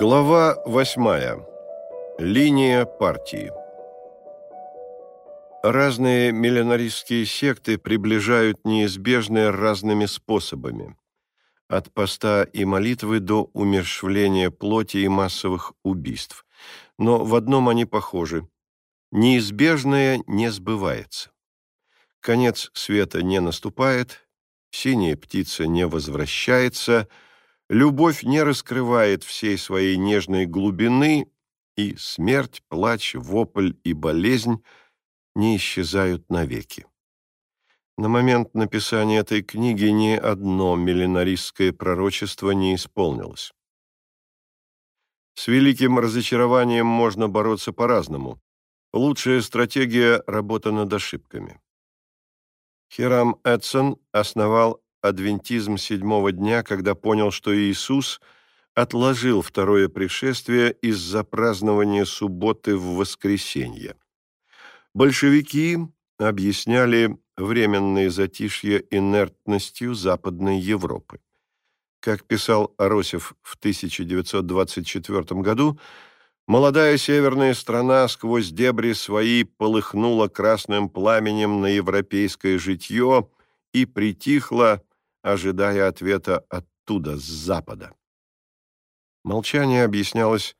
Глава восьмая. Линия партии. Разные миллионаристские секты приближают неизбежное разными способами. От поста и молитвы до умершвления плоти и массовых убийств. Но в одном они похожи. Неизбежное не сбывается. Конец света не наступает, синяя птица не возвращается – Любовь не раскрывает всей своей нежной глубины, и смерть, плач, вопль и болезнь не исчезают навеки. На момент написания этой книги ни одно миллинаристское пророчество не исполнилось. С великим разочарованием можно бороться по-разному. Лучшая стратегия – работа над ошибками. Хирам Эдсон основал адвентизм седьмого дня, когда понял, что Иисус отложил второе пришествие из-за празднования субботы в воскресенье. Большевики объясняли временное затишье инертностью Западной Европы. Как писал Аросев в 1924 году, молодая северная страна сквозь дебри свои полыхнула красным пламенем на европейское житье и притихла, ожидая ответа оттуда, с запада. Молчание объяснялось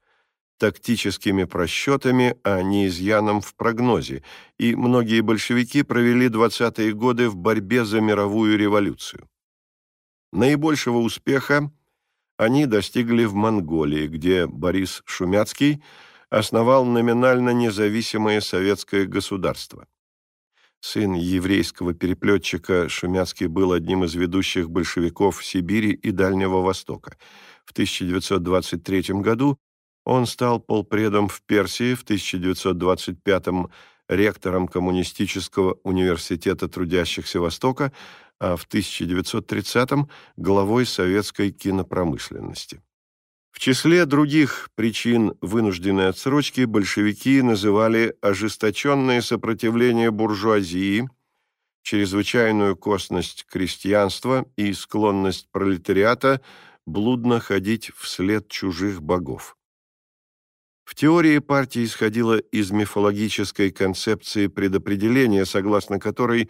тактическими просчетами, а не изъяном в прогнозе, и многие большевики провели 20-е годы в борьбе за мировую революцию. Наибольшего успеха они достигли в Монголии, где Борис Шумяцкий основал номинально независимое советское государство. Сын еврейского переплетчика Шумяцкий был одним из ведущих большевиков Сибири и Дальнего Востока. В 1923 году он стал полпредом в Персии, в 1925 ректором Коммунистического университета трудящихся Востока, а в 1930 главой советской кинопромышленности. В числе других причин вынужденной отсрочки большевики называли ожесточенное сопротивление буржуазии, чрезвычайную косность крестьянства и склонность пролетариата блудно ходить вслед чужих богов. В теории партия исходила из мифологической концепции предопределения, согласно которой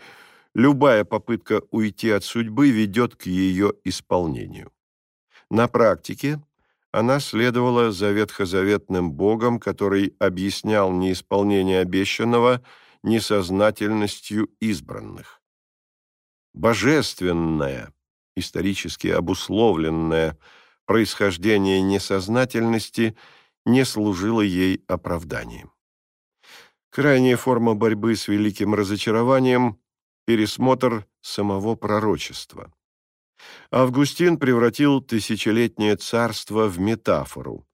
любая попытка уйти от судьбы ведет к ее исполнению. На практике она следовала за ветхозаветным Богом, который объяснял неисполнение обещанного несознательностью избранных. Божественное, исторически обусловленное происхождение несознательности не служило ей оправданием. Крайняя форма борьбы с великим разочарованием – пересмотр самого пророчества. Августин превратил тысячелетнее царство в метафору.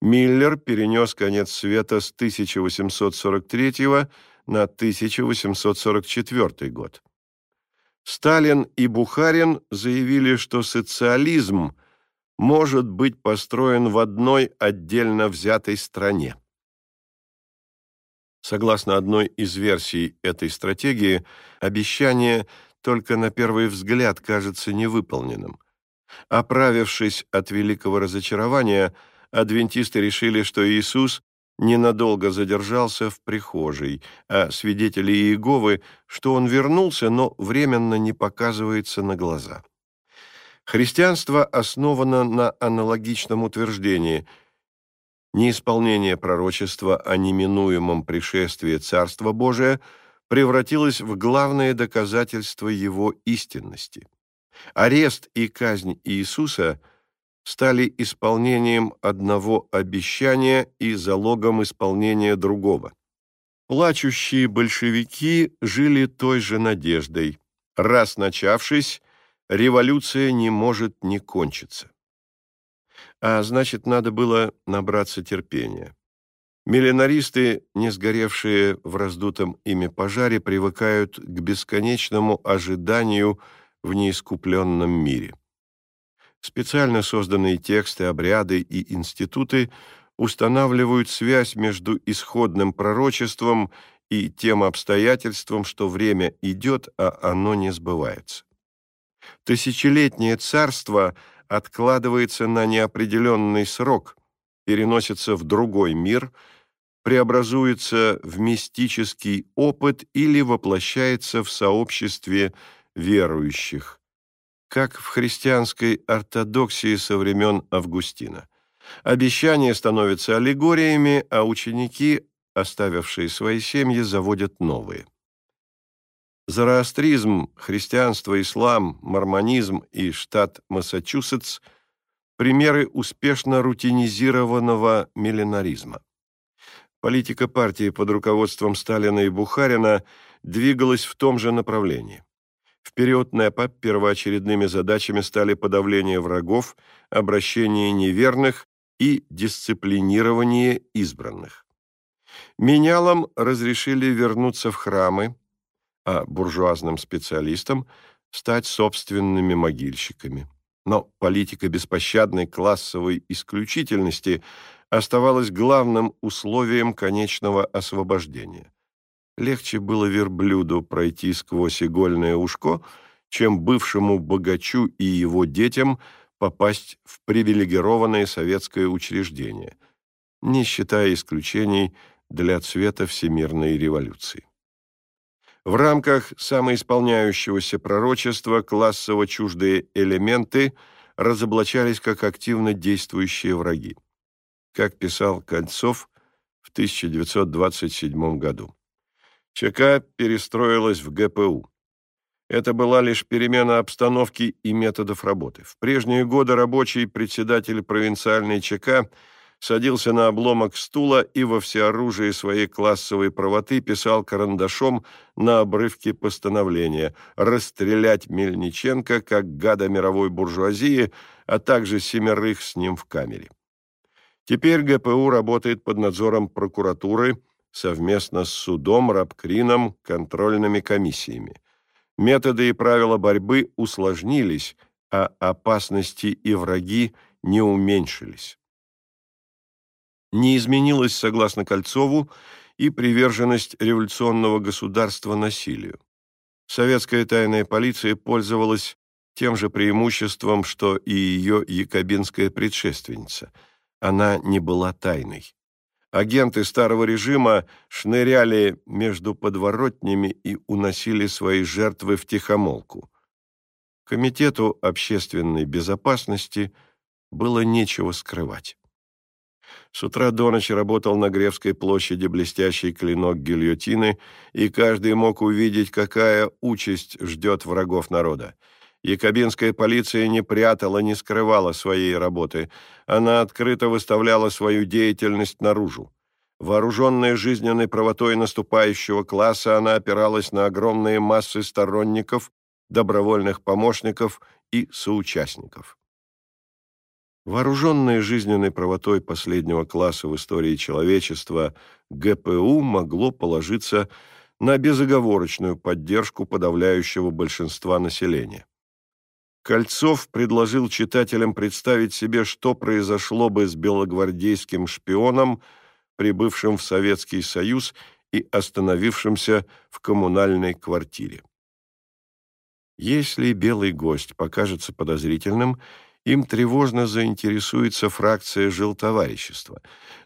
Миллер перенес конец света с 1843 на 1844 год. Сталин и Бухарин заявили, что социализм может быть построен в одной отдельно взятой стране. Согласно одной из версий этой стратегии, обещание – только на первый взгляд кажется невыполненным. Оправившись от великого разочарования, адвентисты решили, что Иисус ненадолго задержался в прихожей, а свидетели Иеговы, что он вернулся, но временно не показывается на глаза. Христианство основано на аналогичном утверждении – Неисполнение пророчества о неминуемом пришествии Царства Божия – превратилось в главное доказательство его истинности. Арест и казнь Иисуса стали исполнением одного обещания и залогом исполнения другого. Плачущие большевики жили той же надеждой. Раз начавшись, революция не может не кончиться. А значит, надо было набраться терпения. Миллинаристы, не сгоревшие в раздутом ими пожаре, привыкают к бесконечному ожиданию в неискупленном мире. Специально созданные тексты, обряды и институты устанавливают связь между исходным пророчеством и тем обстоятельством, что время идет, а оно не сбывается. Тысячелетнее царство откладывается на неопределенный срок – переносится в другой мир, преобразуется в мистический опыт или воплощается в сообществе верующих, как в христианской ортодоксии со времен Августина. Обещания становятся аллегориями, а ученики, оставившие свои семьи, заводят новые. Зороастризм, христианство, ислам, мормонизм и штат Массачусетс – примеры успешно рутинизированного миллинаризма. Политика партии под руководством Сталина и Бухарина двигалась в том же направлении. В период НЭПа первоочередными задачами стали подавление врагов, обращение неверных и дисциплинирование избранных. Менялам разрешили вернуться в храмы, а буржуазным специалистам стать собственными могильщиками. Но политика беспощадной классовой исключительности оставалась главным условием конечного освобождения. Легче было верблюду пройти сквозь игольное ушко, чем бывшему богачу и его детям попасть в привилегированное советское учреждение, не считая исключений для цвета всемирной революции. В рамках самоисполняющегося пророчества классово чуждые элементы разоблачались как активно действующие враги. Как писал Кольцов в 1927 году. ЧК перестроилась в ГПУ. Это была лишь перемена обстановки и методов работы. В прежние годы рабочий председатель провинциальной ЧК – садился на обломок стула и во всеоружии своей классовой правоты писал карандашом на обрывке постановления расстрелять Мельниченко как гада мировой буржуазии, а также семерых с ним в камере. Теперь ГПУ работает под надзором прокуратуры совместно с судом, рабкрином, контрольными комиссиями. Методы и правила борьбы усложнились, а опасности и враги не уменьшились не изменилась, согласно Кольцову, и приверженность революционного государства насилию. Советская тайная полиция пользовалась тем же преимуществом, что и ее якобинская предшественница. Она не была тайной. Агенты старого режима шныряли между подворотнями и уносили свои жертвы в тихомолку. Комитету общественной безопасности было нечего скрывать. С утра до ночи работал на Гревской площади блестящий клинок гильотины, и каждый мог увидеть, какая участь ждет врагов народа. Якобинская полиция не прятала, не скрывала своей работы. Она открыто выставляла свою деятельность наружу. Вооруженная жизненной правотой наступающего класса, она опиралась на огромные массы сторонников, добровольных помощников и соучастников. Вооруженное жизненной правотой последнего класса в истории человечества, ГПУ могло положиться на безоговорочную поддержку подавляющего большинства населения. Кольцов предложил читателям представить себе, что произошло бы с белогвардейским шпионом, прибывшим в Советский Союз и остановившимся в коммунальной квартире. Если белый гость покажется подозрительным – им тревожно заинтересуется фракция жилтоварищества.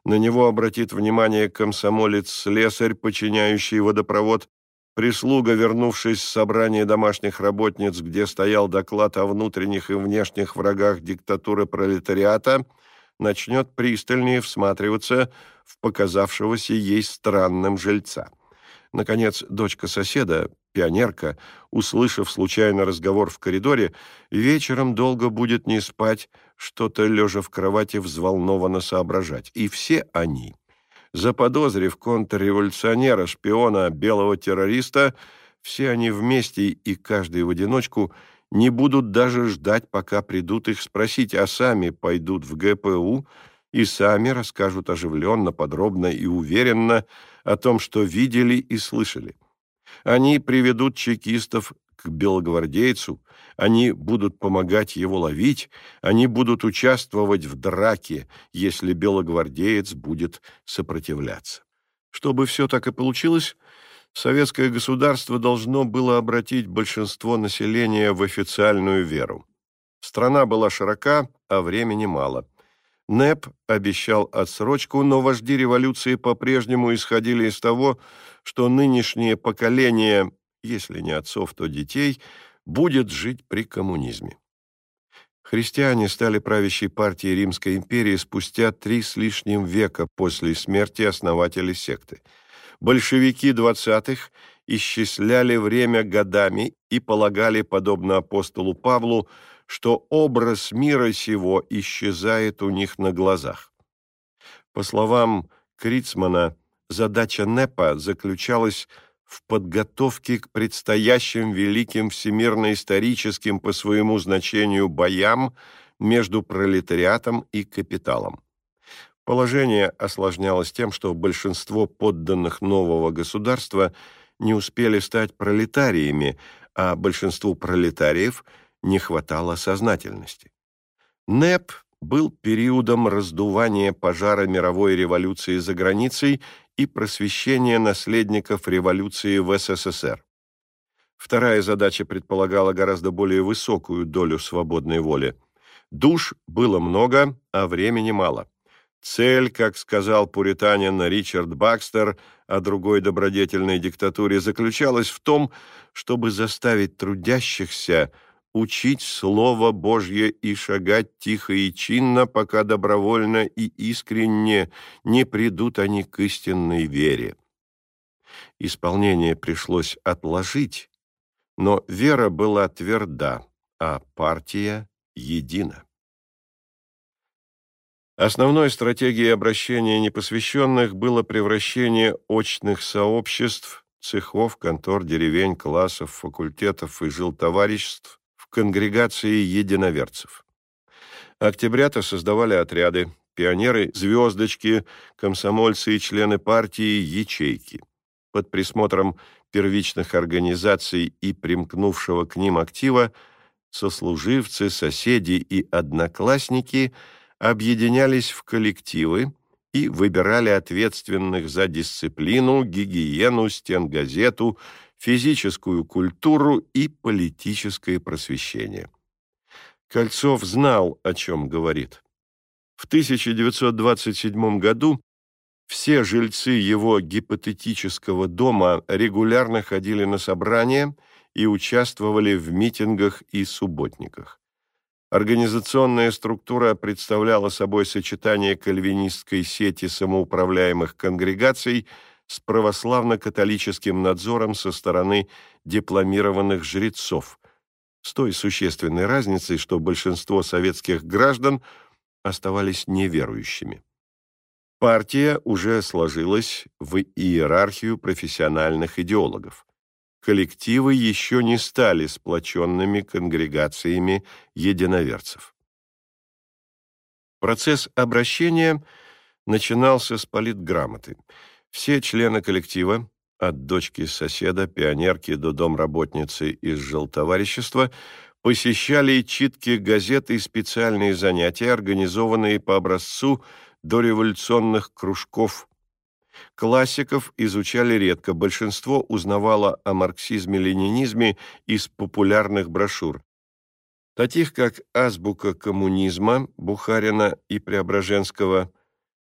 На него обратит внимание комсомолец-слесарь, подчиняющий водопровод, прислуга, вернувшись с собрания домашних работниц, где стоял доклад о внутренних и внешних врагах диктатуры пролетариата, начнет пристальнее всматриваться в показавшегося ей странным жильца. Наконец, дочка соседа, пионерка, услышав случайно разговор в коридоре, вечером долго будет не спать, что-то лежа в кровати взволнованно соображать. И все они, заподозрив контрреволюционера, шпиона, белого террориста, все они вместе и каждый в одиночку не будут даже ждать, пока придут их спросить, а сами пойдут в ГПУ и сами расскажут оживленно, подробно и уверенно о том, что видели и слышали. Они приведут чекистов к белогвардейцу, они будут помогать его ловить, они будут участвовать в драке, если белогвардеец будет сопротивляться. Чтобы все так и получилось, советское государство должно было обратить большинство населения в официальную веру. Страна была широка, а времени мало. НЭП обещал отсрочку, но вожди революции по-прежнему исходили из того, что нынешнее поколение, если не отцов, то детей, будет жить при коммунизме. Христиане стали правящей партией Римской империи спустя три с лишним века после смерти основателей секты. Большевики 20-х исчисляли время годами и полагали, подобно апостолу Павлу, что образ мира сего исчезает у них на глазах. По словам Крицмана, задача НЭПа заключалась подготовке к предстоящим великим всемирно-историческим по своему значению боям между пролетариатом и капиталом. Положение осложнялось тем, что большинство подданных нового государства не успели стать пролетариями, а большинству пролетариев не хватало сознательности. НЭП был периодом раздувания пожара мировой революции за границей и просвещения наследников революции в СССР. Вторая задача предполагала гораздо более высокую долю свободной воли. Душ было много, а времени мало. Цель, как сказал пуританин Ричард Бакстер о другой добродетельной диктатуре, заключалась в том, чтобы заставить трудящихся учить Слово Божье и шагать тихо и чинно, пока добровольно и искренне не придут они к истинной вере. Исполнение пришлось отложить, но вера была тверда, а партия едина. Основной стратегией обращения непосвященных было превращение очных сообществ, цехов, контор, деревень, классов, факультетов и жилтовариществ конгрегации единоверцев. Октябрята создавали отряды, пионеры, звездочки, комсомольцы и члены партии ячейки. Под присмотром первичных организаций и примкнувшего к ним актива сослуживцы, соседи и одноклассники объединялись в коллективы и выбирали ответственных за дисциплину, гигиену, стенгазету, физическую культуру и политическое просвещение. Кольцов знал, о чем говорит. В 1927 году все жильцы его гипотетического дома регулярно ходили на собрания и участвовали в митингах и субботниках. Организационная структура представляла собой сочетание кальвинистской сети самоуправляемых конгрегаций – с православно-католическим надзором со стороны дипломированных жрецов, с той существенной разницей, что большинство советских граждан оставались неверующими. Партия уже сложилась в иерархию профессиональных идеологов. Коллективы еще не стали сплоченными конгрегациями единоверцев. Процесс обращения начинался с политграмоты – все члены коллектива, от дочки соседа, пионерки до домработницы из жилтоварищества, посещали читки газет и специальные занятия, организованные по образцу дореволюционных кружков. Классиков изучали редко, большинство узнавало о марксизме-ленинизме из популярных брошюр. Таких как «Азбука коммунизма» Бухарина и Преображенского –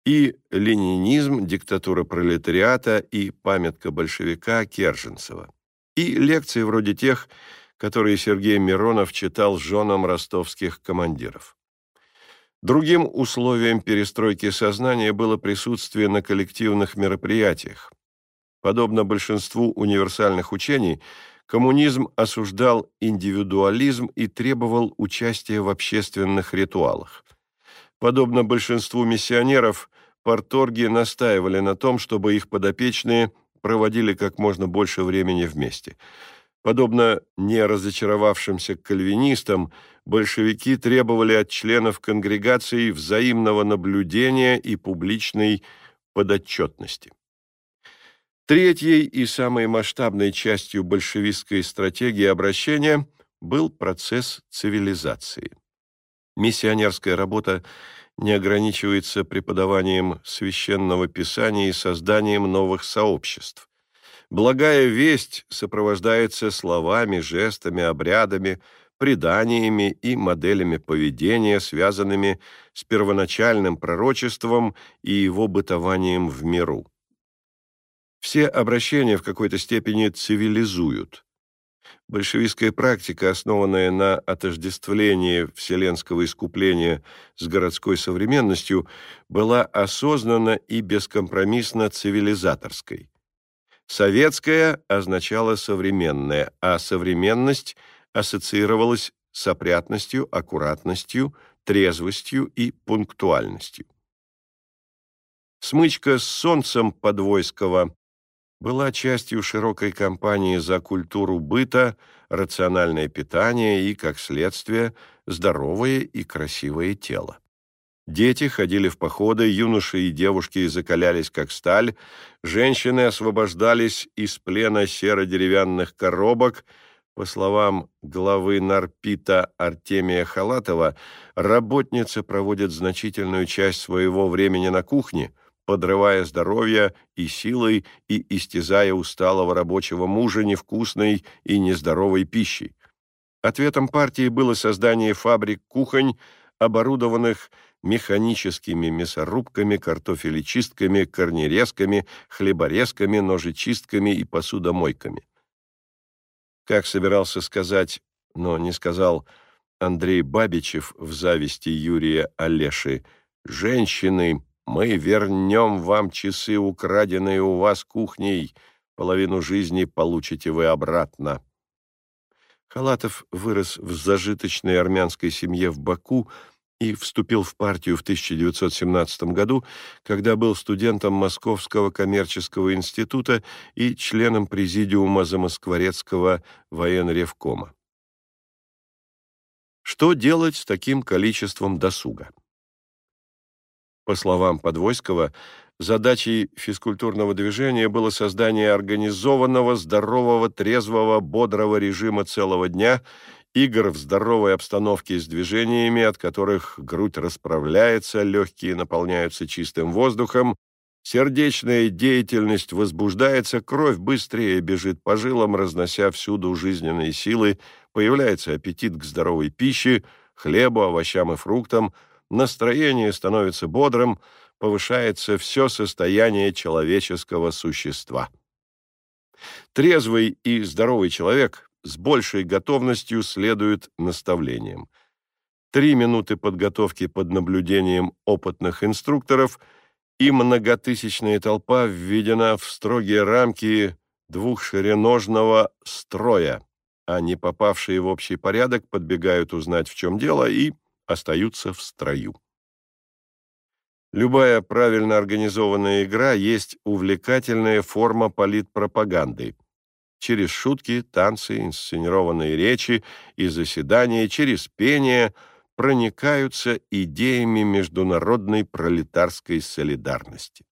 и «Ленинизм. Диктатура пролетариата» и «Памятка большевика» Керженцева, и лекции вроде тех, которые Сергей Миронов читал женам ростовских командиров. Другим условием перестройки сознания было присутствие на коллективных мероприятиях. Подобно большинству универсальных учений, коммунизм осуждал индивидуализм и требовал участия в общественных ритуалах. Подобно большинству миссионеров, порторги настаивали на том, чтобы их подопечные проводили как можно больше времени вместе. Подобно не разочаровавшимся кальвинистам, большевики требовали от членов конгрегации взаимного наблюдения и публичной подотчетности. Третьей и самой масштабной частью большевистской стратегии обращения был процесс цивилизации. Миссионерская работа не ограничивается преподаванием священного писания и созданием новых сообществ. Благая весть сопровождается словами, жестами, обрядами, преданиями и моделями поведения, связанными с первоначальным пророчеством и его бытованием в миру. Все обращения в какой-то степени цивилизуют. Большевистская практика, основанная на отождествлении вселенского искупления с городской современностью, была осознанно и бескомпромиссно цивилизаторской. Советская означала современная, а современность ассоциировалась с опрятностью, аккуратностью, трезвостью и пунктуальностью. Смычка с солнцем Подвойского была частью широкой кампании за культуру быта, рациональное питание и, как следствие, здоровое и красивое тело. Дети ходили в походы, юноши и девушки закалялись как сталь, женщины освобождались из плена серо-деревянных коробок. По словам главы Нарпита Артемия Халатова, работница проводит значительную часть своего времени на кухне – подрывая здоровье и силой и истязая усталого рабочего мужа невкусной и нездоровой пищей. Ответом партии было создание фабрик-кухонь, оборудованных механическими мясорубками, картофелечистками, корнерезками, хлеборезками, ножечистками и посудомойками. Как собирался сказать, но не сказал Андрей Бабичев в зависти Юрия Олеши, «Женщины мы вернем вам часы, украденные у вас кухней. Половину жизни получите вы обратно. Халатов вырос в зажиточной армянской семье в Баку и вступил в партию в 1917 году, когда был студентом Московского коммерческого института и членом президиума Замоскворецкого военревкома. Что делать с таким количеством досуга? По словам Подвойского, задачей физкультурного движения было создание организованного, здорового, трезвого, бодрого режима целого дня, игр в здоровой обстановке с движениями, от которых грудь расправляется, легкие наполняются чистым воздухом, сердечная деятельность возбуждается, кровь быстрее бежит по жилам, разнося всюду жизненные силы, появляется аппетит к здоровой пище, хлебу, овощам и фруктам – настроение становится бодрым, повышается все состояние человеческого существа. Трезвый и здоровый человек с большей готовностью следует наставлениям. Три минуты подготовки под наблюдением опытных инструкторов и многотысячная толпа введена в строгие рамки двухширеножного строя, не попавшие в общий порядок подбегают узнать, в чем дело, и остаются в строю. Любая правильно организованная игра есть увлекательная форма политпропаганды. Через шутки, танцы, инсценированные речи и заседания, через пение проникаются идеями международной пролетарской солидарности.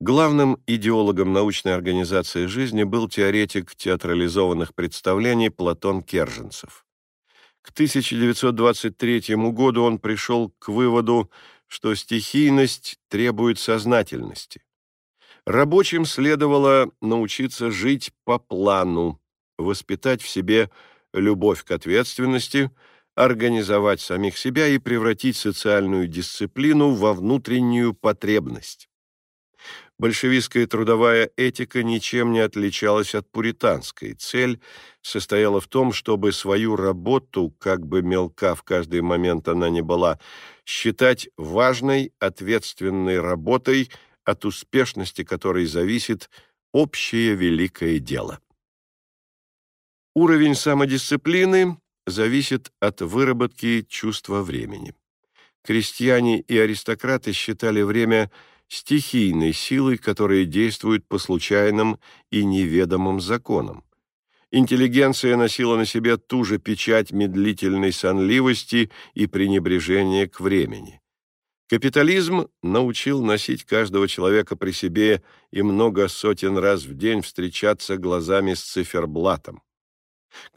Главным идеологом научной организации жизни был теоретик театрализованных представлений Платон Керженцев. К 1923 году он пришел к выводу, что стихийность требует сознательности. Рабочим следовало научиться жить по плану, воспитать в себе любовь к ответственности, организовать самих себя и превратить социальную дисциплину во внутреннюю потребность. Большевистская трудовая этика ничем не отличалась от пуританской. Цель состояла в том, чтобы свою работу, как бы мелка в каждый момент она не была, считать важной, ответственной работой, от успешности которой зависит общее великое дело. Уровень самодисциплины зависит от выработки чувства времени. Крестьяне и аристократы считали время – стихийной силой, которая действует по случайным и неведомым законам. Интеллигенция носила на себе ту же печать медлительной сонливости и пренебрежения к времени. Капитализм научил носить каждого человека при себе и много сотен раз в день встречаться глазами с циферблатом.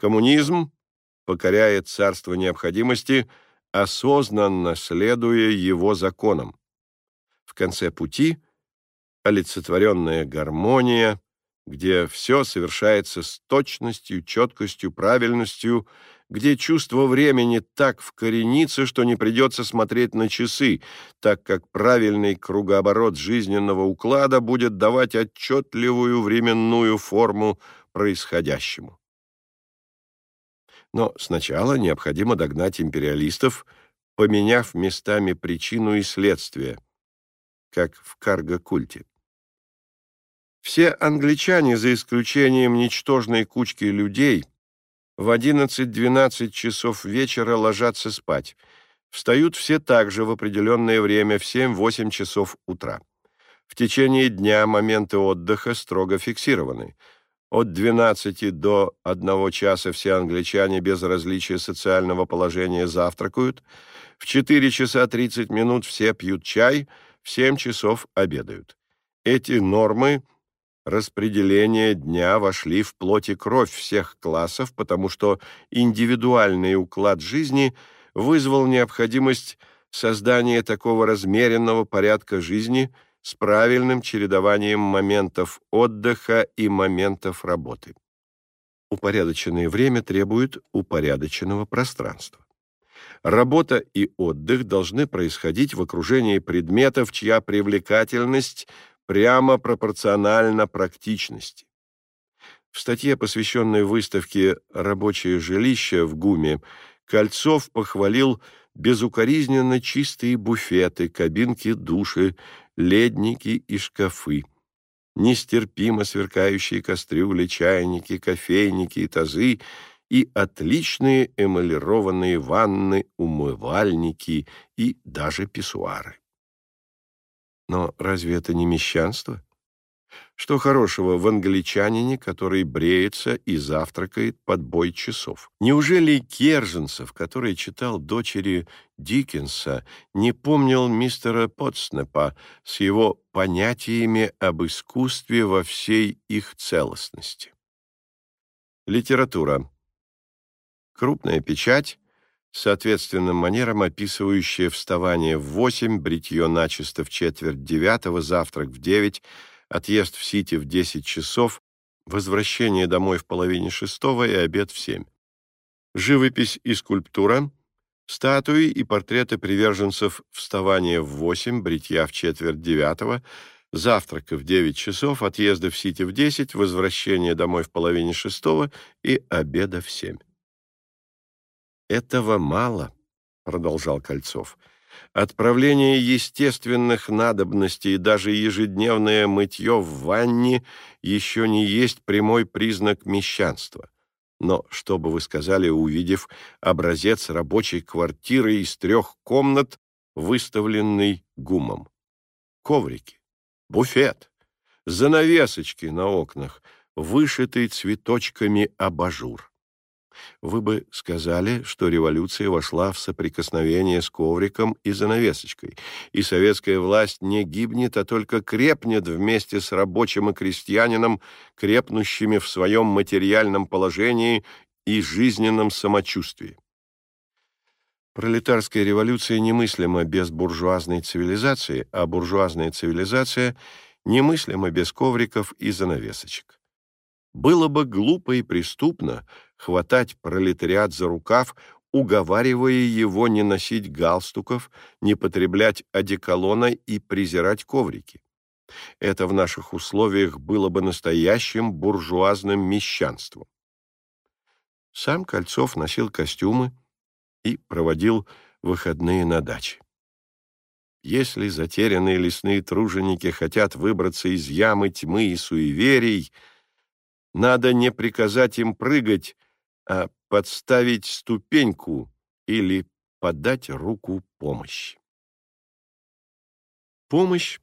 Коммунизм покоряет царство необходимости, осознанно следуя его законам. В конце пути олицетворенная гармония, где все совершается с точностью, четкостью, правильностью, где чувство времени так вкоренится, что не придется смотреть на часы, так как правильный кругооборот жизненного уклада будет давать отчетливую временную форму происходящему. Но сначала необходимо догнать империалистов, поменяв местами причину и следствие, как в карго-культе. Все англичане, за исключением ничтожной кучки людей, в 11-12 часов вечера ложатся спать. Встают все также в определенное время в 7-8 часов утра. В течение дня моменты отдыха строго фиксированы. От 12 до 1 часа все англичане без различия социального положения завтракают, в 4 часа 30 минут все пьют чай, в 7 часов обедают. Эти нормы распределения дня вошли в плоть и кровь всех классов, потому что индивидуальный уклад жизни вызвал необходимость создания такого размеренного порядка жизни с правильным чередованием моментов отдыха и моментов работы. Упорядоченное время требует упорядоченного пространства. Работа и отдых должны происходить в окружении предметов, чья привлекательность – прямо пропорционально практичности. В статье, посвященной выставке «Рабочее жилище» в ГУМе, Кольцов похвалил безукоризненно чистые буфеты, кабинки души, ледники и шкафы, нестерпимо сверкающие кастрюли, чайники, кофейники и тазы и отличные эмалированные ванны, умывальники и даже писсуары. Но разве это не мещанство? Что хорошего в англичанине, который бреется и завтракает под бой часов? Неужели Керженцев, который читал дочери Диккенса, не помнил мистера Потснепа с его понятиями об искусстве во всей их целостности? Литература. Крупная печать, соответственным манером описывающее вставание в восемь, бритье начисто в четверть девятого, завтрак в девять, отъезд в Сити в десять часов, возвращение домой в половине шестого и обед в семь. Живопись и скульптура, статуи и портреты приверженцев вставания в восемь, бритья в четверть девятого, завтрака в девять часов, отъезда в Сити в десять, возвращение домой в половине шестого и обеда в семь. «Этого мало», — продолжал Кольцов. «Отправление естественных надобностей и даже ежедневное мытье в ванне еще не есть прямой признак мещанства. Но что бы вы сказали, увидев образец рабочей квартиры из трех комнат, выставленный гумом? Коврики, буфет, занавесочки на окнах, вышитый цветочками абажур. Вы бы сказали, что революция вошла в соприкосновение с ковриком и занавесочкой, и советская власть не гибнет, а только крепнет вместе с рабочим и крестьянином, крепнущими в своем материальном положении и жизненном самочувствии. Пролетарская революция немыслима без буржуазной цивилизации, а буржуазная цивилизация немыслима без ковриков и занавесочек. Было бы глупо и преступно хватать пролетариат за рукав, уговаривая его не носить галстуков, не потреблять одеколона и презирать коврики. Это в наших условиях было бы настоящим буржуазным мещанством. Сам Кольцов носил костюмы и проводил выходные на даче. Если затерянные лесные труженики хотят выбраться из ямы тьмы и суеверий — надо не приказать им прыгать, а подставить ступеньку или подать руку помощи. Помощь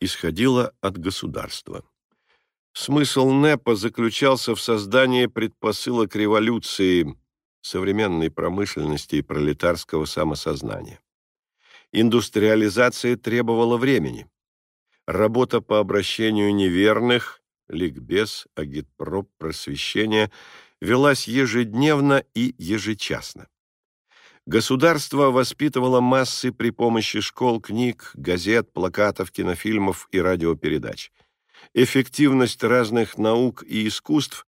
исходила от государства. Смысл НЭПа заключался в создании предпосылок революции, современной промышленности и пролетарского самосознания. Индустриализация требовала времени. Работа по обращению неверных ликбез, агитпроп, просвещение велась ежедневно и ежечасно. Государство воспитывало массы при помощи школ, книг, газет, плакатов, кинофильмов и радиопередач. Эффективность разных наук и искусств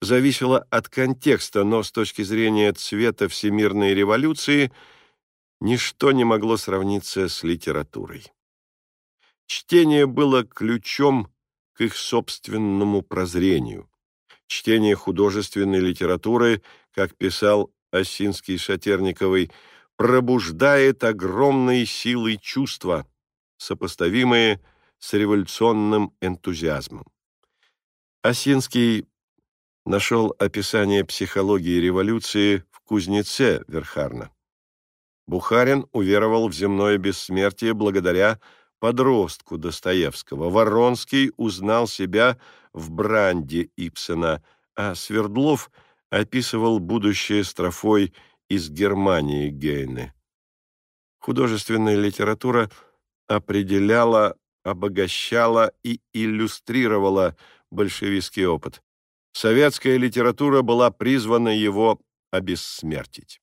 зависела от контекста, но с точки зрения цвета всемирной революции ничто не могло сравниться с литературой. Чтение было ключом к их собственному прозрению. Чтение художественной литературы, как писал Осинский Шатерниковой, пробуждает огромные силы чувства, сопоставимые с революционным энтузиазмом. Осинский нашел описание психологии революции в кузнеце Верхарна. Бухарин уверовал в земное бессмертие благодаря подростку Достоевского. Воронский узнал себя в Бранде Ипсена, а Свердлов описывал будущее строфой из Германии Гейне. Художественная литература определяла обогащала и иллюстрировала большевистский опыт. Советская литература была призвана его обессмертить.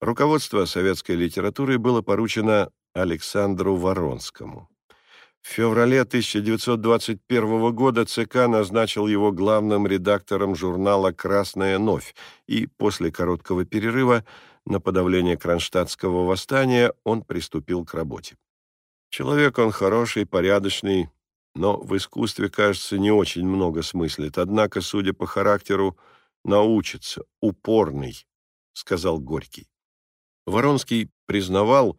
Руководство советской литературой было поручено Александру Воронскому. В феврале 1921 года ЦК назначил его главным редактором журнала «Красная новь», и после короткого перерыва на подавление кронштадтского восстания он приступил к работе. Человек он хороший, порядочный, но в искусстве, кажется, не очень много смыслит. Однако, судя по характеру, научится, упорный, — сказал Горький. Воронский признавал,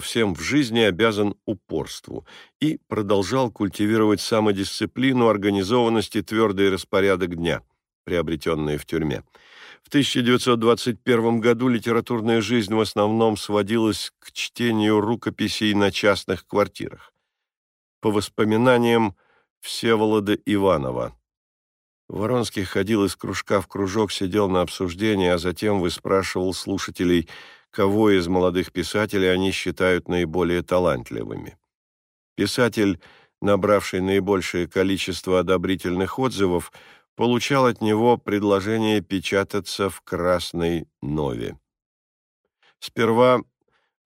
всем в жизни обязан упорству, и продолжал культивировать самодисциплину, организованность и твердый распорядок дня, приобретенные в тюрьме. В 1921 году литературная жизнь в основном сводилась к чтению рукописей на частных квартирах. По воспоминаниям Всеволода Иванова. Воронский ходил из кружка в кружок, сидел на обсуждении, а затем выспрашивал слушателей, кого из молодых писателей они считают наиболее талантливыми. Писатель, набравший наибольшее количество одобрительных отзывов, получал от него предложение печататься в «Красной Нове». Сперва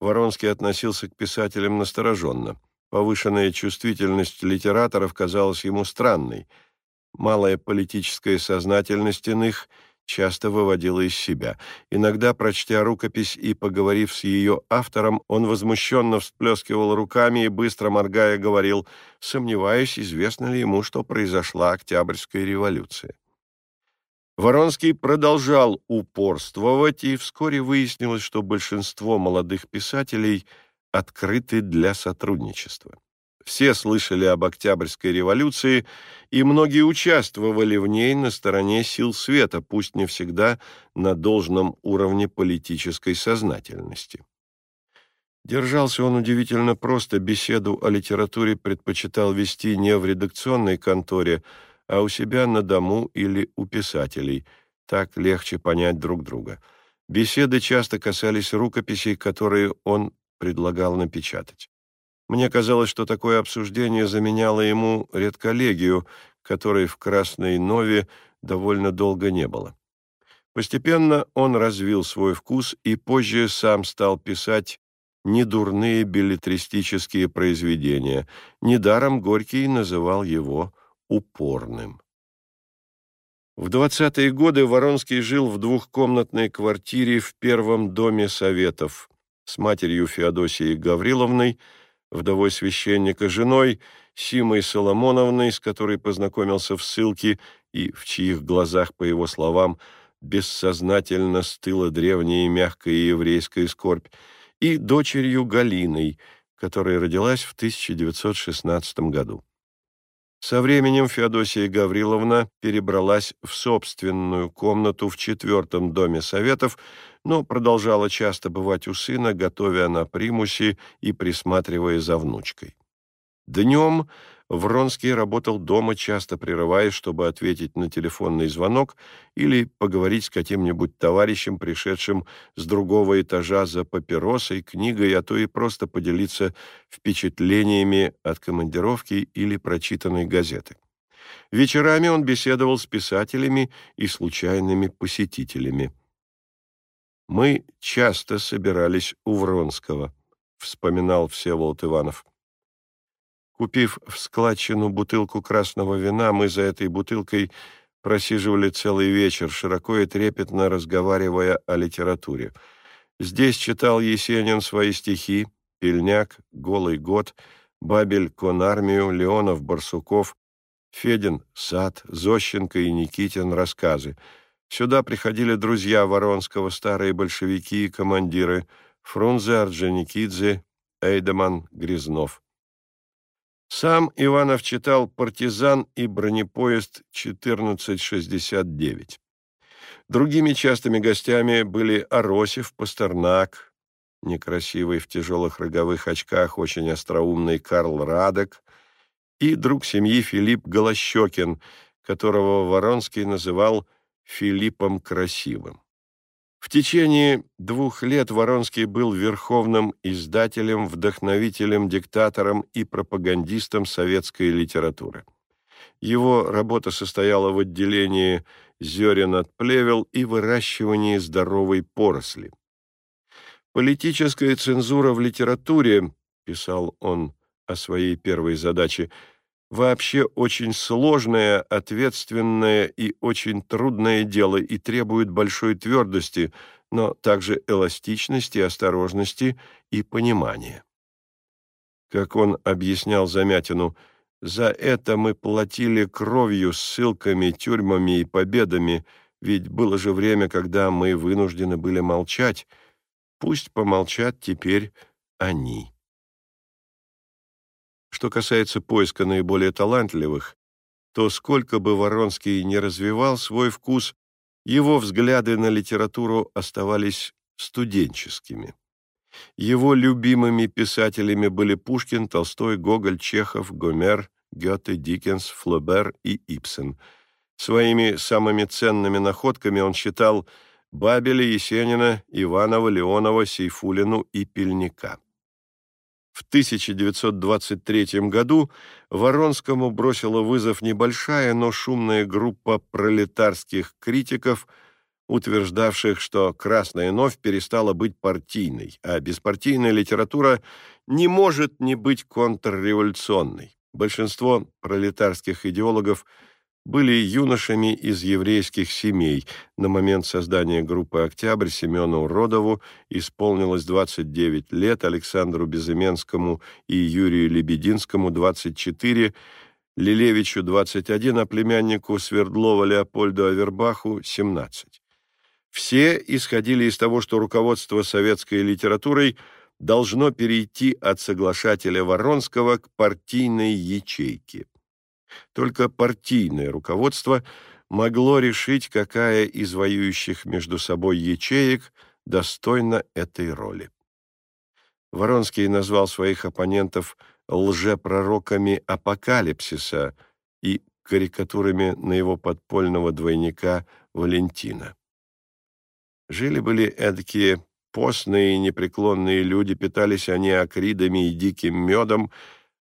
Воронский относился к писателям настороженно. Повышенная чувствительность литераторов казалась ему странной. Малая политическая сознательность иных часто выводила из себя. Иногда, прочтя рукопись и поговорив с ее автором, он возмущенно всплескивал руками и, быстро моргая, говорил, сомневаюсь, известно ли ему, что произошла Октябрьская революция. Воронский продолжал упорствовать, и вскоре выяснилось, что большинство молодых писателей открыты для сотрудничества. Все слышали об Октябрьской революции, и многие участвовали в ней на стороне сил света, пусть не всегда на должном уровне политической сознательности. Держался он удивительно просто, беседу о литературе предпочитал вести не в редакционной конторе, а у себя на дому или у писателей. Так легче понять друг друга. Беседы часто касались рукописей, которые он предлагал напечатать. Мне казалось, что такое обсуждение заменяло ему редколлегию, которой в «Красной Нове» довольно долго не было. Постепенно он развил свой вкус и позже сам стал писать недурные билетристические произведения. Недаром Горький называл его упорным. В 20-е годы Воронский жил в двухкомнатной квартире в первом доме Советов с матерью Феодосией Гавриловной, вдовой священника, женой Симой Соломоновной, с которой познакомился в ссылке и в чьих глазах, по его словам, бессознательно стыла древняя и мягкая еврейская скорбь, и дочерью Галиной, которая родилась в 1916 году. Со временем Феодосия Гавриловна перебралась в собственную комнату в четвертом доме Советов, но продолжала часто бывать у сына, готовя на примусе и присматривая за внучкой. Днем Вронский работал дома, часто прерываясь, чтобы ответить на телефонный звонок или поговорить с каким-нибудь товарищем, пришедшим с другого этажа за папиросой, книгой, а то и просто поделиться впечатлениями от командировки или прочитанной газеты. Вечерами он беседовал с писателями и случайными посетителями. «Мы часто собирались у Вронского», — вспоминал Всеволод Иванов. Купив в складчину бутылку красного вина, мы за этой бутылкой просиживали целый вечер, широко и трепетно разговаривая о литературе. Здесь читал Есенин свои стихи, Пельняк, Голый год, Бабель, Конармию, Леонов, Барсуков, Федин, Сад, Зощенко и Никитин рассказы. Сюда приходили друзья Воронского, старые большевики и командиры Фрунзе, Орджоникидзе, Эйдеман, Грязнов. Сам Иванов читал «Партизан» и «Бронепоезд 1469». Другими частыми гостями были Аросев, Пастернак, некрасивый в тяжелых роговых очках, очень остроумный Карл Радек и друг семьи Филипп Голощекин, которого Воронский называл Филиппом Красивым. В течение двух лет Воронский был верховным издателем, вдохновителем, диктатором и пропагандистом советской литературы. Его работа состояла в отделении зерен от плевел и выращивании здоровой поросли. «Политическая цензура в литературе», — писал он о своей первой задаче, вообще очень сложное, ответственное и очень трудное дело и требует большой твердости, но также эластичности, осторожности и понимания. Как он объяснял Замятину, «За это мы платили кровью, ссылками, тюрьмами и победами, ведь было же время, когда мы вынуждены были молчать. Пусть помолчат теперь они». Что касается поиска наиболее талантливых, то сколько бы Воронский не развивал свой вкус, его взгляды на литературу оставались студенческими. Его любимыми писателями были Пушкин, Толстой, Гоголь, Чехов, Гомер, Гёте, Диккенс, Флобер и Ипсен. Своими самыми ценными находками он считал Бабеля, Есенина, Иванова, Леонова, Сейфулину и Пельника. В 1923 году Воронскому бросила вызов небольшая, но шумная группа пролетарских критиков, утверждавших, что «Красная новь» перестала быть партийной, а беспартийная литература не может не быть контрреволюционной. Большинство пролетарских идеологов – были юношами из еврейских семей. На момент создания группы «Октябрь» Семену Родову исполнилось 29 лет, Александру Безыменскому и Юрию Лебединскому – 24, Лилевичу – 21, а племяннику Свердлова Леопольду Авербаху – 17. Все исходили из того, что руководство советской литературой должно перейти от соглашателя Воронского к партийной ячейке. Только партийное руководство могло решить, какая из воюющих между собой ячеек достойна этой роли. Воронский назвал своих оппонентов лжепророками апокалипсиса и карикатурами на его подпольного двойника Валентина. Жили-были эдакие постные и непреклонные люди, питались они акридами и диким медом,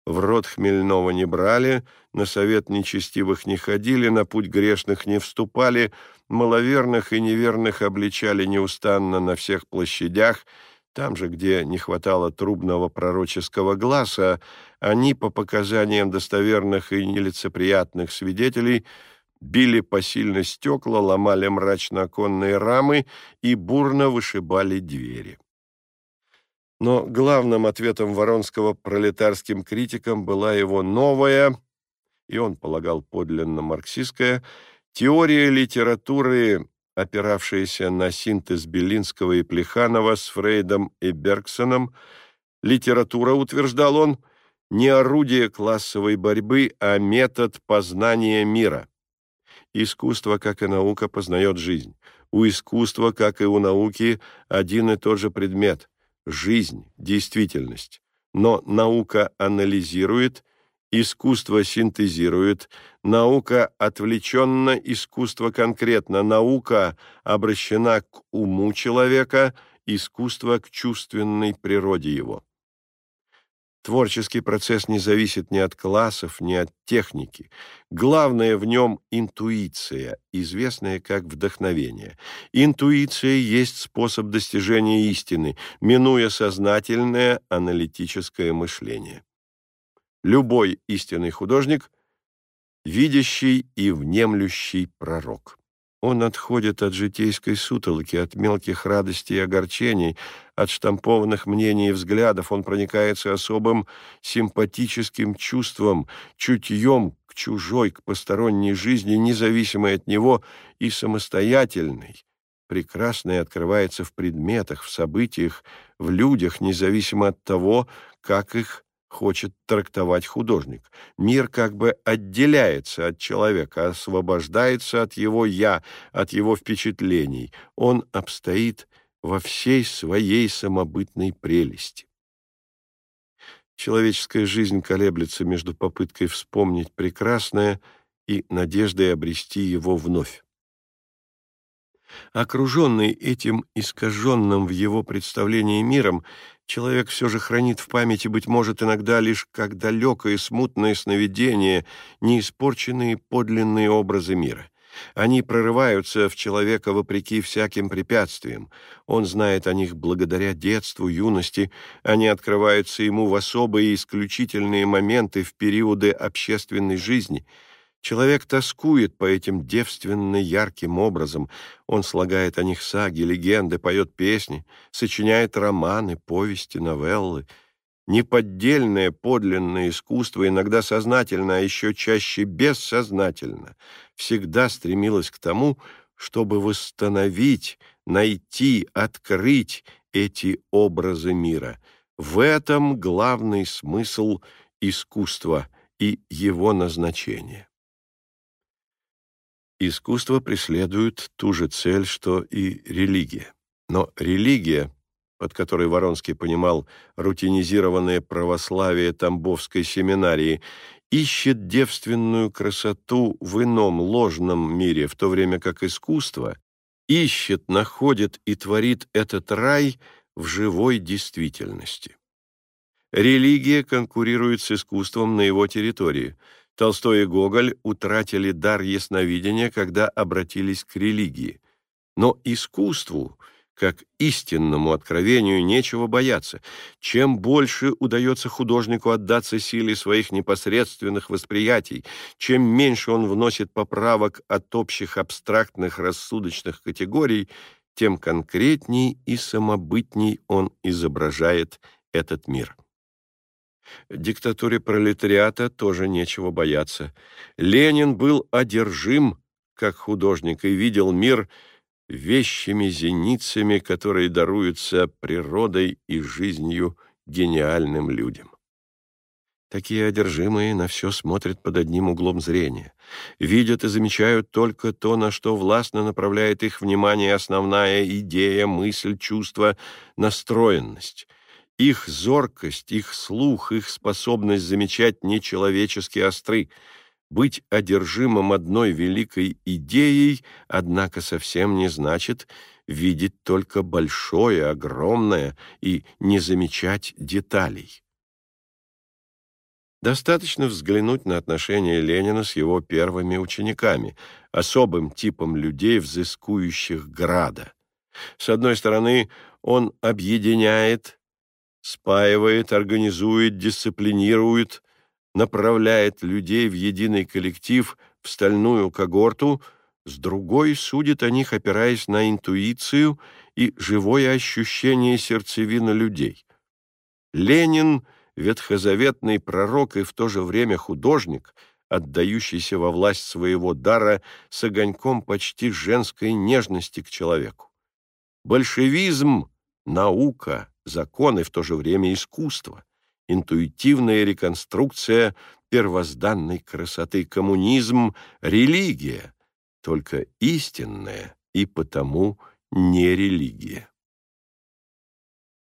в рот хмельного не брали, на совет нечестивых не ходили, на путь грешных не вступали, маловерных и неверных обличали неустанно на всех площадях, там же, где не хватало трубного пророческого глаза, они, по показаниям достоверных и нелицеприятных свидетелей, били посильно стекла, ломали мрачно оконные рамы и бурно вышибали двери. Но главным ответом Воронского пролетарским критикам была его новая, и он полагал подлинно марксистская, теория литературы, опиравшаяся на синтез Белинского и Плеханова с Фрейдом и Бергсоном. Литература, утверждал он, не орудие классовой борьбы, а метод познания мира. Искусство, как и наука, познает жизнь. У искусства, как и у науки, один и тот же предмет – жизнь, действительность. Но наука анализирует, искусство синтезирует, наука отвлеченно, искусство конкретно, наука обращена к уму человека, искусство к чувственной природе его. Творческий процесс не зависит ни от классов, ни от техники. Главное в нем – интуиция, известная как вдохновение. Интуиция есть способ достижения истины, минуя сознательное аналитическое мышление. Любой истинный художник — видящий и внемлющий пророк. Он отходит от житейской сутолоки, от мелких радостей и огорчений, от штампованных мнений и взглядов. Он проникается особым симпатическим чувством, чутьем к чужой, к посторонней жизни, независимой от него и самостоятельной. Прекрасное открывается в предметах, в событиях, в людях, независимо от того, как их хочет трактовать художник. Мир как бы отделяется от человека, освобождается от его «я», от его впечатлений. Он обстоит во всей своей самобытной прелести. Человеческая жизнь колеблется между попыткой вспомнить прекрасное и надеждой обрести его вновь. Окруженный этим искаженным в его представлении миром, человек все же хранит в памяти, быть может, иногда лишь как далекое смутное сновидение, неиспорченные подлинные образы мира. Они прорываются в человека вопреки всяким препятствиям. Он знает о них благодаря детству, юности. Они открываются ему в особые исключительные моменты в периоды общественной жизни – Человек тоскует по этим девственно ярким образом. Он слагает о них саги, легенды, поет песни, сочиняет романы, повести, новеллы. Неподдельное подлинное искусство, иногда сознательно, а еще чаще бессознательно, всегда стремилось к тому, чтобы восстановить, найти, открыть эти образы мира. В этом главный смысл искусства и его назначение. Искусство преследует ту же цель, что и религия. Но религия, под которой Воронский понимал рутинизированное православие Тамбовской семинарии, ищет девственную красоту в ином ложном мире, в то время как искусство ищет, находит и творит этот рай в живой действительности. Религия конкурирует с искусством на его территории – Толстой и Гоголь утратили дар ясновидения, когда обратились к религии. Но искусству, как истинному откровению, нечего бояться. Чем больше удается художнику отдаться силе своих непосредственных восприятий, чем меньше он вносит поправок от общих абстрактных рассудочных категорий, тем конкретней и самобытней он изображает этот мир. Диктатуре пролетариата тоже нечего бояться. Ленин был одержим, как художник, и видел мир вещими зеницами, которые даруются природой и жизнью гениальным людям. Такие одержимые на все смотрят под одним углом зрения, видят и замечают только то, на что властно направляет их внимание основная идея, мысль, чувство, настроенность. Их зоркость, их слух, их способность замечать нечеловечески остры. Быть одержимым одной великой идеей, однако, совсем не значит видеть только большое, огромное и не замечать деталей. Достаточно взглянуть на отношения Ленина с его первыми учениками, особым типом людей, взыскующих града. С одной стороны, он объединяет спаивает, организует, дисциплинирует, направляет людей в единый коллектив, в стальную когорту, с другой судит о них, опираясь на интуицию и живое ощущение сердцевины людей. Ленин — ветхозаветный пророк и в то же время художник, отдающийся во власть своего дара с огоньком почти женской нежности к человеку. Большевизм — наука, закон и в то же время искусство, интуитивная реконструкция первозданной красоты, коммунизм, религия, только истинная и потому не религия.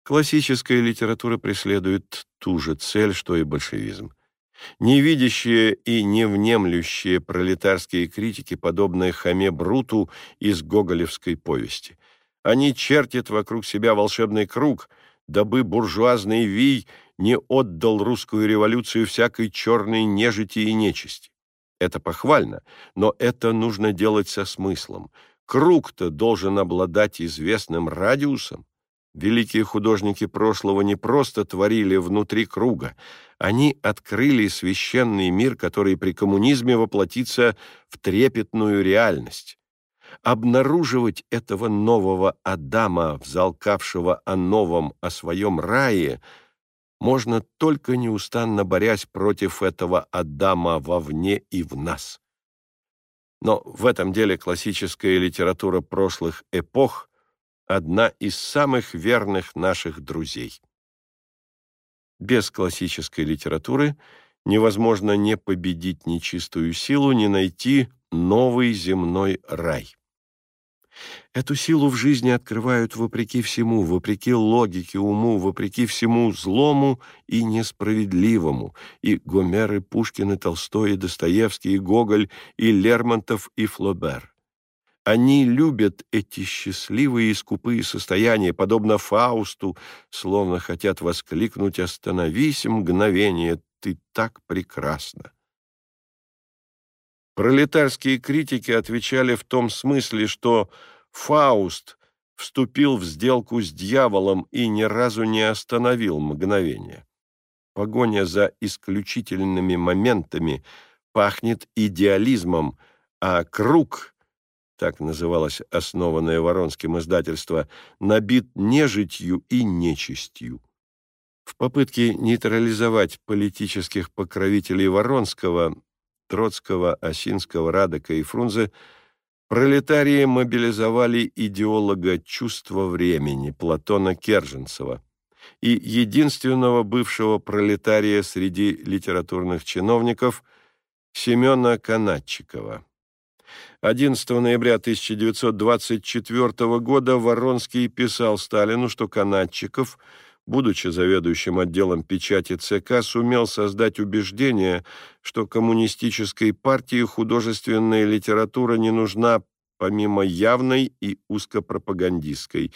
Классическая литература преследует ту же цель, что и большевизм. Невидящие и невнемлющие пролетарские критики, подобные Хаме Бруту из гоголевской повести. Они чертят вокруг себя волшебный круг — дабы буржуазный вий не отдал русскую революцию всякой черной нежити и нечисти. Это похвально, но это нужно делать со смыслом. Круг-то должен обладать известным радиусом. Великие художники прошлого не просто творили внутри круга, они открыли священный мир, который при коммунизме воплотится в трепетную реальность. Обнаруживать этого нового Адама, взалкавшего о новом, о своем рае, можно только неустанно борясь против этого Адама вовне и в нас. Но в этом деле классическая литература прошлых эпох – одна из самых верных наших друзей. Без классической литературы невозможно не победить нечистую силу, не найти новый земной рай. Эту силу в жизни открывают вопреки всему, вопреки логике, уму, вопреки всему злому и несправедливому. И Гомер, и Пушкин, и Толстой, и Достоевский, и Гоголь, и Лермонтов, и Флобер. Они любят эти счастливые и скупые состояния, подобно Фаусту, словно хотят воскликнуть «Остановись, мгновение, ты так прекрасна!» Пролетарские критики отвечали в том смысле, что Фауст вступил в сделку с дьяволом и ни разу не остановил мгновение. Погоня за исключительными моментами пахнет идеализмом, а круг так называлось основанное Воронским издательство, набит нежитью и нечистью. В попытке нейтрализовать политических покровителей Воронского, Троцкого, Осинского, Радека и Фрунзе, пролетарии мобилизовали идеолога чувства времени Платона Керженцева и единственного бывшего пролетария среди литературных чиновников Семена Канатчикова. 11 ноября 1924 года Воронский писал Сталину, что Канадчиков, будучи заведующим отделом печати ЦК, сумел создать убеждение, что коммунистической партии художественная литература не нужна помимо явной и узкопропагандистской,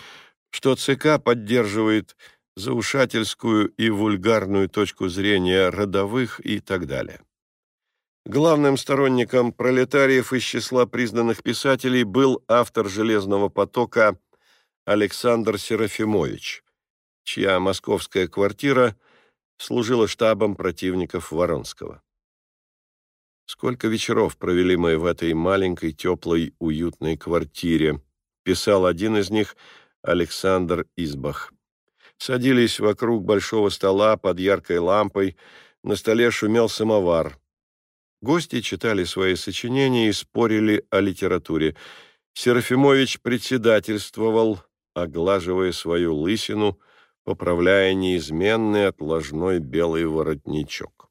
что ЦК поддерживает заушательскую и вульгарную точку зрения родовых и так далее. Главным сторонником пролетариев из числа признанных писателей был автор «Железного потока» Александр Серафимович, чья московская квартира служила штабом противников Воронского. Сколько вечеров провели мы в этой маленькой, теплой, уютной квартире, писал один из них Александр Избах. Садились вокруг большого стола под яркой лампой, на столе шумел самовар. Гости читали свои сочинения и спорили о литературе. Серафимович председательствовал, оглаживая свою лысину, поправляя неизменный отложной белый воротничок.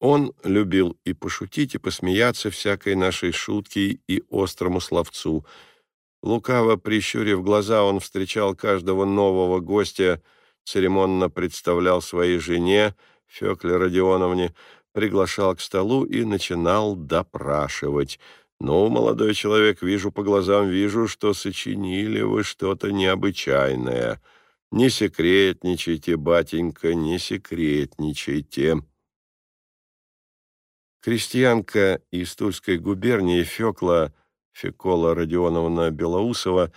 Он любил и пошутить, и посмеяться всякой нашей шутки и острому словцу. Лукаво прищурив глаза, он встречал каждого нового гостя, церемонно представлял своей жене, Фекле Родионовне, приглашал к столу и начинал допрашивать. «Ну, молодой человек, вижу по глазам, вижу, что сочинили вы что-то необычайное. Не секретничайте, батенька, не секретничайте». Крестьянка из Тульской губернии Фекла Фекола Родионовна Белоусова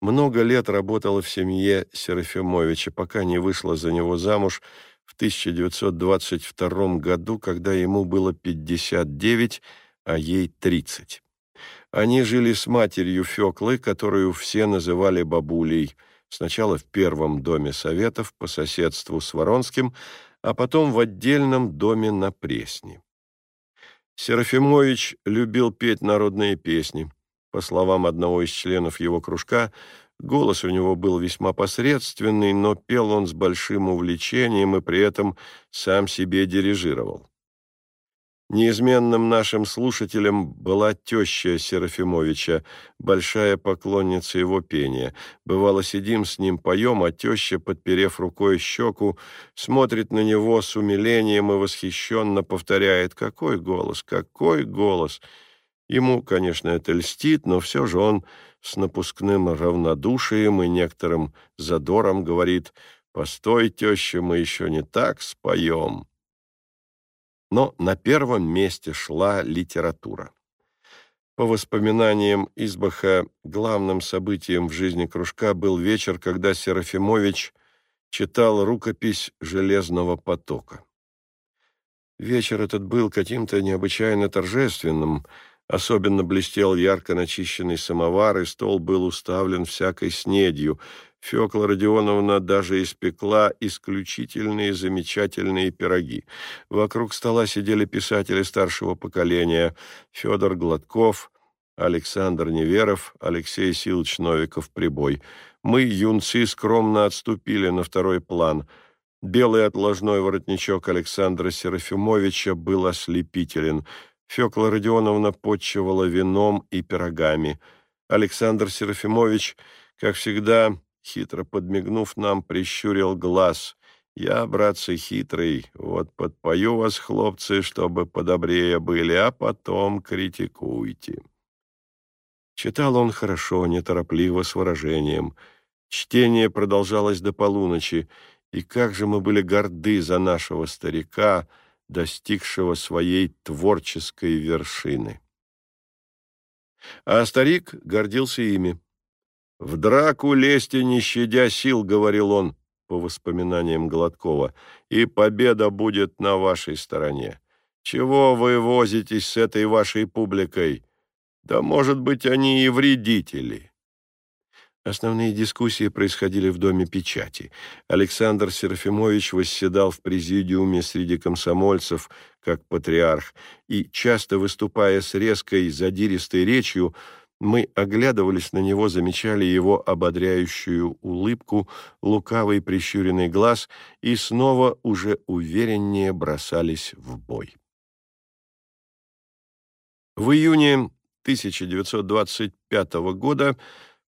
много лет работала в семье Серафимовича, пока не вышла за него замуж в 1922 году, когда ему было 59, а ей 30. Они жили с матерью Феклы, которую все называли бабулей, сначала в первом доме Советов по соседству с Воронским, а потом в отдельном доме на Пресне. Серафимович любил петь народные песни. По словам одного из членов его кружка, Голос у него был весьма посредственный, но пел он с большим увлечением и при этом сам себе дирижировал. Неизменным нашим слушателем была теща Серафимовича, большая поклонница его пения. Бывало, сидим с ним, поем, а теща, подперев рукой щеку, смотрит на него с умилением и восхищенно повторяет «Какой голос! Какой голос!» Ему, конечно, это льстит, но все же он с напускным равнодушием и некоторым задором говорит «Постой, теща, мы еще не так споем». Но на первом месте шла литература. По воспоминаниям Избаха, главным событием в жизни кружка был вечер, когда Серафимович читал рукопись «Железного потока». Вечер этот был каким-то необычайно торжественным, особенно блестел ярко начищенный самовар, и стол был уставлен всякой снедью. Фёкла Родионовна даже испекла исключительные замечательные пироги. Вокруг стола сидели писатели старшего поколения Федор Гладков, Александр Неверов, Алексей Силыч Новиков-Прибой. Мы, юнцы, скромно отступили на второй план — Белый отложной воротничок Александра Серафимовича был ослепителен. Фёкла Родионовна подчевала вином и пирогами. Александр Серафимович, как всегда, хитро подмигнув нам, прищурил глаз. «Я, братцы, хитрый, вот подпою вас, хлопцы, чтобы подобрее были, а потом критикуйте». Читал он хорошо, неторопливо, с выражением. Чтение продолжалось до полуночи, и как же мы были горды за нашего старика, достигшего своей творческой вершины. А старик гордился ими. «В драку лезьте, не щадя сил», — говорил он, по воспоминаниям Гладкова, «и победа будет на вашей стороне. Чего вы возитесь с этой вашей публикой? Да, может быть, они и вредители». Основные дискуссии происходили в Доме печати. Александр Серафимович восседал в президиуме среди комсомольцев, как патриарх, и, часто выступая с резкой, задиристой речью, мы оглядывались на него, замечали его ободряющую улыбку, лукавый прищуренный глаз и снова уже увереннее бросались в бой. В июне 1925 года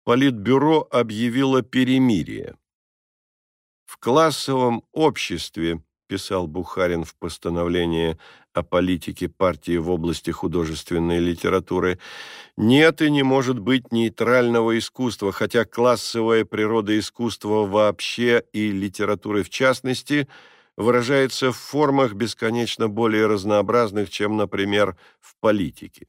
Политбюро объявило перемирие. В классовом обществе, писал Бухарин в постановлении о политике партии в области художественной литературы, нет и не может быть нейтрального искусства, хотя классовая природа искусства вообще и литературы в частности выражается в формах бесконечно более разнообразных, чем, например, в политике.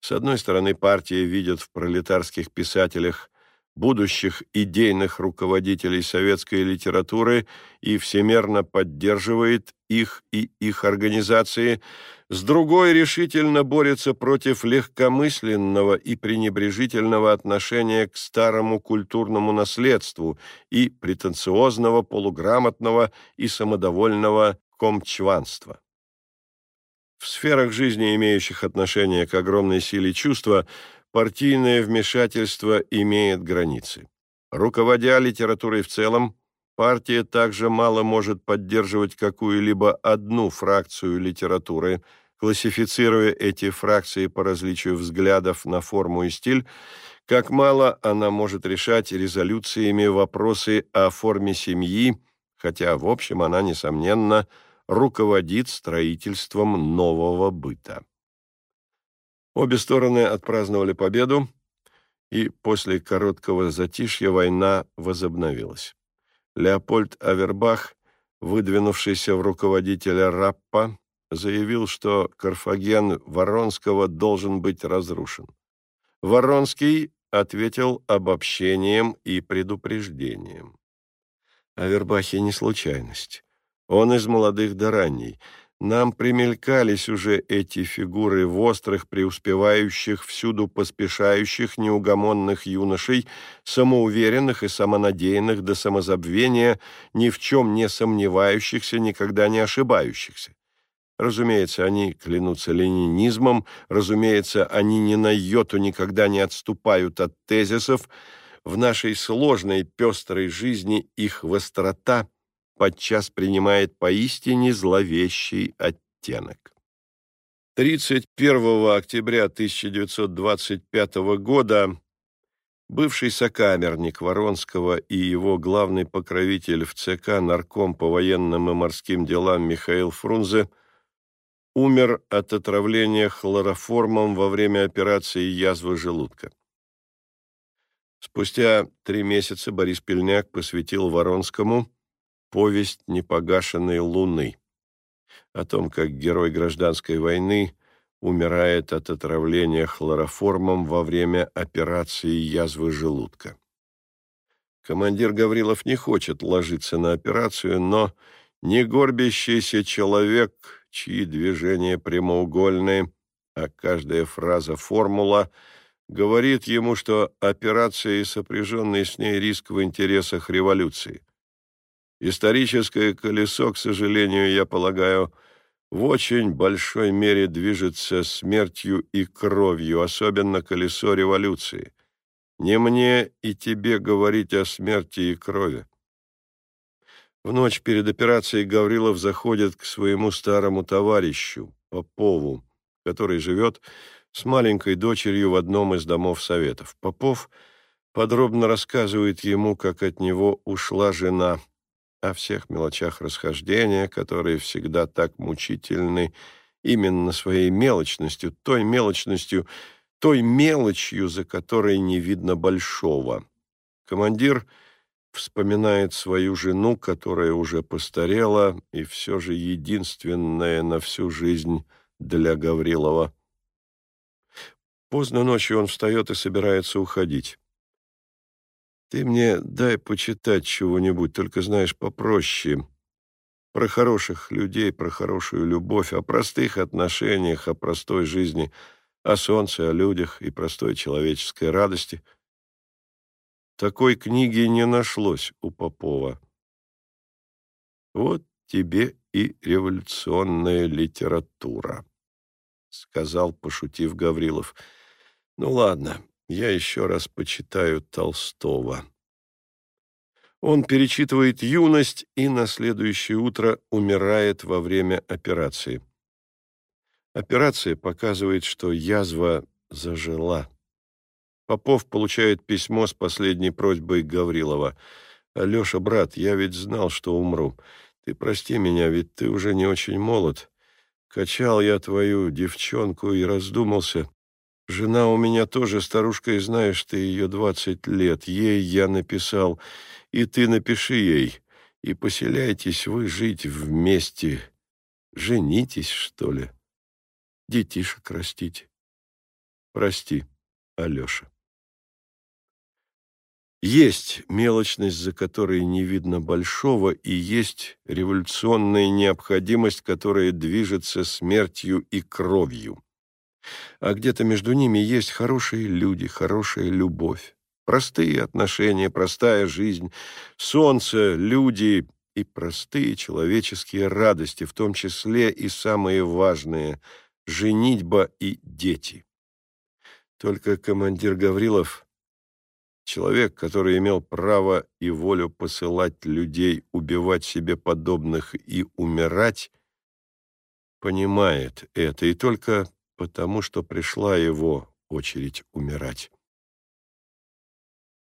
С одной стороны, партия видит в пролетарских писателях будущих идейных руководителей советской литературы и всемерно поддерживает их и их организации, с другой решительно борется против легкомысленного и пренебрежительного отношения к старому культурному наследству и претенциозного, полуграмотного и самодовольного комчванства. В сферах жизни, имеющих отношение к огромной силе чувства, партийное вмешательство имеет границы. Руководя литературой в целом, партия также мало может поддерживать какую-либо одну фракцию литературы, классифицируя эти фракции по различию взглядов на форму и стиль, как мало она может решать резолюциями вопросы о форме семьи, хотя, в общем, она, несомненно, руководит строительством нового быта. Обе стороны отпраздновали победу, и после короткого затишья война возобновилась. Леопольд Авербах, выдвинувшийся в руководителя Раппа, заявил, что Карфаген Воронского должен быть разрушен. Воронский ответил обобщением и предупреждением. Авербахе не случайность. Он из молодых до ранней. Нам примелькались уже эти фигуры в острых, преуспевающих, всюду поспешающих, неугомонных юношей, самоуверенных и самонадеянных до самозабвения, ни в чем не сомневающихся, никогда не ошибающихся. Разумеется, они клянутся ленинизмом, разумеется, они ни на йоту никогда не отступают от тезисов. В нашей сложной, пестрой жизни их вострота — подчас принимает поистине зловещий оттенок. 31 октября 1925 года бывший сокамерник Воронского и его главный покровитель в ЦК нарком по военным и морским делам Михаил Фрунзе умер от отравления хлороформом во время операции язвы желудка. Спустя три месяца Борис Пельняк посвятил Воронскому повесть непогашенной луны, о том, как герой гражданской войны умирает от отравления хлороформом во время операции язвы желудка. Командир Гаврилов не хочет ложиться на операцию, но не горбящийся человек, чьи движения прямоугольные, а каждая фраза формула, говорит ему, что операция и сопряженный с ней риск в интересах революции. Историческое колесо, к сожалению, я полагаю, в очень большой мере движется смертью и кровью, особенно колесо революции. Не мне и тебе говорить о смерти и крови. В ночь перед операцией Гаврилов заходит к своему старому товарищу, Попову, который живет с маленькой дочерью в одном из домов Советов. Попов подробно рассказывает ему, как от него ушла жена, о всех мелочах расхождения, которые всегда так мучительны именно своей мелочностью, той мелочностью, той мелочью, за которой не видно большого. Командир — вспоминает свою жену, которая уже постарела и все же единственная на всю жизнь для Гаврилова. Поздно ночью он встает и собирается уходить. «Ты мне дай почитать чего-нибудь, только, знаешь, попроще. Про хороших людей, про хорошую любовь, о простых отношениях, о простой жизни, о солнце, о людях и простой человеческой радости». Такой книги не нашлось у Попова. «Вот тебе и революционная литература», — сказал, пошутив Гаврилов. «Ну ладно, я еще раз почитаю Толстого». Он перечитывает «Юность» и на следующее утро умирает во время операции. Операция показывает, что язва зажила. Попов получает письмо с последней просьбой Гаврилова. «Алеша, брат, я ведь знал, что умру. Ты прости меня, ведь ты уже не очень молод. Качал я твою девчонку и раздумался. Жена у меня тоже старушка, и знаешь ты ее двадцать лет. Ей я написал, и ты напиши ей. И поселяйтесь вы жить вместе. Женитесь, что ли. Детишек растите. Прости, Алеша. Есть мелочность, за которой не видно большого, и есть революционная необходимость, которая движется смертью и кровью. А где-то между ними есть хорошие люди, хорошая любовь, простые отношения, простая жизнь, солнце, люди и простые человеческие радости, в том числе и самые важные – женитьба и дети. Только командир Гаврилов Человек, который имел право и волю посылать людей убивать себе подобных и умирать, понимает это, и только потому, что пришла его очередь умирать.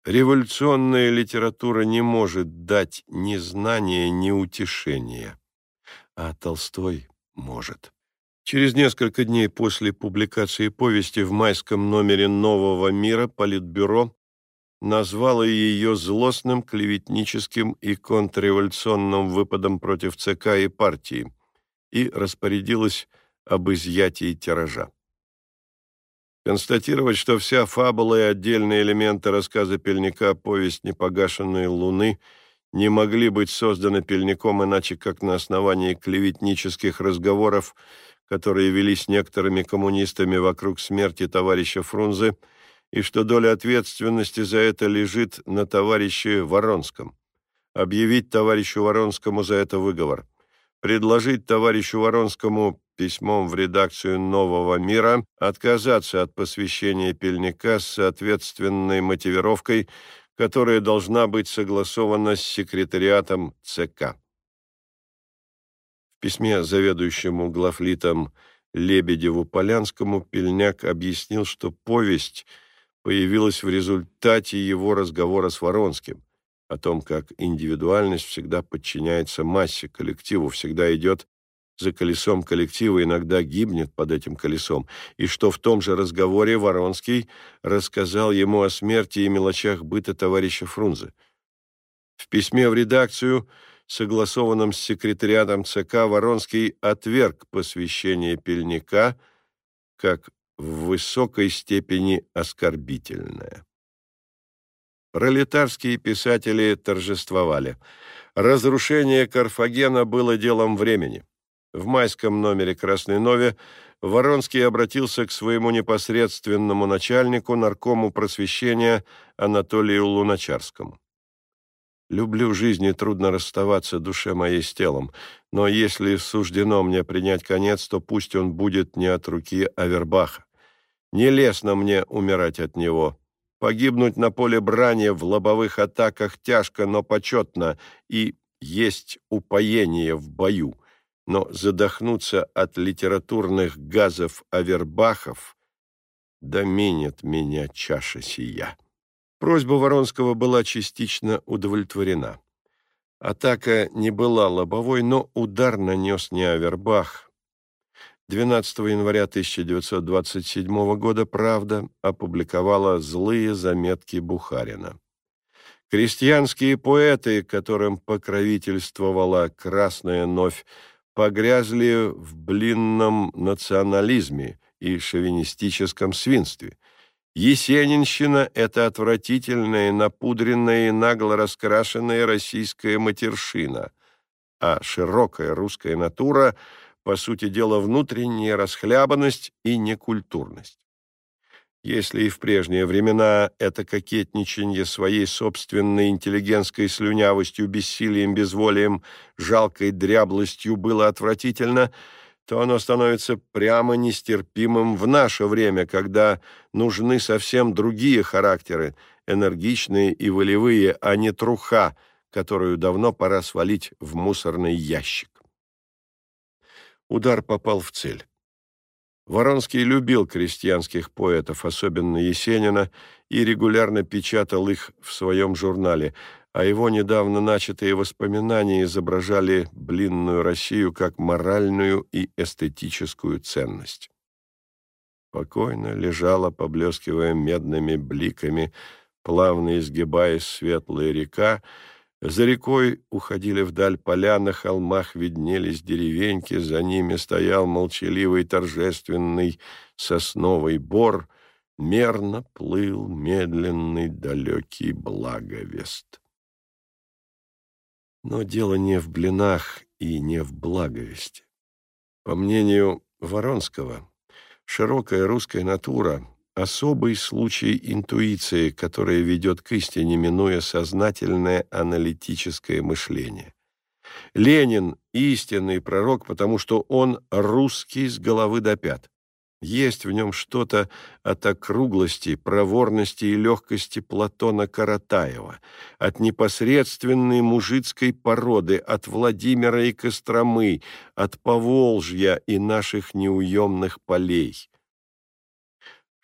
Революционная литература не может дать ни знания, ни утешения, а Толстой может. Через несколько дней после публикации повести в майском номере «Нового мира» Политбюро назвала ее злостным, клеветническим и контрреволюционным выпадом против ЦК и партии и распорядилась об изъятии тиража. Констатировать, что вся фабула и отдельные элементы рассказа Пельника «Повесть непогашенной луны» не могли быть созданы Пельником иначе как на основании клеветнических разговоров, которые велись некоторыми коммунистами вокруг смерти товарища Фрунзе – и что доля ответственности за это лежит на товарище Воронском. Объявить товарищу Воронскому за это выговор. Предложить товарищу Воронскому письмом в редакцию «Нового мира» отказаться от посвящения Пельника с соответственной мотивировкой, которая должна быть согласована с секретариатом ЦК. В письме заведующему главлитом Лебедеву-Полянскому Пельняк объяснил, что повесть – появилась в результате его разговора с Воронским о том, как индивидуальность всегда подчиняется массе, коллективу всегда идет за колесом коллектива, иногда гибнет под этим колесом, и что в том же разговоре Воронский рассказал ему о смерти и мелочах быта товарища Фрунзе. В письме в редакцию, согласованном с секретариатом ЦК, Воронский отверг посвящение Пельника – как в высокой степени оскорбительное. Пролетарские писатели торжествовали. Разрушение Карфагена было делом времени. В майском номере «Красной Нове» Воронский обратился к своему непосредственному начальнику, наркому просвещения Анатолию Луначарскому. «Люблю жизнь и трудно расставаться душе моей с телом, но если суждено мне принять конец, то пусть он будет не от руки Авербаха. Не лестно мне умирать от него». Погибнуть на поле брани в лобовых атаках тяжко, но почетно, и есть упоение в бою. Но задохнуться от литературных газов Авербахов доменит меня чаша сия. Просьба Воронского была частично удовлетворена. Атака не была лобовой, но удар нанес не Авербах, 12 января 1927 года «Правда» опубликовала злые заметки Бухарина. Крестьянские поэты, которым покровительствовала «Красная новь», погрязли в блинном национализме и шовинистическом свинстве. Есенинщина – это отвратительная, напудренная и нагло раскрашенная российская матершина, а широкая русская натура – по сути дела, внутренняя расхлябанность и некультурность. Если и в прежние времена это кокетничанье своей собственной интеллигентской слюнявостью, бессилием, безволием, жалкой дряблостью было отвратительно, то оно становится прямо нестерпимым в наше время, когда нужны совсем другие характеры, энергичные и волевые, а не труха, которую давно пора свалить в мусорный ящик. Удар попал в цель. Воронский любил крестьянских поэтов, особенно Есенина, и регулярно печатал их в своем журнале, а его недавно начатые воспоминания изображали блинную Россию как моральную и эстетическую ценность. Спокойно лежала, поблескивая медными бликами, плавно изгибаясь светлая река, за рекой уходили вдаль поля, на холмах виднелись деревеньки, за ними стоял молчаливый торжественный сосновый бор, мерно плыл медленный далекий благовест. Но дело не в блинах и не в благовесте. По мнению Воронского, широкая русская натура особый случай интуиции, которая ведет к истине, минуя сознательное аналитическое мышление. Ленин – истинный пророк, потому что он русский с головы до пят. Есть в нем что-то от округлости, проворности и легкости Платона Каратаева, от непосредственной мужицкой породы, от Владимира и Костромы, от Поволжья и наших неуемных полей.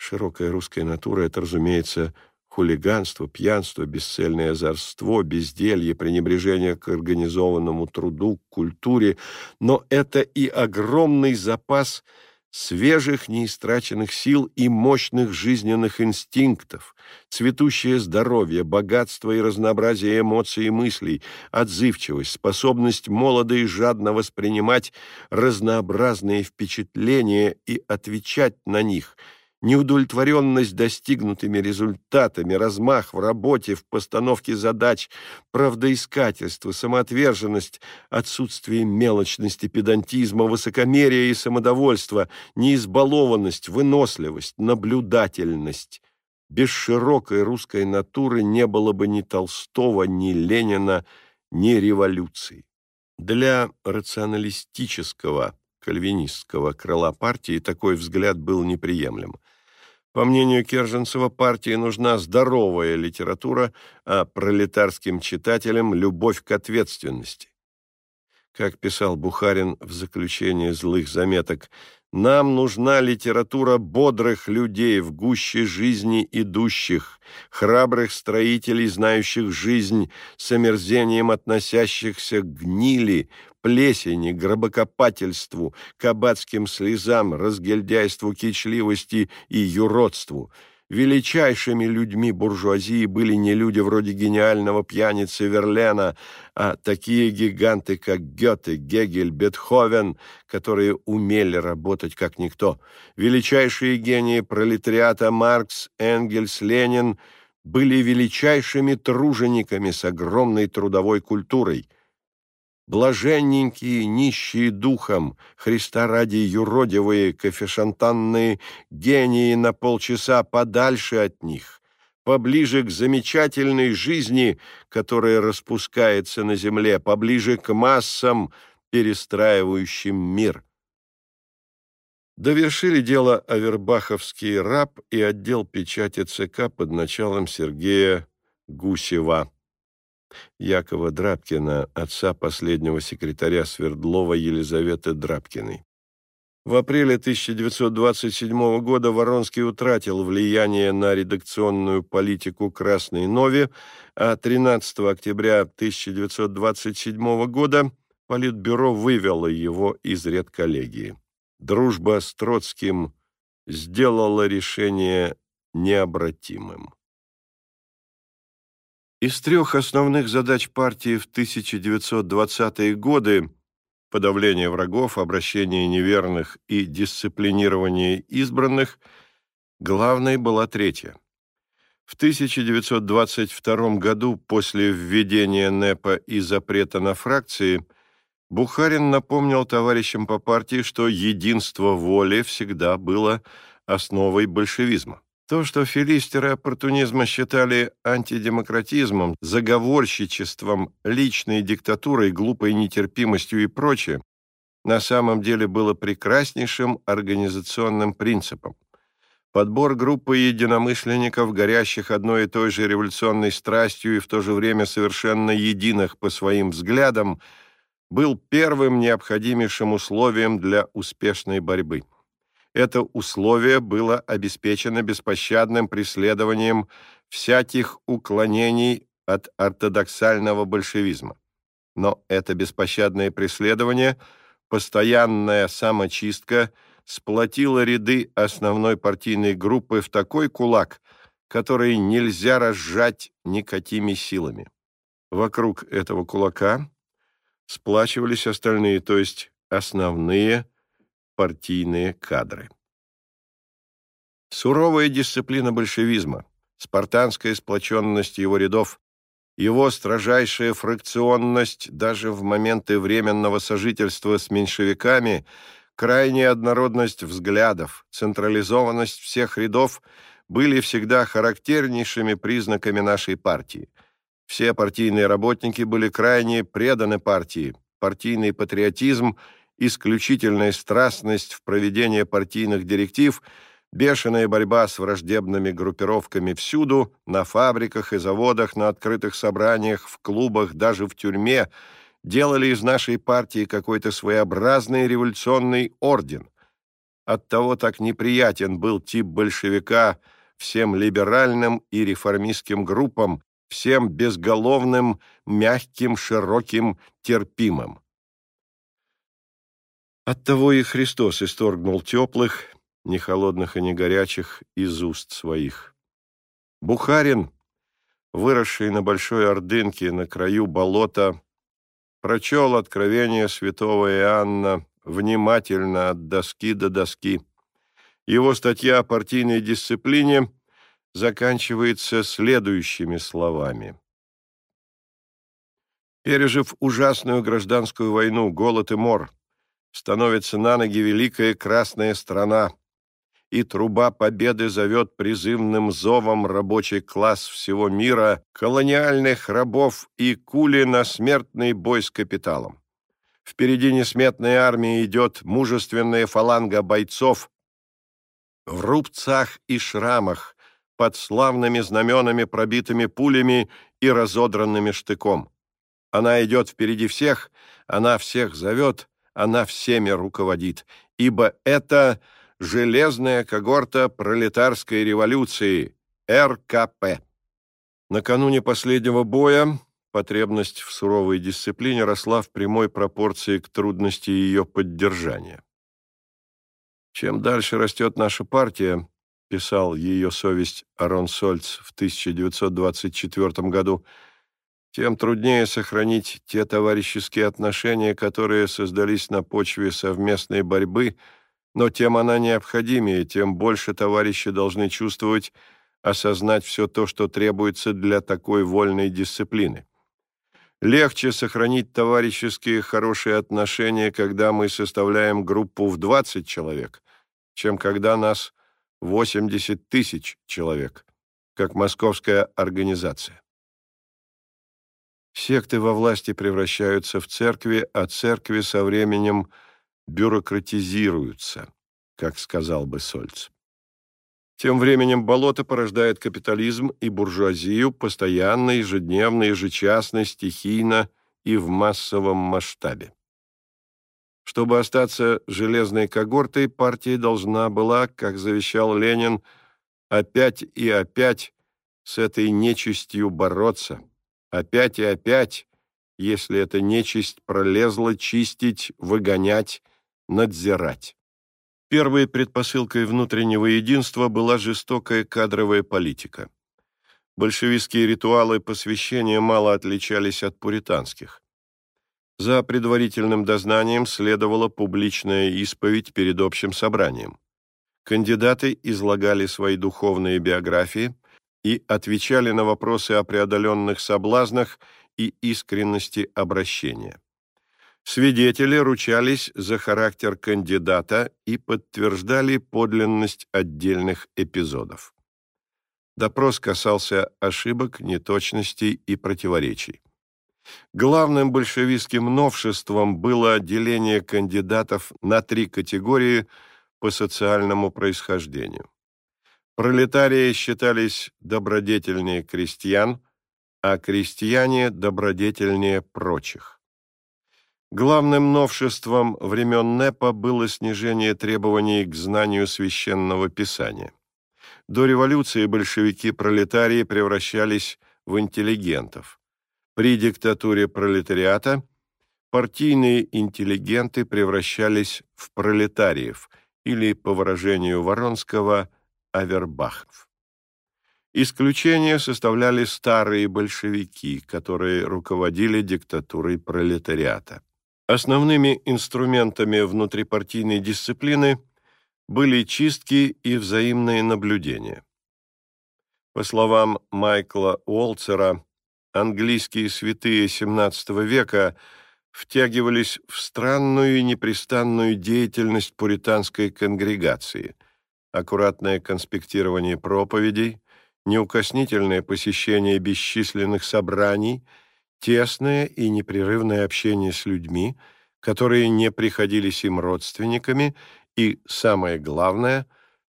Широкая русская натура — это, разумеется, хулиганство, пьянство, бесцельное озорство, безделье, пренебрежение к организованному труду, к культуре, но это и огромный запас свежих неистраченных сил и мощных жизненных инстинктов, цветущее здоровье, богатство и разнообразие эмоций и мыслей, отзывчивость, способность молодо и жадно воспринимать разнообразные впечатления и отвечать на них – неудовлетворенность достигнутыми результатами, размах в работе, в постановке задач, правдоискательство, самоотверженность, отсутствие мелочности, педантизма, высокомерия и самодовольства, неизбалованность, выносливость, наблюдательность. Без широкой русской натуры не было бы ни Толстого, ни Ленина, ни революции. Для рационалистического кальвинистского крыла партии такой взгляд был неприемлем. По мнению Керженцева, партии нужна здоровая литература, а пролетарским читателям – любовь к ответственности. Как писал Бухарин в заключении злых заметок, «Нам нужна литература бодрых людей в гуще жизни идущих, храбрых строителей, знающих жизнь, с омерзением относящихся к гнили, плесени, гробокопательству, кабацким слезам, разгильдяйству, кичливости и юродству. Величайшими людьми буржуазии были не люди вроде гениального пьяницы Верлена, а такие гиганты, как Гёте, Гегель, Бетховен, которые умели работать как никто. Величайшие гении пролетариата Маркс, Энгельс, Ленин были величайшими тружениками с огромной трудовой культурой – Блаженненькие, нищие духом, Христа ради юродивые, кофешантанные гении на полчаса подальше от них, поближе к замечательной жизни, которая распускается на земле, поближе к массам, перестраивающим мир. Довершили дело Авербаховский раб и отдел печати ЦК под началом Сергея Гусева. Якова Драбкина, отца последнего секретаря Свердлова Елизаветы Драбкиной. В апреле 1927 года Воронский утратил влияние на редакционную политику «Красной Нови», а 13 октября 1927 года Политбюро вывело его из редколлегии. Дружба с Троцким сделала решение необратимым. Из трех основных задач партии в 1920-е годы – подавление врагов, обращение неверных и дисциплинирование избранных – главной была третья. В 1922 году, после введения НЭПа и запрета на фракции, Бухарин напомнил товарищам по партии, что единство воли всегда было основой большевизма. То, что филистеры оппортунизма считали антидемократизмом, заговорщичеством, личной диктатурой, глупой нетерпимостью и прочее, на самом деле было прекраснейшим организационным принципом. Подбор группы единомышленников, горящих одной и той же революционной страстью и в то же время совершенно единых по своим взглядам, был первым необходимейшим условием для успешной борьбы. Это условие было обеспечено беспощадным преследованием всяких уклонений от ортодоксального большевизма. Но это беспощадное преследование, постоянная самочистка сплотила ряды основной партийной группы в такой кулак, который нельзя разжать никакими силами. Вокруг этого кулака сплачивались остальные, то есть основные партийные кадры. Суровая дисциплина большевизма, спартанская сплоченность его рядов, его строжайшая фракционность даже в моменты временного сожительства с меньшевиками, крайняя однородность взглядов, централизованность всех рядов были всегда характернейшими признаками нашей партии. Все партийные работники были крайне преданы партии, партийный патриотизм – исключительная страстность в проведении партийных директив, бешеная борьба с враждебными группировками всюду, на фабриках и заводах, на открытых собраниях, в клубах, даже в тюрьме, делали из нашей партии какой-то своеобразный революционный орден. Оттого так неприятен был тип большевика всем либеральным и реформистским группам, всем безголовным, мягким, широким, терпимым. Оттого и Христос исторгнул теплых, не холодных и не горячих, из уст своих. Бухарин, выросший на Большой Ордынке на краю болота, прочел откровение святого Иоанна внимательно от доски до доски. Его статья о партийной дисциплине заканчивается следующими словами. Пережив ужасную гражданскую войну, голод и мор, становится на ноги великая красная страна, и труба победы зовет призывным зовом рабочий класс всего мира, колониальных рабов и кули на смертный бой с капиталом. Впереди несметной армии идет мужественная фаланга бойцов в рубцах и шрамах, под славными знаменами, пробитыми пулями и разодранными штыком. Она идет впереди всех, она всех зовет, она всеми руководит, ибо это железная когорта пролетарской революции, РКП. Накануне последнего боя потребность в суровой дисциплине росла в прямой пропорции к трудности ее поддержания. Чем дальше растет наша партия, писал ее совесть Арон Сольц в 1924 году, тем труднее сохранить те товарищеские отношения, которые создались на почве совместной борьбы, но тем она необходимее, тем больше товарищи должны чувствовать, осознать все то, что требуется для такой вольной дисциплины. Легче сохранить товарищеские хорошие отношения, когда мы составляем группу в 20 человек, чем когда нас 80 тысяч человек, как московская организация. Секты во власти превращаются в церкви, а церкви со временем бюрократизируются, как сказал бы Сольц. Тем временем болото порождает капитализм и буржуазию постоянно, ежедневно, ежечасно, стихийно и в массовом масштабе. Чтобы остаться железной когортой, партия должна была, как завещал Ленин, опять и опять с этой нечистью бороться, опять и опять, если эта нечисть пролезла, чистить, выгонять, надзирать. Первой предпосылкой внутреннего единства была жестокая кадровая политика. Большевистские ритуалы посвящения мало отличались от пуританских. За предварительным дознанием следовала публичная исповедь перед общим собранием. Кандидаты излагали свои духовные биографии и отвечали на вопросы о преодоленных соблазнах и искренности обращения. Свидетели ручались за характер кандидата и подтверждали подлинность отдельных эпизодов. Допрос касался ошибок, неточностей и противоречий. Главным большевистским новшеством было деление кандидатов на три категории по социальному происхождению. Пролетарии считались добродетельнее крестьян, а крестьяне – добродетельнее прочих. Главным новшеством времен НЭПа было снижение требований к знанию священного писания. До революции большевики-пролетарии превращались в интеллигентов. При диктатуре пролетариата партийные интеллигенты превращались в пролетариев или, по выражению Воронского, авербахов. Исключение составляли старые большевики, которые руководили диктатурой пролетариата. Основными инструментами внутрипартийной дисциплины были чистки и взаимные наблюдения. По словам Майкла Уолцера, английские святые XVII века втягивались в странную и непрестанную деятельность пуританской конгрегации, аккуратное конспектирование проповедей, неукоснительное посещение бесчисленных собраний – тесное и непрерывное общение с людьми, которые не приходились им родственниками, и, самое главное,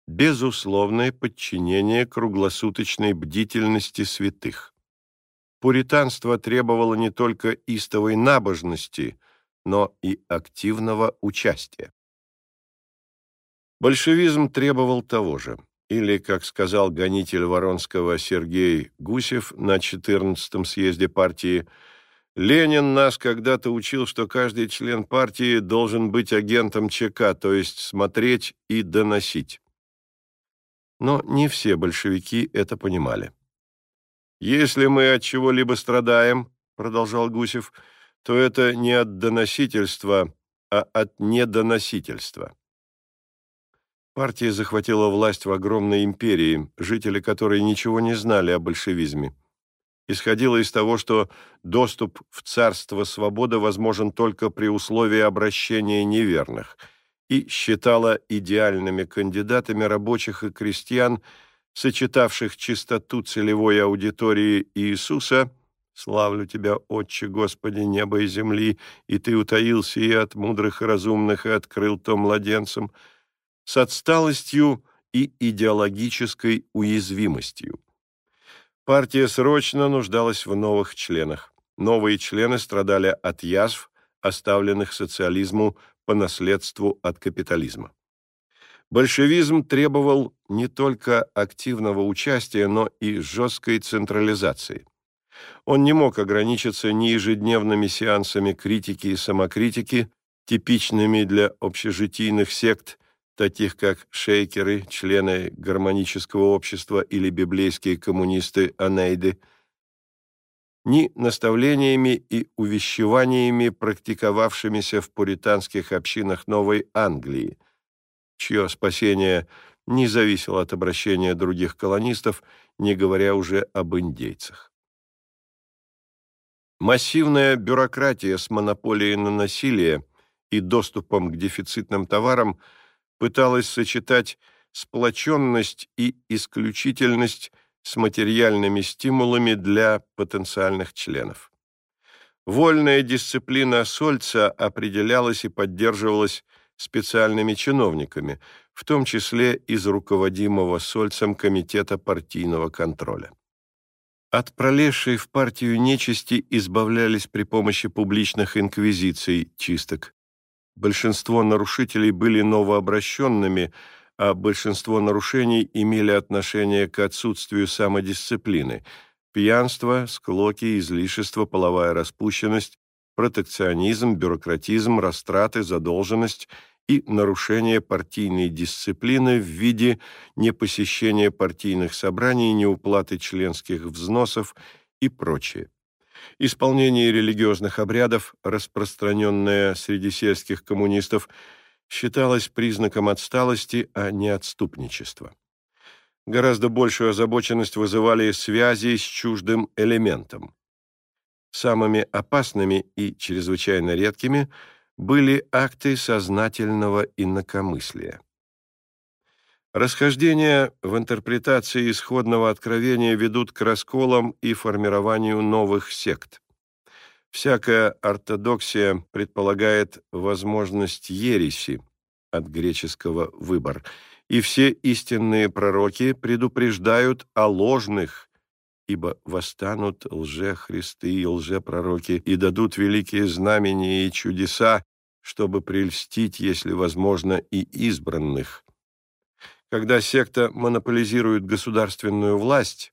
безусловное подчинение круглосуточной бдительности святых. Пуританство требовало не только истовой набожности, но и активного участия. Большевизм требовал того же. Или, как сказал гонитель Воронского Сергей Гусев на 14-м съезде партии, Ленин нас когда-то учил, что каждый член партии должен быть агентом ЧК, то есть смотреть и доносить. Но не все большевики это понимали. «Если мы от чего-либо страдаем, — продолжал Гусев, — то это не от доносительства, а от недоносительства. Партия захватила власть в огромной империи, жители которой ничего не знали о большевизме. Исходила из того, что доступ в царство свободы возможен только при условии обращения неверных, и считала идеальными кандидатами рабочих и крестьян, сочетавших чистоту целевой аудитории Иисуса «Славлю Тебя, Отче Господи, неба и земли, и Ты утаился и от мудрых и разумных, и открыл то младенцам», с отсталостью и идеологической уязвимостью. Партия срочно нуждалась в новых членах. Новые члены страдали от язв, оставленных социализму по наследству от капитализма. Большевизм требовал не только активного участия, но и жесткой централизации. Он не мог ограничиться ни ежедневными сеансами критики и самокритики, типичными для общежитийных сект, таких как шейкеры, члены гармонического общества или библейские коммунисты-анейды, ни наставлениями и увещеваниями, практиковавшимися в пуританских общинах Новой Англии, чье спасение не зависело от обращения других колонистов, не говоря уже об индейцах. Массивная бюрократия с монополией на насилие и доступом к дефицитным товарам пыталась сочетать сплоченность и исключительность с материальными стимулами для потенциальных членов. Вольная дисциплина Сольца определялась и поддерживалась специальными чиновниками, в том числе из руководимого Сольцем Комитета партийного контроля. От пролезшей в партию нечисти избавлялись при помощи публичных инквизиций, чисток. Большинство нарушителей были новообращенными, а большинство нарушений имели отношение к отсутствию самодисциплины – пьянство, склоки, излишество, половая распущенность, протекционизм, бюрократизм, растраты, задолженность и нарушение партийной дисциплины в виде непосещения партийных собраний, неуплаты членских взносов и прочее. Исполнение религиозных обрядов, распространенное среди сельских коммунистов, считалось признаком отсталости, а не отступничества. Гораздо большую озабоченность вызывали связи с чуждым элементом. Самыми опасными и чрезвычайно редкими были акты сознательного инакомыслия. Расхождения в интерпретации исходного откровения ведут к расколам и формированию новых сект. Всякая ортодоксия предполагает возможность ереси, от греческого «выбор», и все истинные пророки предупреждают о ложных, ибо восстанут лже-христы и лже-пророки и дадут великие знамения и чудеса, чтобы прельстить, если возможно, и избранных. Когда секта монополизирует государственную власть,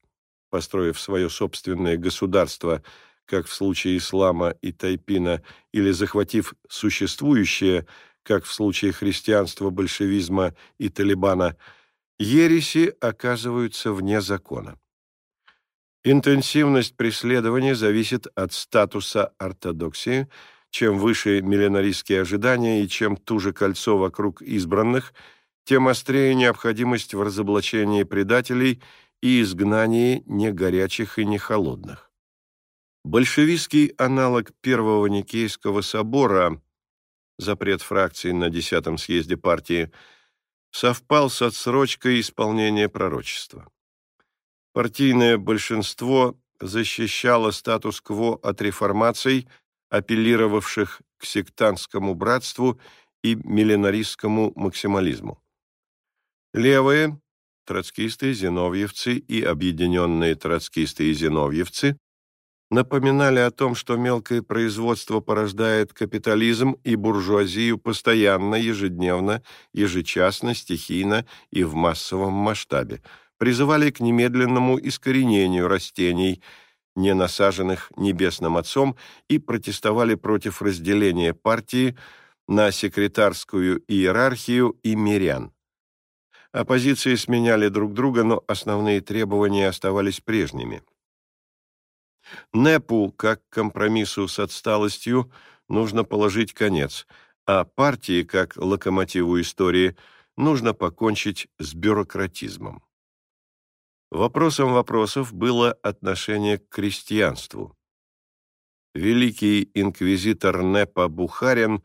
построив свое собственное государство, как в случае ислама и тайпина, или захватив существующее, как в случае христианства, большевизма и талибана, ереси оказываются вне закона. Интенсивность преследования зависит от статуса ортодоксии, чем выше миллинаристские ожидания и чем туже кольцо вокруг избранных, тем острее необходимость в разоблачении предателей и изгнании не горячих и не холодных. Большевистский аналог Первого Никейского собора, запрет фракций на десятом съезде партии, совпал с отсрочкой исполнения пророчества. Партийное большинство защищало статус-кво от реформаций, апеллировавших к сектантскому братству и миллинаристскому максимализму. Левые, троцкисты, зиновьевцы и объединенные троцкисты и зиновьевцы напоминали о том, что мелкое производство порождает капитализм и буржуазию постоянно, ежедневно, ежечасно, стихийно и в массовом масштабе, призывали к немедленному искоренению растений, не насаженных Небесным Отцом, и протестовали против разделения партии на секретарскую иерархию и мирян. Оппозиции сменяли друг друга, но основные требования оставались прежними. НЭПу, как компромиссу с отсталостью, нужно положить конец, а партии, как локомотиву истории, нужно покончить с бюрократизмом. Вопросом вопросов было отношение к крестьянству. Великий инквизитор Непа Бухарин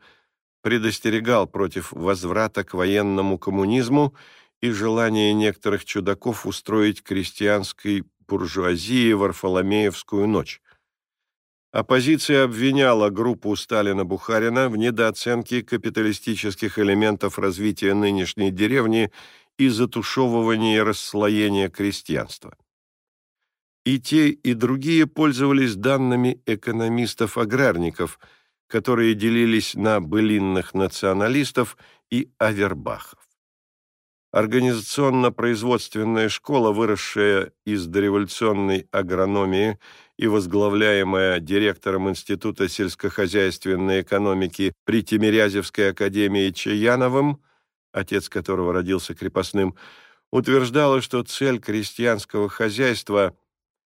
предостерегал против возврата к военному коммунизму и желание некоторых чудаков устроить крестьянской буржуазии Варфоломеевскую ночь. Оппозиция обвиняла группу Сталина-Бухарина в недооценке капиталистических элементов развития нынешней деревни и затушевывании расслоения крестьянства. И те, и другие пользовались данными экономистов-аграрников, которые делились на былинных националистов и авербахов. Организационно-производственная школа, выросшая из дореволюционной агрономии и возглавляемая директором Института сельскохозяйственной экономики при Тимирязевской академии Чаяновым, отец которого родился крепостным, утверждала, что цель крестьянского хозяйства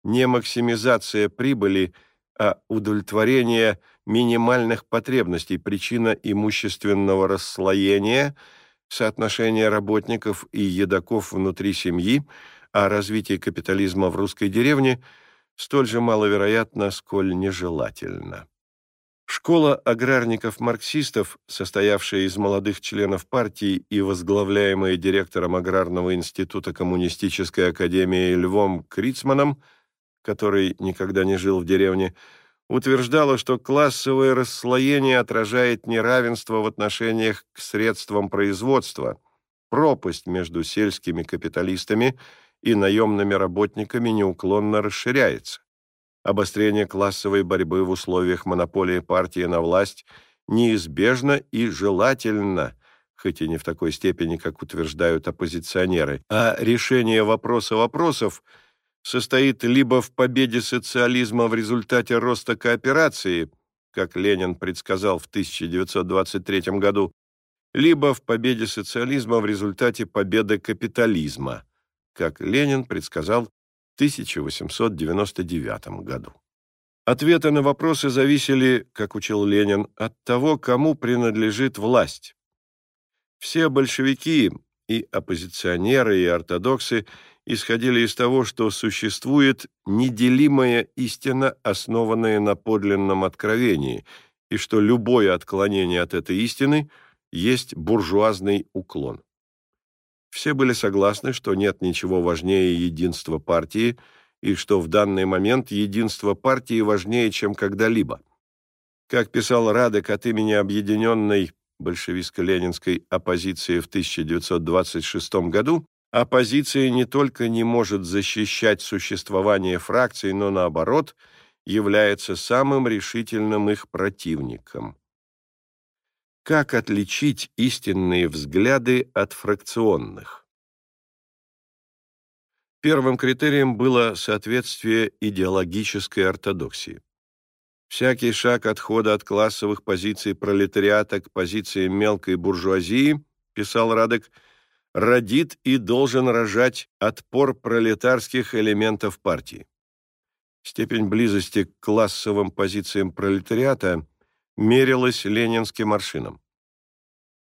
не максимизация прибыли, а удовлетворение минимальных потребностей, причина имущественного расслоения, соотношение работников и едоков внутри семьи, а развитие капитализма в русской деревне столь же маловероятно, сколь нежелательно. Школа аграрников-марксистов, состоявшая из молодых членов партии и возглавляемая директором Аграрного института Коммунистической академии Львом Крицманом, который никогда не жил в деревне, утверждала, что классовое расслоение отражает неравенство в отношениях к средствам производства, пропасть между сельскими капиталистами и наемными работниками неуклонно расширяется. Обострение классовой борьбы в условиях монополии партии на власть неизбежно и желательно, хоть и не в такой степени, как утверждают оппозиционеры, а решение вопроса вопросов состоит либо в победе социализма в результате роста кооперации, как Ленин предсказал в 1923 году, либо в победе социализма в результате победы капитализма, как Ленин предсказал 1899 году. Ответы на вопросы зависели, как учил Ленин, от того, кому принадлежит власть. Все большевики, и оппозиционеры, и ортодоксы исходили из того, что существует неделимая истина, основанная на подлинном откровении, и что любое отклонение от этой истины есть буржуазный уклон. Все были согласны, что нет ничего важнее единства партии и что в данный момент единство партии важнее, чем когда-либо. Как писал Радек от имени объединенной большевистско-ленинской оппозиции в 1926 году, оппозиция не только не может защищать существование фракций, но наоборот является самым решительным их противником. Как отличить истинные взгляды от фракционных? Первым критерием было соответствие идеологической ортодоксии. Всякий шаг отхода от классовых позиций пролетариата к позициям мелкой буржуазии, писал Радек, родит и должен рожать отпор пролетарских элементов партии. Степень близости к классовым позициям пролетариата мерилась ленинским аршином.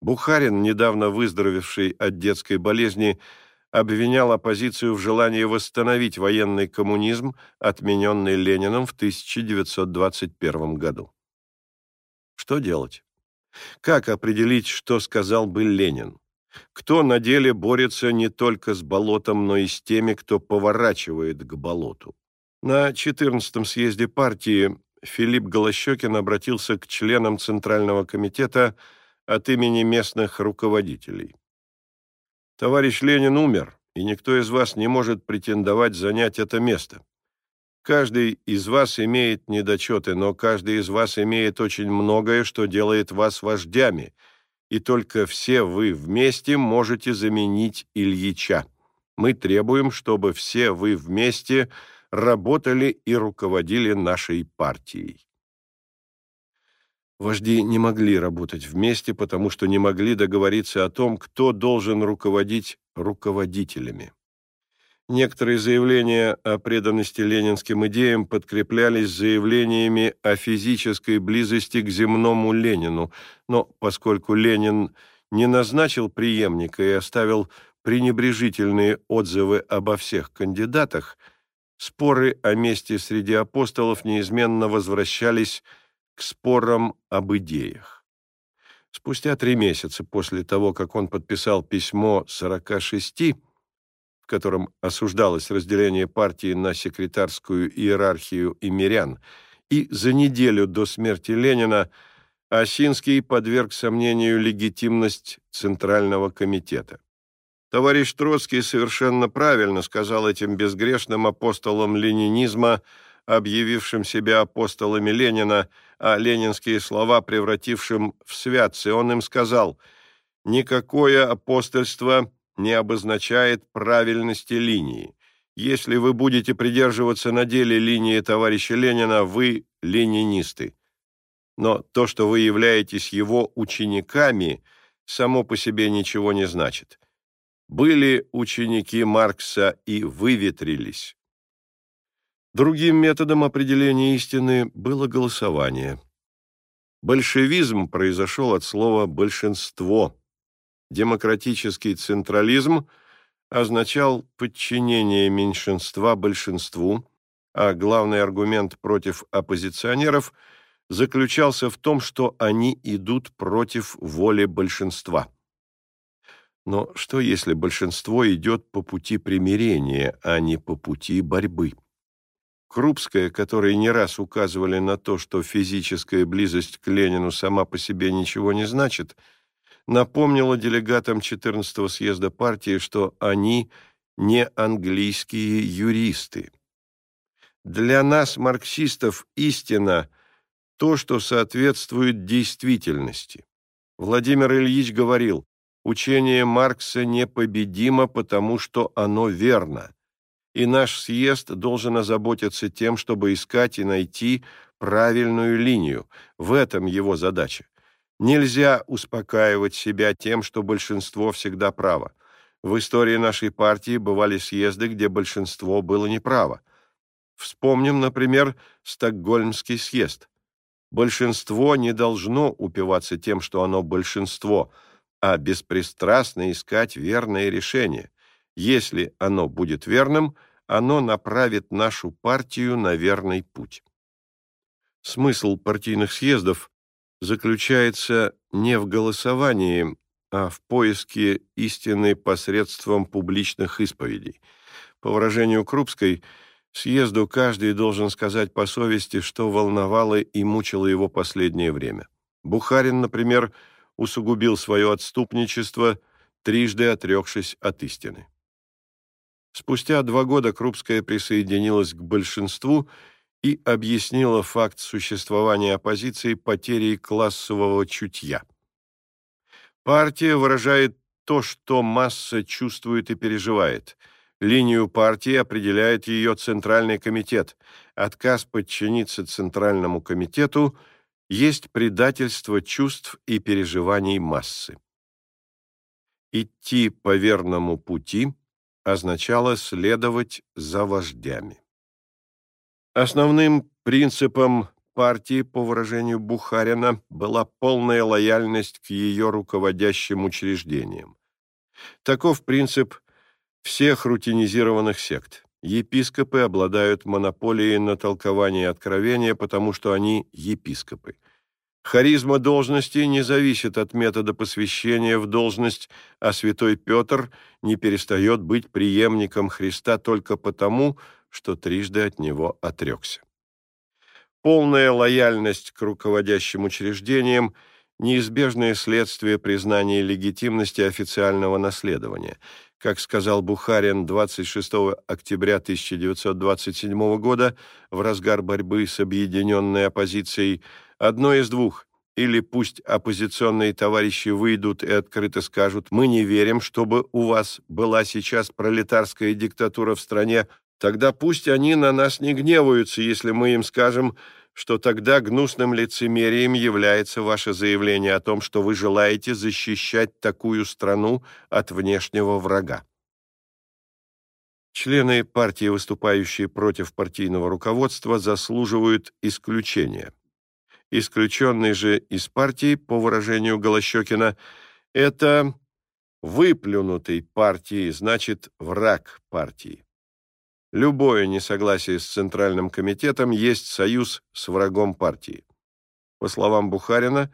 Бухарин, недавно выздоровевший от детской болезни, обвинял оппозицию в желании восстановить военный коммунизм, отмененный Лениным в 1921 году. Что делать? Как определить, что сказал бы Ленин? Кто на деле борется не только с болотом, но и с теми, кто поворачивает к болоту? На 14-м съезде партии Филипп Голощекин обратился к членам Центрального комитета от имени местных руководителей. «Товарищ Ленин умер, и никто из вас не может претендовать занять это место. Каждый из вас имеет недочеты, но каждый из вас имеет очень многое, что делает вас вождями, и только все вы вместе можете заменить Ильича. Мы требуем, чтобы все вы вместе – работали и руководили нашей партией. Вожди не могли работать вместе, потому что не могли договориться о том, кто должен руководить руководителями. Некоторые заявления о преданности ленинским идеям подкреплялись заявлениями о физической близости к земному Ленину, но поскольку Ленин не назначил преемника и оставил пренебрежительные отзывы обо всех кандидатах – Споры о месте среди апостолов неизменно возвращались к спорам об идеях. Спустя три месяца после того, как он подписал письмо 46, в котором осуждалось разделение партии на секретарскую иерархию и мирян, и за неделю до смерти Ленина Осинский подверг сомнению легитимность Центрального комитета. Товарищ Троцкий совершенно правильно сказал этим безгрешным апостолам ленинизма, объявившим себя апостолами Ленина, а ленинские слова превратившим в святцы. Он им сказал, «Никакое апостольство не обозначает правильности линии. Если вы будете придерживаться на деле линии товарища Ленина, вы ленинисты. Но то, что вы являетесь его учениками – само по себе ничего не значит. Были ученики Маркса и выветрились. Другим методом определения истины было голосование. Большевизм произошел от слова «большинство». Демократический централизм означал подчинение меньшинства большинству, а главный аргумент против оппозиционеров заключался в том, что они идут против воли большинства. Но что, если большинство идет по пути примирения, а не по пути борьбы? Крупская, которые не раз указывали на то, что физическая близость к Ленину сама по себе ничего не значит, напомнила делегатам 14-го съезда партии, что они не английские юристы. Для нас, марксистов, истина – то, что соответствует действительности. Владимир Ильич говорил, учение Маркса непобедимо, потому что оно верно, и наш съезд должен озаботиться тем, чтобы искать и найти правильную линию. В этом его задача. Нельзя успокаивать себя тем, что большинство всегда право. В истории нашей партии бывали съезды, где большинство было неправо. Вспомним, например, Стокгольмский съезд. Большинство не должно упиваться тем, что оно большинство – а беспристрастно искать верное решение. Если оно будет верным, оно направит нашу партию на верный путь. Смысл партийных съездов заключается не в голосовании, а в поиске истины посредством публичных исповедей. По выражению Крупской, съезду каждый должен сказать по совести, что волновало и мучило его последнее время. Бухарин, например, усугубил свое отступничество, трижды отрекшись от истины. Спустя два года Крупская присоединилась к большинству и объяснила факт существования оппозиции потерей классового чутья. Партия выражает то, что масса чувствует и переживает. Линию партии определяет ее Центральный комитет. Отказ подчиниться Центральному комитету – есть предательство чувств и переживаний массы. Идти по верному пути означало следовать за вождями. Основным принципом партии, по выражению Бухарина, была полная лояльность к ее руководящим учреждениям. Таков принцип всех рутинизированных сект. Епископы обладают монополией на толкование откровения, потому что они епископы. Харизма должности не зависит от метода посвящения в должность, а святой Петр не перестает быть преемником Христа только потому, что трижды от него отрекся. Полная лояльность к руководящим учреждениям – неизбежное следствие признания легитимности официального наследования – как сказал Бухарин 26 октября 1927 года в разгар борьбы с объединенной оппозицией, одно из двух – или пусть оппозиционные товарищи выйдут и открыто скажут «Мы не верим, чтобы у вас была сейчас пролетарская диктатура в стране», тогда пусть они на нас не гневаются, если мы им скажем что тогда гнусным лицемерием является ваше заявление о том, что вы желаете защищать такую страну от внешнего врага. Члены партии, выступающие против партийного руководства, заслуживают исключения. Исключенный же из партии, по выражению Голощекина, это выплюнутый партии, значит, враг партии. Любое несогласие с Центральным комитетом есть союз с врагом партии. По словам Бухарина,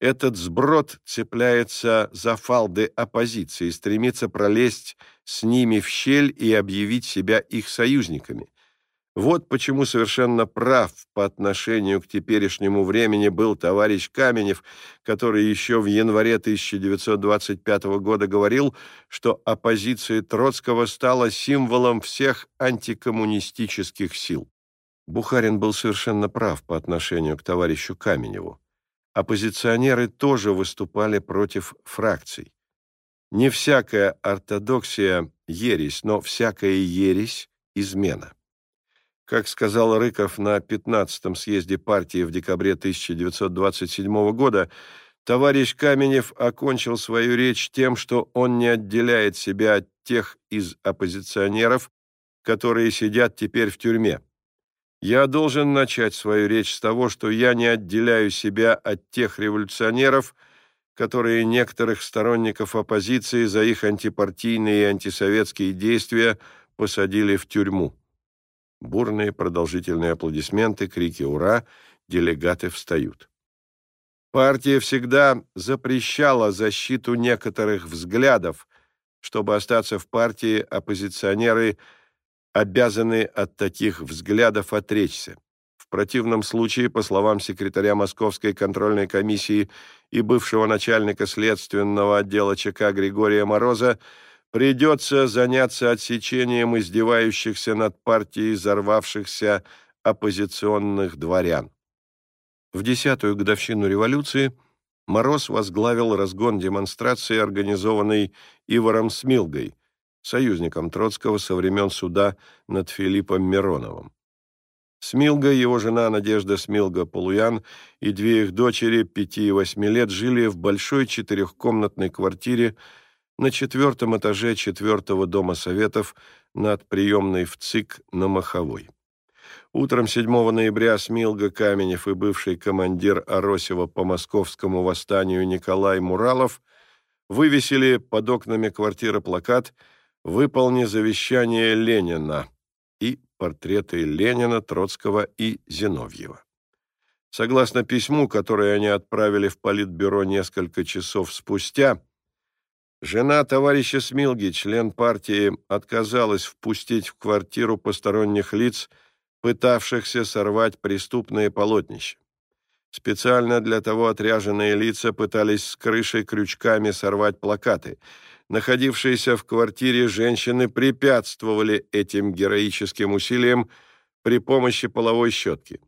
этот сброд цепляется за фалды оппозиции, стремится пролезть с ними в щель и объявить себя их союзниками. Вот почему совершенно прав по отношению к теперешнему времени был товарищ Каменев, который еще в январе 1925 года говорил, что оппозиция Троцкого стала символом всех антикоммунистических сил. Бухарин был совершенно прав по отношению к товарищу Каменеву. Оппозиционеры тоже выступали против фракций. Не всякая ортодоксия – ересь, но всякая ересь – измена. Как сказал Рыков на 15-м съезде партии в декабре 1927 года, Товарищ Каменев окончил свою речь тем, что он не отделяет себя от тех из оппозиционеров, которые сидят теперь в тюрьме. Я должен начать свою речь с того, что я не отделяю себя от тех революционеров, которые некоторых сторонников оппозиции за их антипартийные и антисоветские действия посадили в тюрьму. Бурные продолжительные аплодисменты, крики «Ура!», делегаты встают. Партия всегда запрещала защиту некоторых взглядов. Чтобы остаться в партии, оппозиционеры – обязаны от таких взглядов отречься. В противном случае, по словам секретаря Московской контрольной комиссии и бывшего начальника следственного отдела ЧК Григория Мороза, придется заняться отсечением издевающихся над партией взорвавшихся оппозиционных дворян. В десятую годовщину революции Мороз возглавил разгон демонстрации, организованной Иваром Смилгой, союзником Троцкого со времен суда над Филиппом Мироновым. Смилга, его жена Надежда Смилга-Полуян и две их дочери, пяти и восьми лет, жили в большой четырехкомнатной квартире на четвертом этаже четвертого дома Советов над приемной в ЦИК на Маховой. Утром 7 ноября Смилга Каменев и бывший командир Аросева по московскому восстанию Николай Муралов вывесили под окнами квартиры плакат – «Выполни завещание Ленина» и портреты Ленина, Троцкого и Зиновьева. Согласно письму, которое они отправили в Политбюро несколько часов спустя, жена товарища Смилги, член партии, отказалась впустить в квартиру посторонних лиц, пытавшихся сорвать преступные полотнища. Специально для того отряженные лица пытались с крышей крючками сорвать плакаты – находившиеся в квартире женщины препятствовали этим героическим усилиям при помощи половой щетки.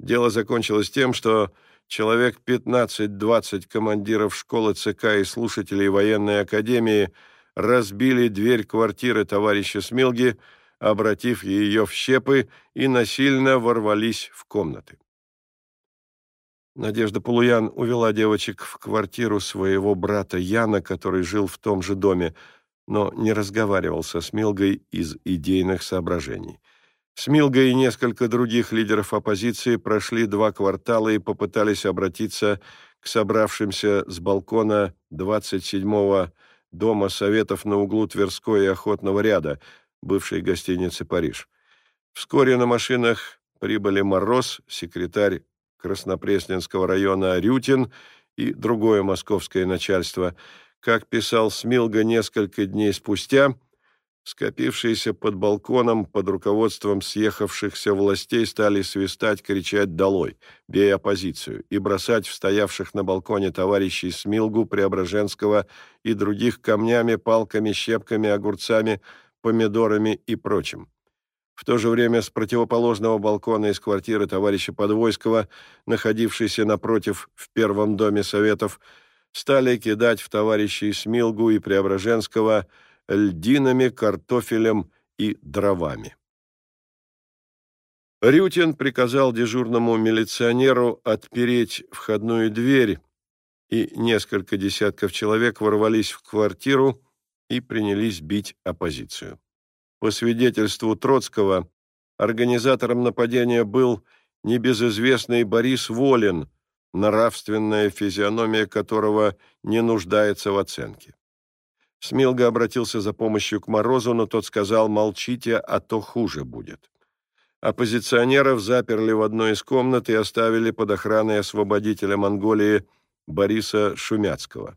Дело закончилось тем, что человек 15-20 командиров школы ЦК и слушателей военной академии разбили дверь квартиры товарища Смилги, обратив ее в щепы и насильно ворвались в комнаты. Надежда Полуян увела девочек в квартиру своего брата Яна, который жил в том же доме, но не разговаривал со Смилгой из идейных соображений. Смилга и несколько других лидеров оппозиции прошли два квартала и попытались обратиться к собравшимся с балкона 27-го дома Советов на углу Тверской и Охотного ряда, бывшей гостиницы «Париж». Вскоре на машинах прибыли Мороз, секретарь Краснопресненского района Рютин и другое московское начальство. Как писал Смилга несколько дней спустя, скопившиеся под балконом под руководством съехавшихся властей стали свистать, кричать «Долой!», бей оппозицию и бросать в стоявших на балконе товарищей Смилгу, Преображенского и других камнями, палками, щепками, огурцами, помидорами и прочим. В то же время с противоположного балкона из квартиры товарища Подвойского, находившейся напротив в первом доме Советов, стали кидать в товарищей Смилгу и Преображенского льдинами, картофелем и дровами. Рютин приказал дежурному милиционеру отпереть входную дверь, и несколько десятков человек ворвались в квартиру и принялись бить оппозицию. По свидетельству Троцкого, организатором нападения был небезызвестный Борис Волин, нравственная физиономия которого не нуждается в оценке. Смилга обратился за помощью к Морозу, но тот сказал «молчите, а то хуже будет». Оппозиционеров заперли в одной из комнат и оставили под охраной освободителя Монголии Бориса Шумяцкого.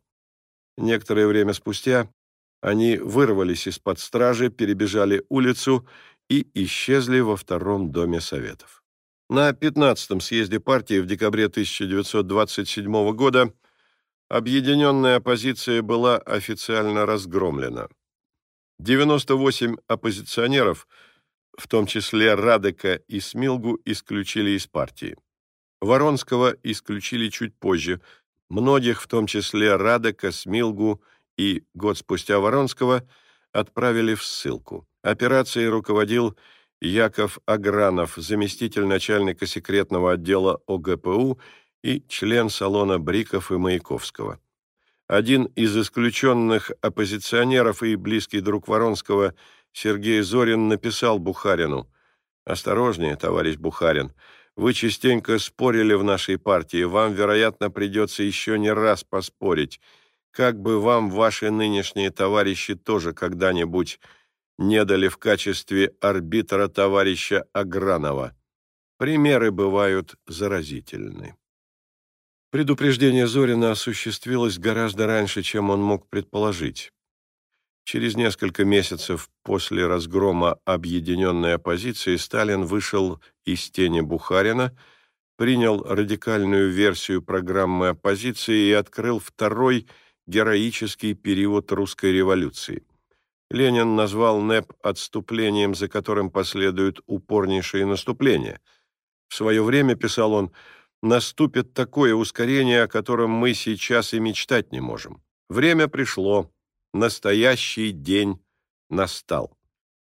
Некоторое время спустя они вырвались из-под стражи, перебежали улицу и исчезли во втором доме Советов. На 15-м съезде партии в декабре 1927 года объединенная оппозиция была официально разгромлена. 98 оппозиционеров, в том числе Радека и Смилгу, исключили из партии. Воронского исключили чуть позже, многих, в том числе Радека, Смилгу и год спустя Воронского отправили в ссылку. Операцией руководил Яков Агранов, заместитель начальника секретного отдела ОГПУ и член салона Бриков и Маяковского. Один из исключенных оппозиционеров и близкий друг Воронского Сергей Зорин написал Бухарину «Осторожнее, товарищ Бухарин, вы частенько спорили в нашей партии, вам, вероятно, придется еще не раз поспорить, как бы вам ваши нынешние товарищи тоже когда-нибудь не дали в качестве арбитра товарища Агранова. Примеры бывают заразительны. Предупреждение Зорина осуществилось гораздо раньше, чем он мог предположить. Через несколько месяцев после разгрома объединенной оппозиции Сталин вышел из тени Бухарина, принял радикальную версию программы оппозиции и открыл второй героический период русской революции. Ленин назвал НЭП отступлением, за которым последуют упорнейшие наступления. В свое время, писал он, наступит такое ускорение, о котором мы сейчас и мечтать не можем. Время пришло, настоящий день настал.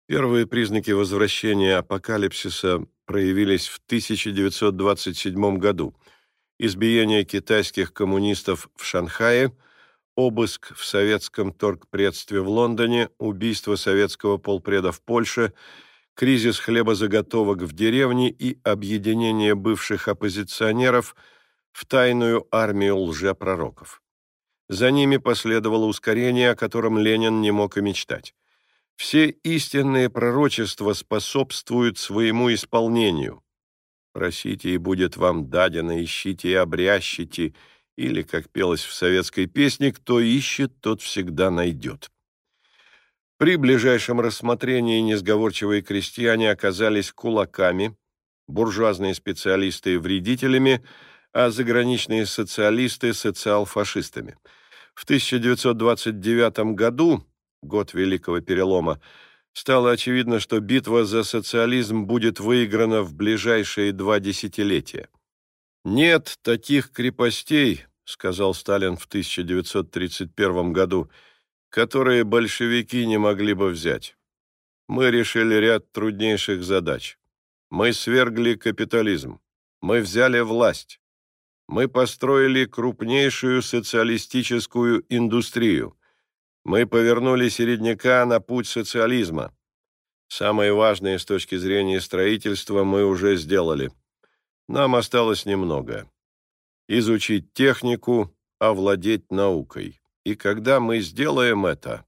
Первые признаки возвращения апокалипсиса проявились в 1927 году. Избиение китайских коммунистов в Шанхае, обыск в советском торгпредстве в Лондоне, убийство советского полпреда в Польше – кризис хлебозаготовок в деревне и объединение бывших оппозиционеров в тайную армию лжепророков. За ними последовало ускорение, о котором Ленин не мог и мечтать. Все истинные пророчества способствуют своему исполнению. Просите, и будет вам дадено, ищите и обрящите, или, как пелось в советской песне, кто ищет, тот всегда найдет. При ближайшем рассмотрении несговорчивые крестьяне оказались кулаками, буржуазные специалисты – вредителями, а заграничные социалисты – социал-фашистами. В 1929 году, год Великого Перелома, стало очевидно, что битва за социализм будет выиграна в ближайшие два десятилетия. «Нет таких крепостей», — сказал Сталин в 1931 году, — которые большевики не могли бы взять. Мы решили ряд труднейших задач. Мы свергли капитализм. Мы взяли власть. Мы построили крупнейшую социалистическую индустрию. Мы повернули середняка на путь социализма. Самое важное с точки зрения строительства мы уже сделали. Нам осталось немного. Изучить технику, овладеть наукой. И когда мы сделаем это,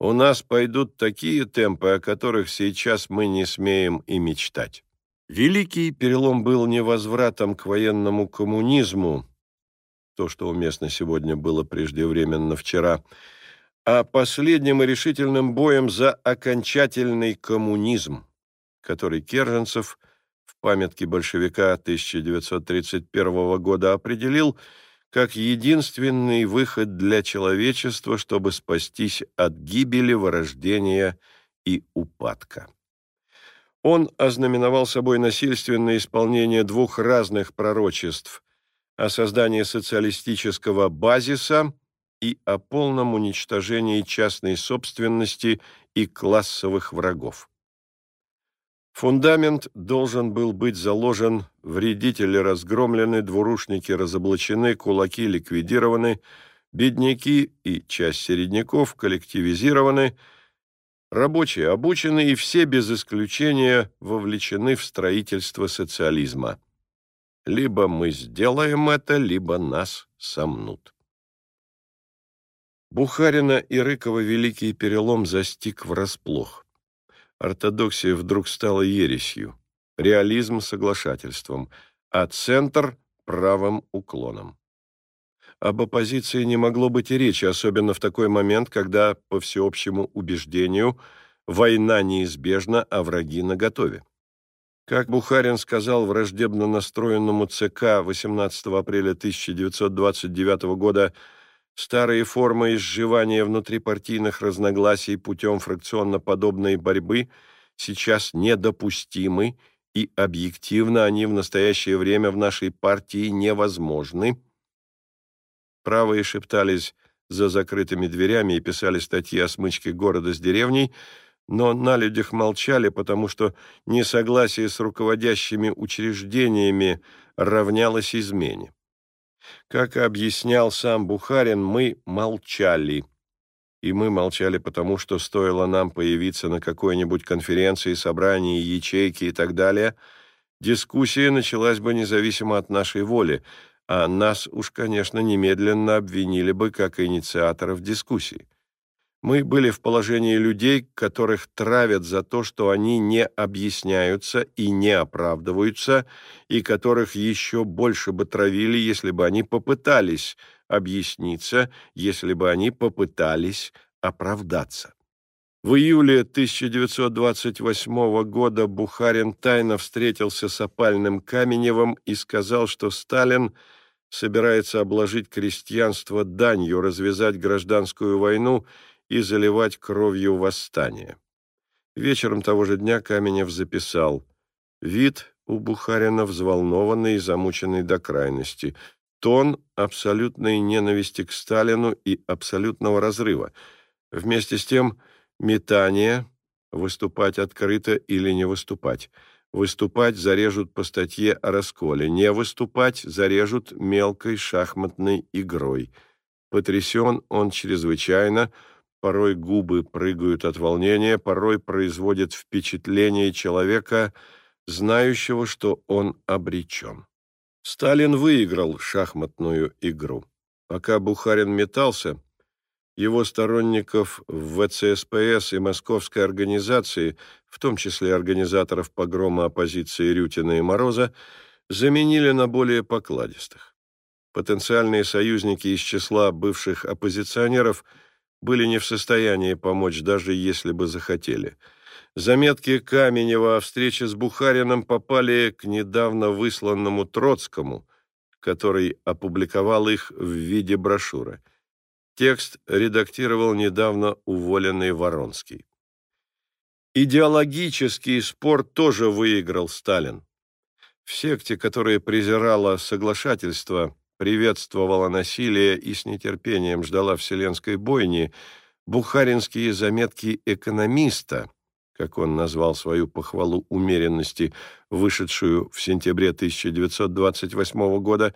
у нас пойдут такие темпы, о которых сейчас мы не смеем и мечтать. Великий перелом был не возвратом к военному коммунизму, то, что уместно сегодня, было преждевременно вчера, а последним и решительным боем за окончательный коммунизм, который Керженцев в памятке большевика 1931 года определил – как единственный выход для человечества, чтобы спастись от гибели, вырождения и упадка. Он ознаменовал собой насильственное исполнение двух разных пророчеств о создании социалистического базиса и о полном уничтожении частной собственности и классовых врагов. Фундамент должен был быть заложен, вредители разгромлены, двурушники разоблачены, кулаки ликвидированы, бедняки и часть середняков коллективизированы, рабочие обучены и все без исключения вовлечены в строительство социализма. Либо мы сделаем это, либо нас сомнут. Бухарина и Рыкова великий перелом застиг врасплох ортодоксия вдруг стала ересью, реализм – соглашательством, а центр – правым уклоном. Об оппозиции не могло быть и речи, особенно в такой момент, когда, по всеобщему убеждению, война неизбежна, а враги наготове. Как Бухарин сказал враждебно настроенному ЦК 18 апреля 1929 года Старые формы изживания внутрипартийных разногласий путем фракционно-подобной борьбы сейчас недопустимы, и объективно они в настоящее время в нашей партии невозможны. Правые шептались за закрытыми дверями и писали статьи о смычке города с деревней, но на людях молчали, потому что несогласие с руководящими учреждениями равнялось измене. Как объяснял сам Бухарин, мы молчали. И мы молчали потому, что стоило нам появиться на какой-нибудь конференции, собрании, ячейке и так далее, дискуссия началась бы независимо от нашей воли, а нас уж, конечно, немедленно обвинили бы как инициаторов дискуссии. Мы были в положении людей, которых травят за то, что они не объясняются и не оправдываются, и которых еще больше бы травили, если бы они попытались объясниться, если бы они попытались оправдаться. В июле 1928 года Бухарин тайно встретился с опальным Каменевым и сказал, что Сталин собирается обложить крестьянство данью, развязать гражданскую войну и заливать кровью восстание. Вечером того же дня Каменев записал «Вид у Бухарина взволнованный и замученный до крайности, тон абсолютной ненависти к Сталину и абсолютного разрыва. Вместе с тем метание, выступать открыто или не выступать». Выступать зарежут по статье о расколе, не выступать зарежут мелкой шахматной игрой. Потрясен он чрезвычайно, порой губы прыгают от волнения, порой производит впечатление человека, знающего, что он обречен. Сталин выиграл шахматную игру. Пока Бухарин метался, его сторонников в ВЦСПС и московской организации, в том числе организаторов погрома оппозиции Рютина и Мороза, заменили на более покладистых. Потенциальные союзники из числа бывших оппозиционеров – были не в состоянии помочь, даже если бы захотели. Заметки Каменева о встрече с Бухарином попали к недавно высланному Троцкому, который опубликовал их в виде брошюры. Текст редактировал недавно уволенный Воронский. Идеологический спор тоже выиграл Сталин. В секте, которая презирала соглашательство, приветствовала насилие и с нетерпением ждала вселенской бойни, бухаринские заметки экономиста, как он назвал свою похвалу умеренности, вышедшую в сентябре 1928 года,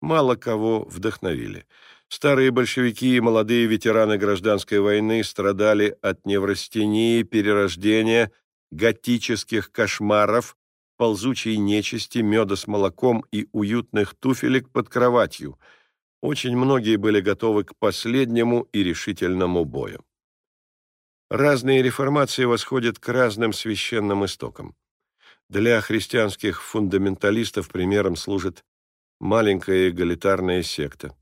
мало кого вдохновили. Старые большевики и молодые ветераны гражданской войны страдали от неврастении, перерождения, готических кошмаров, ползучей нечисти, меда с молоком и уютных туфелек под кроватью. Очень многие были готовы к последнему и решительному бою. Разные реформации восходят к разным священным истокам. Для христианских фундаменталистов примером служит маленькая эгалитарная секта.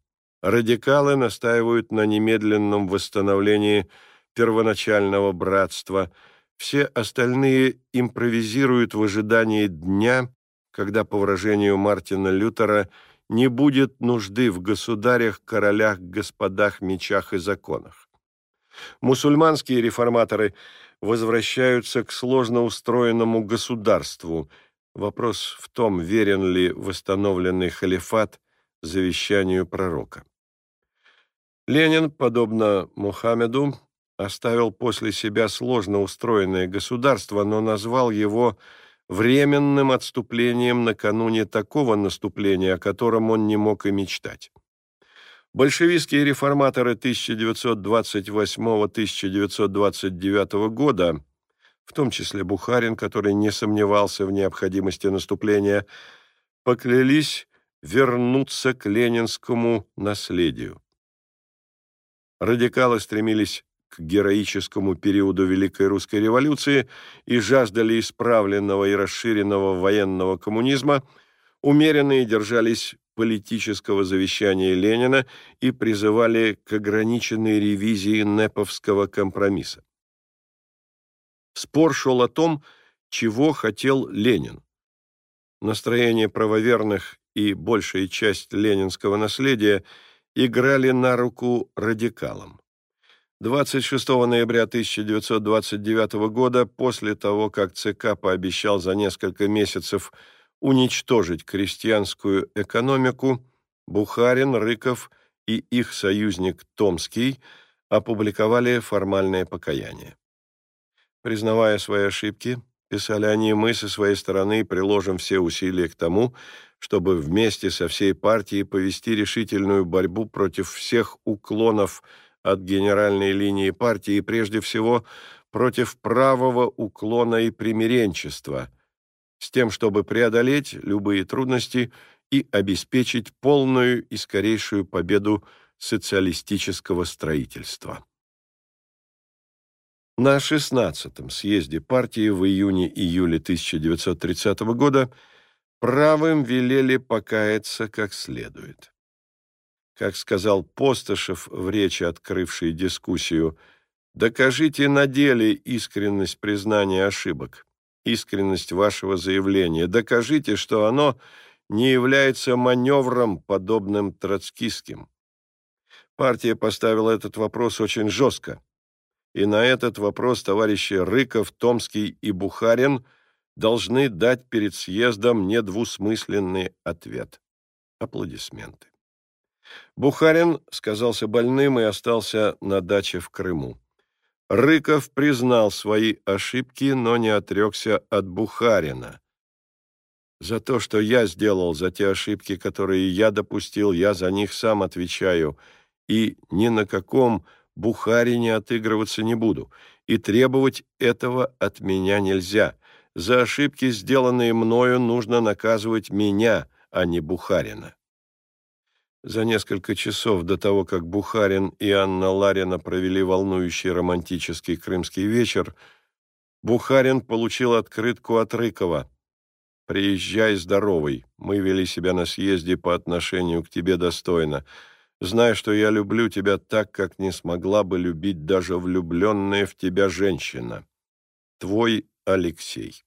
Радикалы настаивают на немедленном восстановлении первоначального братства – все остальные импровизируют в ожидании дня, когда, по выражению Мартина Лютера, не будет нужды в государях, королях, господах, мечах и законах. Мусульманские реформаторы возвращаются к сложно устроенному государству. Вопрос в том, верен ли восстановленный халифат завещанию пророка. Ленин, подобно Мухаммеду, оставил после себя сложно устроенное государство, но назвал его временным отступлением накануне такого наступления, о котором он не мог и мечтать. Большевистские реформаторы 1928-1929 года, в том числе Бухарин, который не сомневался в необходимости наступления, поклялись вернуться к ленинскому наследию. Радикалы стремились к героическому периоду Великой Русской революции и жаждали исправленного и расширенного военного коммунизма, умеренные держались политического завещания Ленина и призывали к ограниченной ревизии Неповского компромисса. Спор шел о том, чего хотел Ленин. Настроение правоверных и большая часть ленинского наследия играли на руку радикалам. 26 ноября 1929 года, после того, как ЦК пообещал за несколько месяцев уничтожить крестьянскую экономику, Бухарин, Рыков и их союзник Томский опубликовали формальное покаяние. Признавая свои ошибки, писали они, мы со своей стороны приложим все усилия к тому, чтобы вместе со всей партией повести решительную борьбу против всех уклонов от генеральной линии партии прежде всего против правого уклона и примиренчества, с тем, чтобы преодолеть любые трудности и обеспечить полную и скорейшую победу социалистического строительства. На 16-м съезде партии в июне-июле 1930 года правым велели покаяться как следует. Как сказал Постышев в речи, открывшей дискуссию, «Докажите на деле искренность признания ошибок, искренность вашего заявления, докажите, что оно не является маневром, подобным троцкистским». Партия поставила этот вопрос очень жестко и на этот вопрос товарищи Рыков, Томский и Бухарин должны дать перед съездом недвусмысленный ответ. Аплодисменты. Бухарин сказался больным и остался на даче в Крыму. Рыков признал свои ошибки, но не отрекся от Бухарина. За то, что я сделал, за те ошибки, которые я допустил, я за них сам отвечаю, и ни на каком Бухарине отыгрываться не буду, и требовать этого от меня нельзя. За ошибки, сделанные мною, нужно наказывать меня, а не Бухарина. За несколько часов до того, как Бухарин и Анна Ларина провели волнующий романтический крымский вечер, Бухарин получил открытку от Рыкова. «Приезжай здоровый, мы вели себя на съезде по отношению к тебе достойно зная, что я люблю тебя так, как не смогла бы любить даже влюбленная в тебя женщина. Твой Алексей.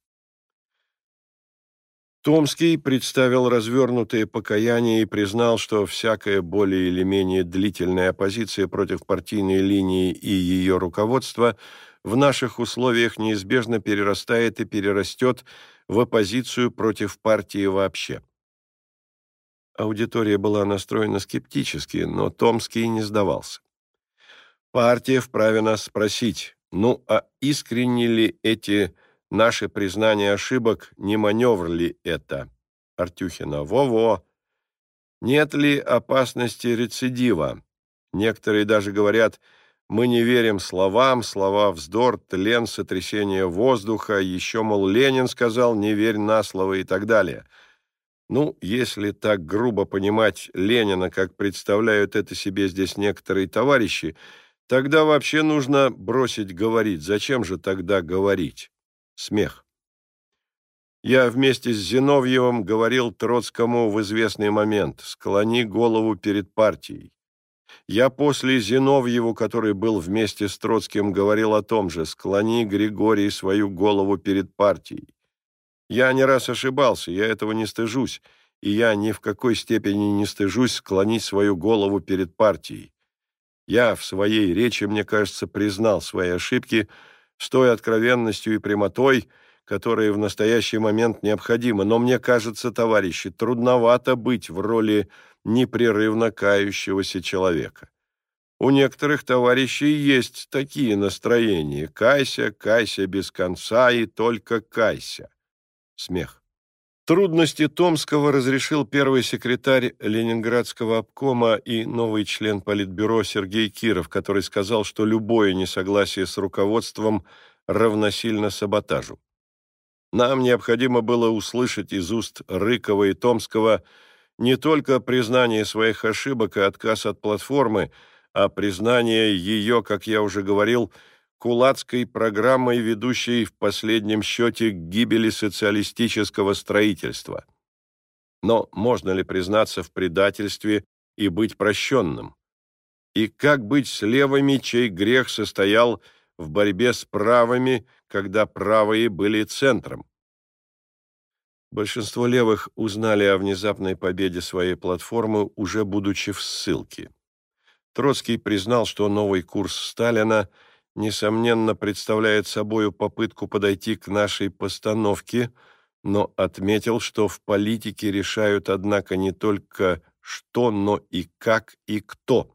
Томский представил развернутое покаяние и признал, что всякая более или менее длительная оппозиция против партийной линии и ее руководства в наших условиях неизбежно перерастает и перерастет в оппозицию против партии вообще. Аудитория была настроена скептически, но Томский не сдавался. Партия вправе нас спросить, ну а искренне ли эти наши признания ошибок, не маневр ли это? Артюхина, во-во. Нет ли опасности рецидива? Некоторые даже говорят, мы не верим словам, слова вздор, тлен, сотрясение воздуха, еще, мол, Ленин сказал, не верь на слово и так далее – ну, если так грубо понимать Ленина, как представляют это себе здесь некоторые товарищи, тогда вообще нужно бросить говорить. Зачем же тогда говорить? Смех. Я вместе с Зиновьевым говорил Троцкому в известный момент «Склони голову перед партией». Я после Зиновьеву, который был вместе с Троцким, говорил о том же «Склони, Григорий, свою голову перед партией». Я не раз ошибался, я этого не стыжусь, и я ни в какой степени не стыжусь склонить свою голову перед партией. Я в своей речи, мне кажется, признал свои ошибки с той откровенностью и прямотой, которые в настоящий момент необходимы. Но мне кажется, товарищи, трудновато быть в роли непрерывно кающегося человека. У некоторых товарищей есть такие настроения. Кайся, кайся без конца и только кайся. Смех. Трудности Томского разрешил первый секретарь Ленинградского обкома и новый член Политбюро Сергей Киров, который сказал, что любое несогласие с руководством равносильно саботажу. Нам необходимо было услышать из уст Рыкова и Томского не только признание своих ошибок и отказ от платформы, а признание ее, как я уже говорил, кулацкой программой, ведущей в последнем счете к гибели социалистического строительства. Но можно ли признаться в предательстве и быть прощенным? И как быть с левыми, чей грех состоял в борьбе с правыми, когда правые были центром? Большинство левых узнали о внезапной победе своей платформы, уже будучи в ссылке. Троцкий признал, что новый курс Сталина – несомненно, представляет собою попытку подойти к нашей постановке, но отметил, что в политике решают, однако, не только что, но и как и кто.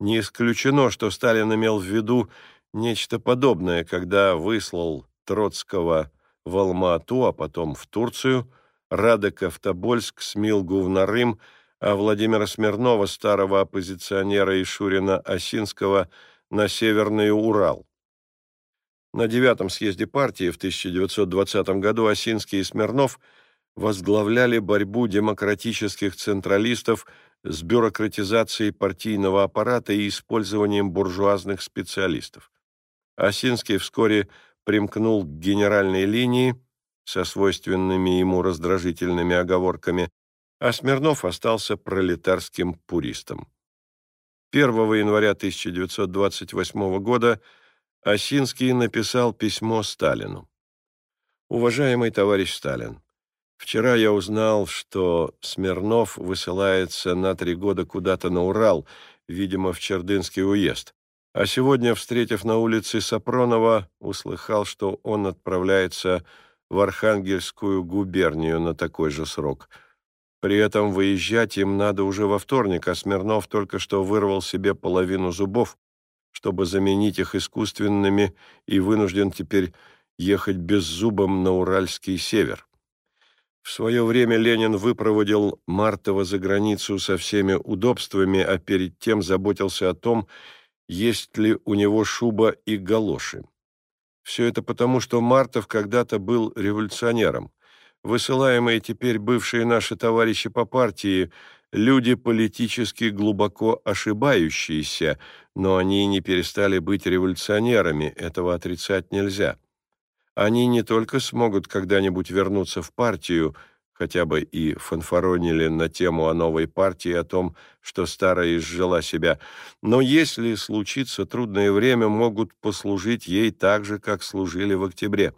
Не исключено, что Сталин имел в виду нечто подобное, когда выслал Троцкого в Алма-Ату, а потом в Турцию, Радека в Тобольск, Смилгу в Нарым, а Владимира Смирнова, старого оппозиционера и Шурина Осинского, на Северный Урал. На девятом съезде партии в 1920 году Осинский и Смирнов возглавляли борьбу демократических централистов с бюрократизацией партийного аппарата и использованием буржуазных специалистов. Осинский вскоре примкнул к генеральной линии со свойственными ему раздражительными оговорками, а Смирнов остался пролетарским пуристом. 1 января 1928 года Осинский написал письмо Сталину. «Уважаемый товарищ Сталин, вчера я узнал, что Смирнов высылается на три года куда-то на Урал, видимо, в Чердынский уезд, а сегодня, встретив на улице Сапронова, услыхал, что он отправляется в Архангельскую губернию на такой же срок. При этом выезжать им надо уже во вторник, а Смирнов только что вырвал себе половину зубов чтобы заменить их искусственными, и вынужден теперь ехать беззубом на Уральский север. В свое время Ленин выпроводил Мартова за границу со всеми удобствами, а перед тем заботился о том, есть ли у него шуба и галоши. Все это потому, что Мартов когда-то был революционером. Высылаемые теперь бывшие наши товарищи по партии люди политически глубоко ошибающиеся, но они не перестали быть революционерами, этого отрицать нельзя. Они не только смогут когда-нибудь вернуться в партию, хотя бы и фанфаронили на тему о новой партии, о том, что старая изжила себя, но если случится трудное время, могут послужить ей так же, как служили в октябре.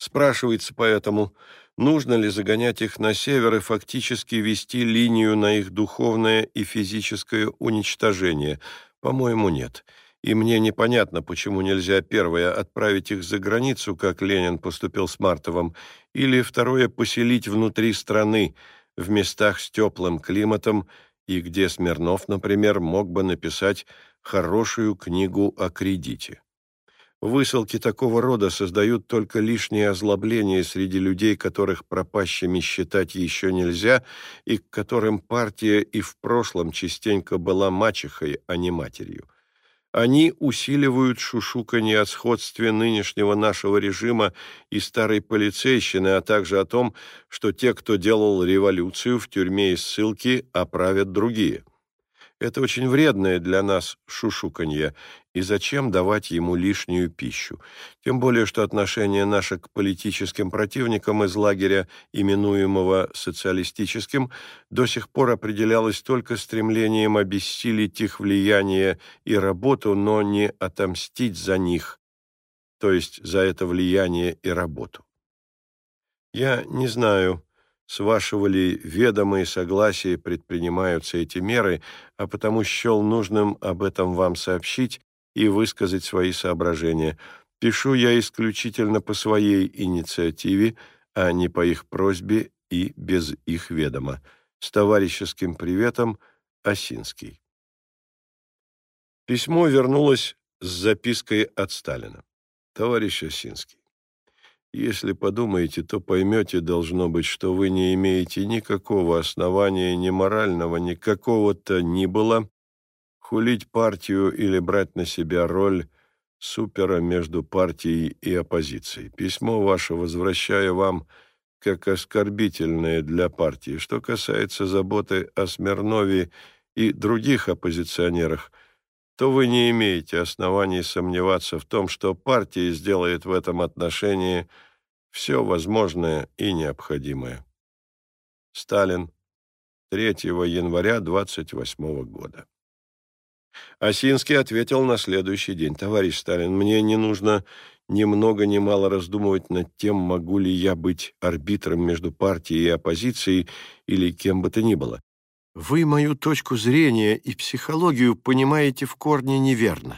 Спрашивается поэтому, нужно ли загонять их на север и фактически вести линию на их духовное и физическое уничтожение? По-моему, нет. И мне непонятно, почему нельзя первое отправить их за границу, как Ленин поступил с Мартовым, или второе поселить внутри страны, в местах с теплым климатом, и где Смирнов, например, мог бы написать хорошую книгу о кредите. Высылки такого рода создают только лишнее озлобление среди людей, которых пропащими считать еще нельзя, и к которым партия и в прошлом частенько была мачехой, а не матерью. Они усиливают шушуканье о сходстве нынешнего нашего режима и старой полицейщины, а также о том, что те, кто делал революцию в тюрьме и ссылке, оправят другие. Это очень вредное для нас шушуканье, и зачем давать ему лишнюю пищу? Тем более, что отношение наше к политическим противникам из лагеря, именуемого социалистическим, до сих пор определялось только стремлением обессилить их влияние и работу, но не отомстить за них, то есть за это влияние и работу. Я не знаю, с вашего ли ведома и согласия предпринимаются эти меры, а потому счел нужным об этом вам сообщить и высказать свои соображения. Пишу я исключительно по своей инициативе, а не по их просьбе и без их ведома. С товарищеским приветом, Осинский. Письмо вернулось с запиской от Сталина. Товарищ Осинский, если подумаете, то поймете, должно быть, что вы не имеете никакого основания ни морального, ни какого-то ни было хулить партию или брать на себя роль супера между партией и оппозицией. Письмо ваше возвращаю вам как оскорбительное для партии. Что касается заботы о Смирнове и других оппозиционерах, то вы не имеете оснований сомневаться в том, что партия сделает в этом отношении все возможное и необходимое. Сталин, 3 января 28 года. Осинский ответил на следующий день. «Товарищ Сталин, мне не нужно ни много ни мало раздумывать над тем, могу ли я быть арбитром между партией и оппозицией или кем бы то ни было. Вы мою точку зрения и психологию понимаете в корне неверно.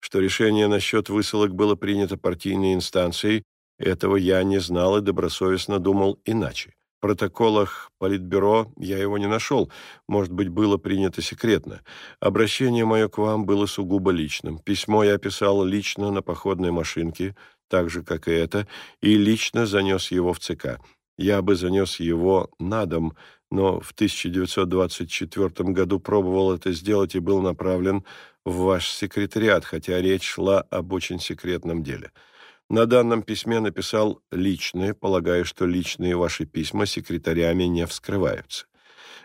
Что решение насчет высылок было принято партийной инстанцией, этого я не знал и добросовестно думал иначе. В протоколах Политбюро я его не нашел, может быть, было принято секретно. Обращение мое к вам было сугубо личным. Письмо я писал лично на походной машинке, так же, как и это, и лично занес его в ЦК. Я бы занес его на дом, но в 1924 году пробовал это сделать и был направлен в ваш секретариат, хотя речь шла об очень секретном деле. На данном письме написал личное, полагаю, что личные ваши письма секретарями не вскрываются.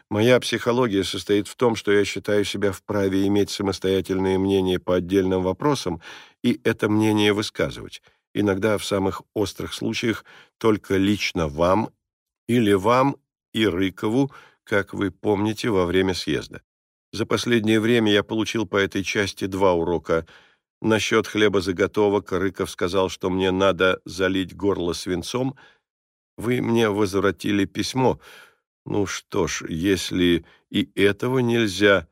Моя психология состоит в том, что я считаю себя вправе иметь самостоятельное мнение по отдельным вопросам и это мнение высказывать, иногда в самых острых случаях только лично вам или вам и Рыкову, как вы помните, во время съезда. За последнее время я получил по этой части два урока. Насчет хлебозаготовок Рыков сказал, что мне надо залить горло свинцом. Вы мне возвратили письмо. Ну что ж, если и этого нельзя,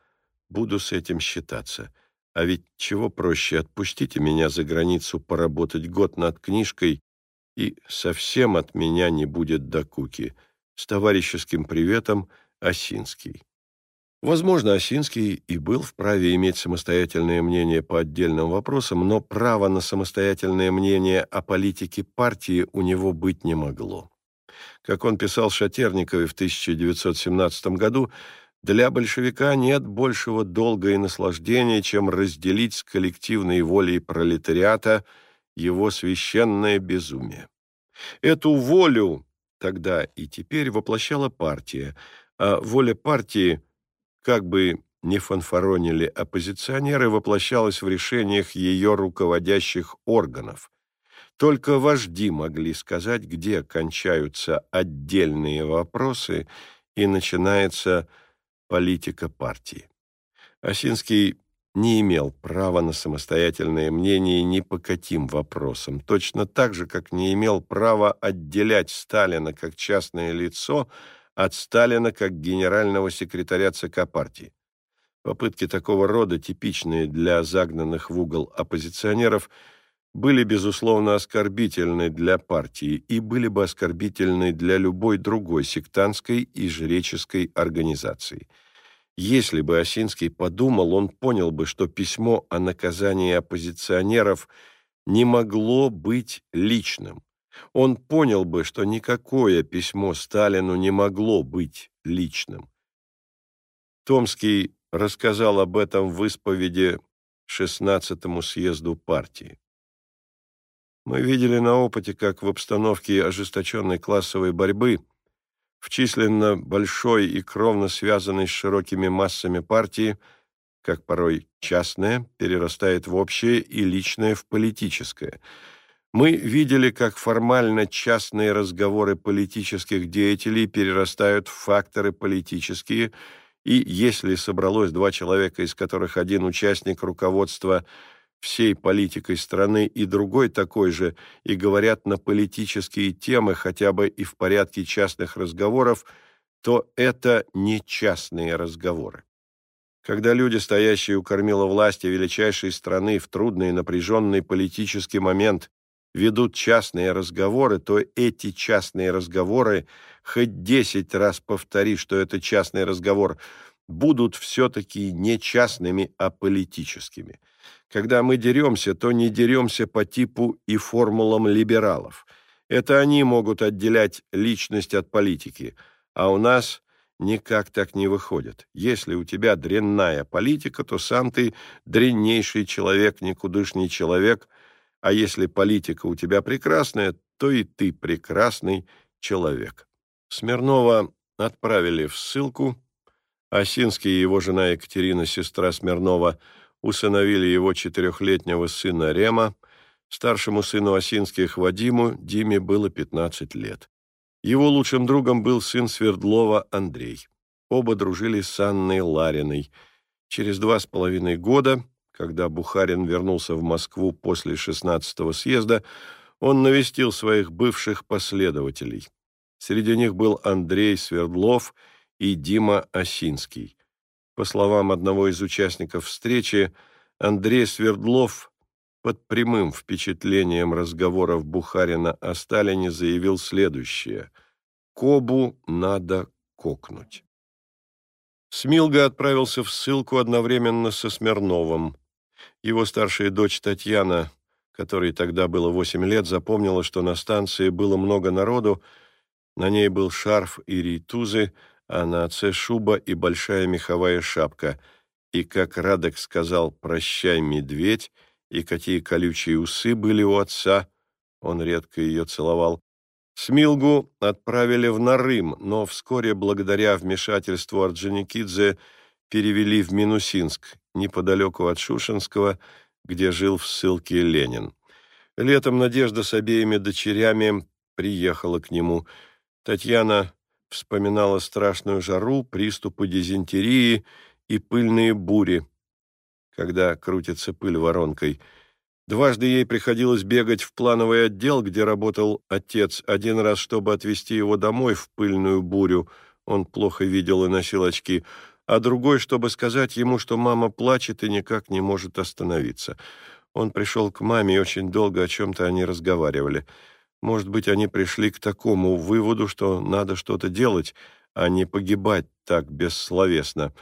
буду с этим считаться. А ведь чего проще, отпустите меня за границу поработать год над книжкой, и совсем от меня не будет докуки. С товарищеским приветом, Осинский. Возможно, Осинский и был вправе иметь самостоятельное мнение по отдельным вопросам, но право на самостоятельное мнение о политике партии у него быть не могло. Как он писал Шатерникове в 1917 году, для большевика нет большего долга и наслаждения, чем разделить с коллективной волей пролетариата его священное безумие. Эту волю тогда и теперь воплощала партия, а воля партии – как бы не фанфаронили оппозиционеры, воплощалась в решениях ее руководящих органов. Только вожди могли сказать, где кончаются отдельные вопросы и начинается политика партии. Осинский не имел права на самостоятельное мнение ни по каким вопросам, точно так же, как не имел права отделять Сталина как частное лицо – от Сталина как генерального секретаря ЦК партии. Попытки такого рода, типичные для загнанных в угол оппозиционеров, были, безусловно, оскорбительны для партии и были бы оскорбительны для любой другой сектантской и жреческой организации. Если бы Осинский подумал, он понял бы, что письмо о наказании оппозиционеров не могло быть личным, он понял бы, что никакое письмо Сталину не могло быть личным. Томский рассказал об этом в исповеди 16-му съезду партии. Мы видели на опыте, как в обстановке ожесточенной классовой борьбы, в численно большой и кровно связанной с широкими массами партии, как порой частное перерастает в общее и личное в политическое – мы видели, как формально частные разговоры политических деятелей перерастают в факторы политические, и если собралось два человека, из которых один участник руководства всей политикой страны и другой такой же, и говорят на политические темы хотя бы и в порядке частных разговоров, то это не частные разговоры. Когда люди, стоящие у кормила власти величайшей страны в трудный напряженный политический момент, ведут частные разговоры, то эти частные разговоры, хоть десять раз повтори, что это частный разговор, будут все-таки не частными, а политическими. Когда мы деремся, то не деремся по типу и формулам либералов. Это они могут отделять личность от политики, а у нас никак так не выходит. Если у тебя дрянная политика, то сам ты дряннейший человек, никудышний человек – а если политика у тебя прекрасная, то и ты прекрасный человек. Смирнова отправили в ссылку. Осинский и его жена Екатерина, сестра Смирнова, усыновили его четырехлетнего сына Рема. Старшему сыну Осинских Вадиму Диме было 15 лет. Его лучшим другом был сын Свердлова Андрей. Оба дружили с Анной Лариной. Через два с половиной года когда Бухарин вернулся в Москву после 16-го съезда, он навестил своих бывших последователей. Среди них был Андрей Свердлов и Дима Осинский. По словам одного из участников встречи, Андрей Свердлов под прямым впечатлением разговоров Бухарина о Сталине заявил следующее «Кобу надо кокнуть». Смилга отправился в ссылку одновременно со Смирновым. Его старшая дочь Татьяна, которой тогда было восемь лет, запомнила, что на станции было много народу, на ней был шарф и рейтузы, а на отце шуба и большая меховая шапка. И, как Радек сказал «прощай, медведь», и какие колючие усы были у отца, он редко ее целовал, Смилгу отправили в Нарым, но вскоре, благодаря вмешательству Орджоникидзе, перевели в Минусинск, неподалеку от Шушинского, где жил в ссылке Ленин. Летом Надежда с обеими дочерями приехала к нему. Татьяна вспоминала страшную жару, приступы дизентерии и пыльные бури, когда крутится пыль воронкой – Дважды ей приходилось бегать в плановый отдел, где работал отец, один раз, чтобы отвезти его домой в пыльную бурю, он плохо видел и носил очки, а другой, чтобы сказать ему, что мама плачет и никак не может остановиться. Он пришел к маме, и очень долго о чем-то они разговаривали. Может быть, они пришли к такому выводу, что надо что-то делать, а не погибать так бессловесно.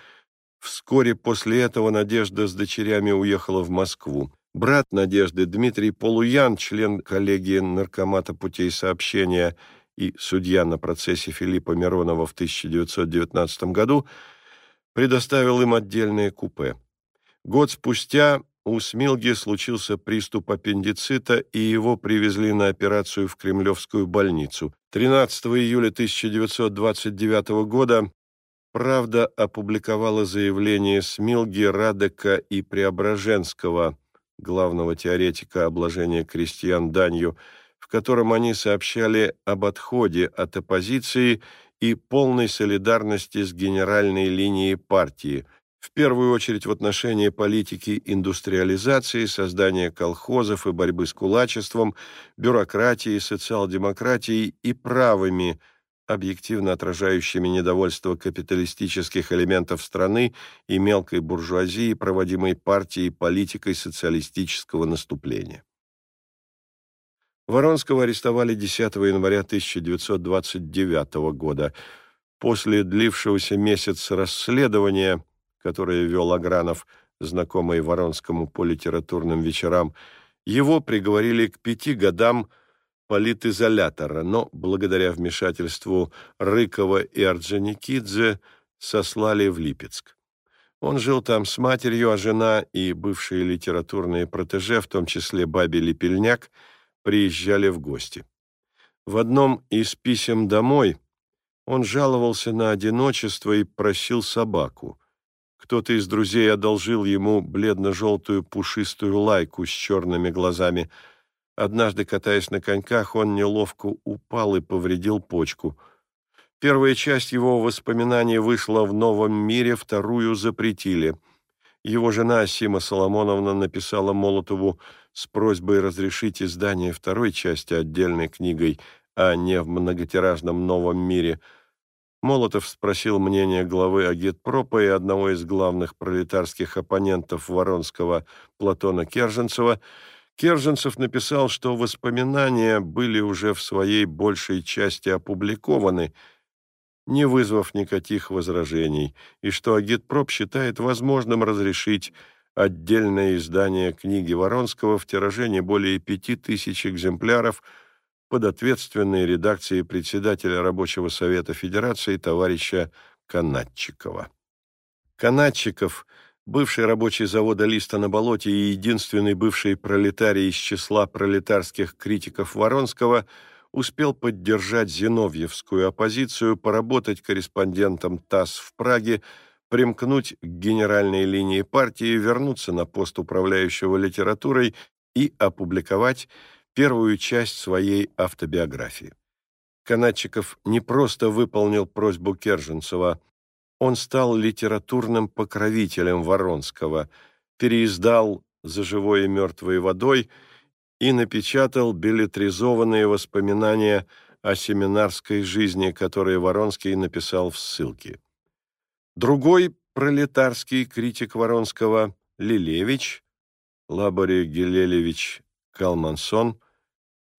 Вскоре после этого Надежда с дочерями уехала в Москву. Брат Надежды Дмитрий Полуян, член коллегии Наркомата путей сообщения и судья на процессе Филиппа Миронова в 1919 году, предоставил им отдельное купе. Год спустя у Смилги случился приступ аппендицита, и его привезли на операцию в Кремлевскую больницу. 13 июля 1929 года «Правда» опубликовала заявление Смилги, Радека и Преображенского – главного теоретика обложения крестьян данью, в котором они сообщали об отходе от оппозиции и полной солидарности с генеральной линией партии, в первую очередь в отношении политики индустриализации, создания колхозов и борьбы с кулачеством, бюрократией, социал-демократией и правыми – объективно отражающими недовольство капиталистических элементов страны и мелкой буржуазии, проводимой партией политикой социалистического наступления. Воронского арестовали 10 января 1929 года. После длившегося месяца расследования, которое вел Агранов, знакомый Воронскому по литературным вечерам, его приговорили к пяти годам политизолятора, но благодаря вмешательству Рыкова и Орджоникидзе сослали в Липецк. Он жил там с матерью, а жена и бывшие литературные протеже, в том числе Баби Лепельняк, приезжали в гости. В одном из писем домой он жаловался на одиночество и просил собаку. Кто-то из друзей одолжил ему бледно-желтую пушистую лайку с черными глазами – Однажды, катаясь на коньках, он неловко упал и повредил почку. Первая часть его воспоминаний вышла в «Новом мире», вторую запретили. Его жена Сима Соломоновна написала Молотову с просьбой разрешить издание второй части отдельной книгой, а не в многотиражном «Новом мире». Молотов спросил мнение главы агитпропа и одного из главных пролетарских оппонентов Воронского Платона Керженцева – Керженцев написал, что воспоминания были уже в своей большей части опубликованы, не вызвав никаких возражений, и что агитпроп считает возможным разрешить отдельное издание книги Воронского в тираже не более пяти тысяч экземпляров под ответственной редакцией председателя Рабочего совета Федерации товарища Канатчикова. Канатчиков – бывший рабочий завода «Листа на болоте» и единственный бывший пролетарий из числа пролетарских критиков Воронского, успел поддержать зиновьевскую оппозицию, поработать корреспондентом ТАСС в Праге, примкнуть к генеральной линии партии, вернуться на пост управляющего литературой и опубликовать первую часть своей автобиографии. Канатчиков не просто выполнил просьбу Керженцева – он стал литературным покровителем Воронского, переиздал «За живой и мертвой водой» и напечатал билетризованные воспоминания о семинарской жизни, которые Воронский написал в ссылке. Другой пролетарский критик Воронского Лилевич, Лабори Гелелевич Калмансон,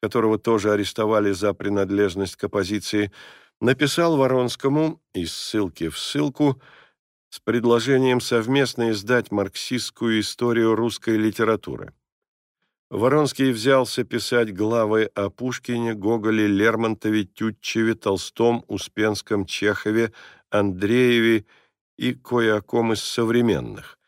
которого тоже арестовали за принадлежность к оппозиции, написал Воронскому из ссылки в ссылку с предложением совместно издать марксистскую историю русской литературы. Воронский взялся писать главы о Пушкине, Гоголе, Лермонтове, Тютчеве, Толстом, Успенском, Чехове, Андрееве и кое о ком из современных.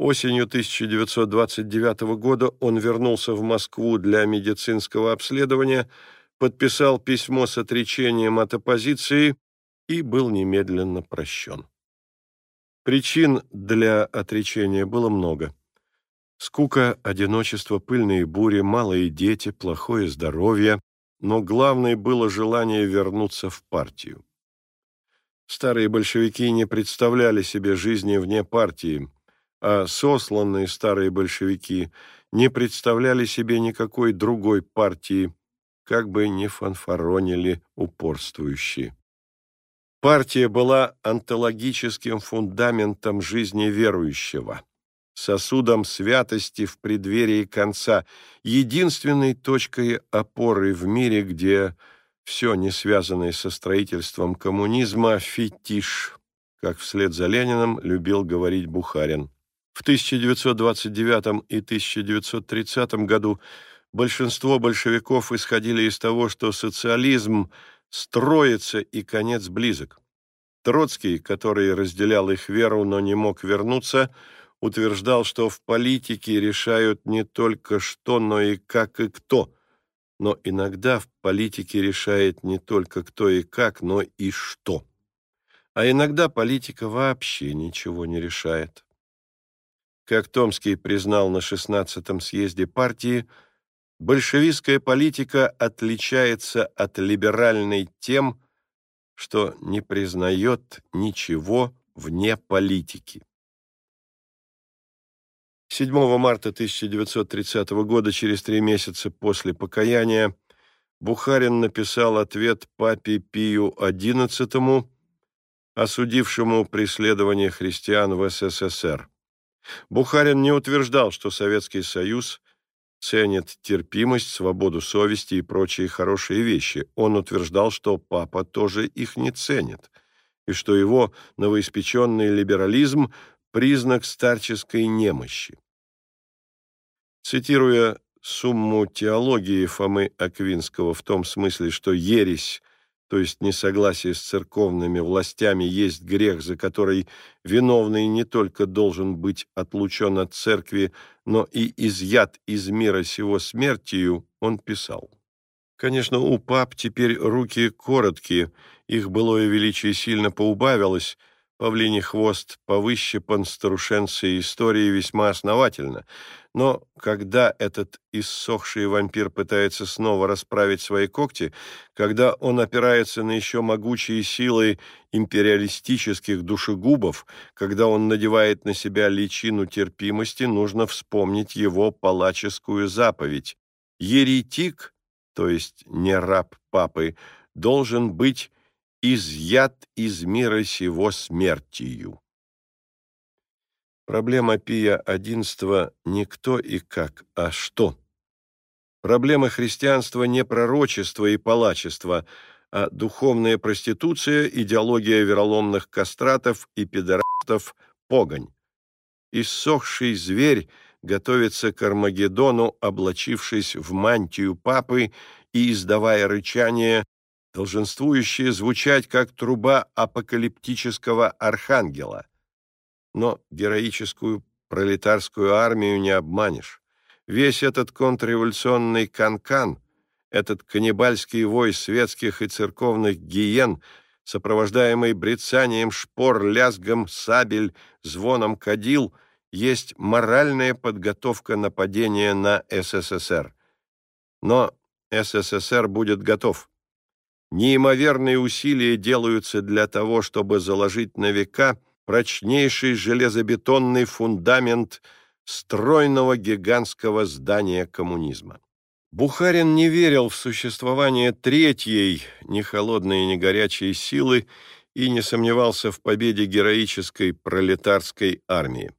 Осенью 1929 года он вернулся в Москву для медицинского обследования, подписал письмо с отречением от оппозиции и был немедленно прощен. Причин для отречения было много. Скука, одиночество, пыльные бури, малые дети, плохое здоровье, но главное было желание вернуться в партию. Старые большевики не представляли себе жизни вне партии, а сосланные старые большевики не представляли себе никакой другой партии, как бы ни фанфаронили упорствующие. Партия была онтологическим фундаментом жизни верующего, сосудом святости в преддверии конца, единственной точкой опоры в мире, где все, не связанное со строительством коммунизма, фетиш, как вслед за Лениным любил говорить Бухарин. В 1929 и 1930 году большинство большевиков исходили из того, что социализм – строится и конец близок. Троцкий, который разделял их веру, но не мог вернуться, утверждал, что в политике решают не только что, но и как и кто. Но иногда в политике решает не только кто и как, но и что. А иногда политика вообще ничего не решает. Как Томский признал на 16-м съезде партии, Большевистская политика отличается от либеральной тем, что не признает ничего вне политики. 7 марта 1930 года, через три месяца после покаяния, Бухарин написал ответ папе Пию XI, осудившему преследование христиан в СССР. Бухарин не утверждал, что Советский Союз ценит терпимость, свободу совести и прочие хорошие вещи. Он утверждал, что папа тоже их не ценит, и что его новоиспеченный либерализм – признак старческой немощи. Цитируя сумму теологии Фомы Аквинского в том смысле, что ересь то есть несогласие с церковными властями, есть грех, за который виновный не только должен быть отлучен от церкви, но и изъят из мира сего смертью, он писал. Конечно, у пап теперь руки короткие, их былое величие сильно поубавилось, Павлиний хвост повыщепан старушенцей истории весьма основательно, но когда этот иссохший вампир пытается снова расправить свои когти, когда он опирается на еще могучие силы империалистических душегубов, когда он надевает на себя личину терпимости, нужно вспомнить его палаческую заповедь. Еретик, то есть не раб папы, должен быть изъят из мира сего смертью. Проблема Пия XI не кто и как, а что. Проблема христианства не пророчество и палачество, а духовная проституция, идеология вероломных кастратов и педерастов, погонь. Иссохший зверь готовится к Армагеддону, облачившись в мантию папы и издавая рычание долженствующее звучать как труба апокалиптического архангела. Но героическую пролетарскую армию не обманешь. Весь этот контрреволюционный канкан, -кан, этот каннибальский вой светских и церковных гиен, сопровождаемый брецанием шпор, лязгом сабель, звоном кадил, есть моральная подготовка нападения на СССР. Но СССР будет готов. Неимоверные усилия делаются для того, чтобы заложить на века прочнейший железобетонный фундамент стройного гигантского здания коммунизма. Бухарин не верил в существование третьей, ни холодной, ни горячей силы и не сомневался в победе героической пролетарской армии.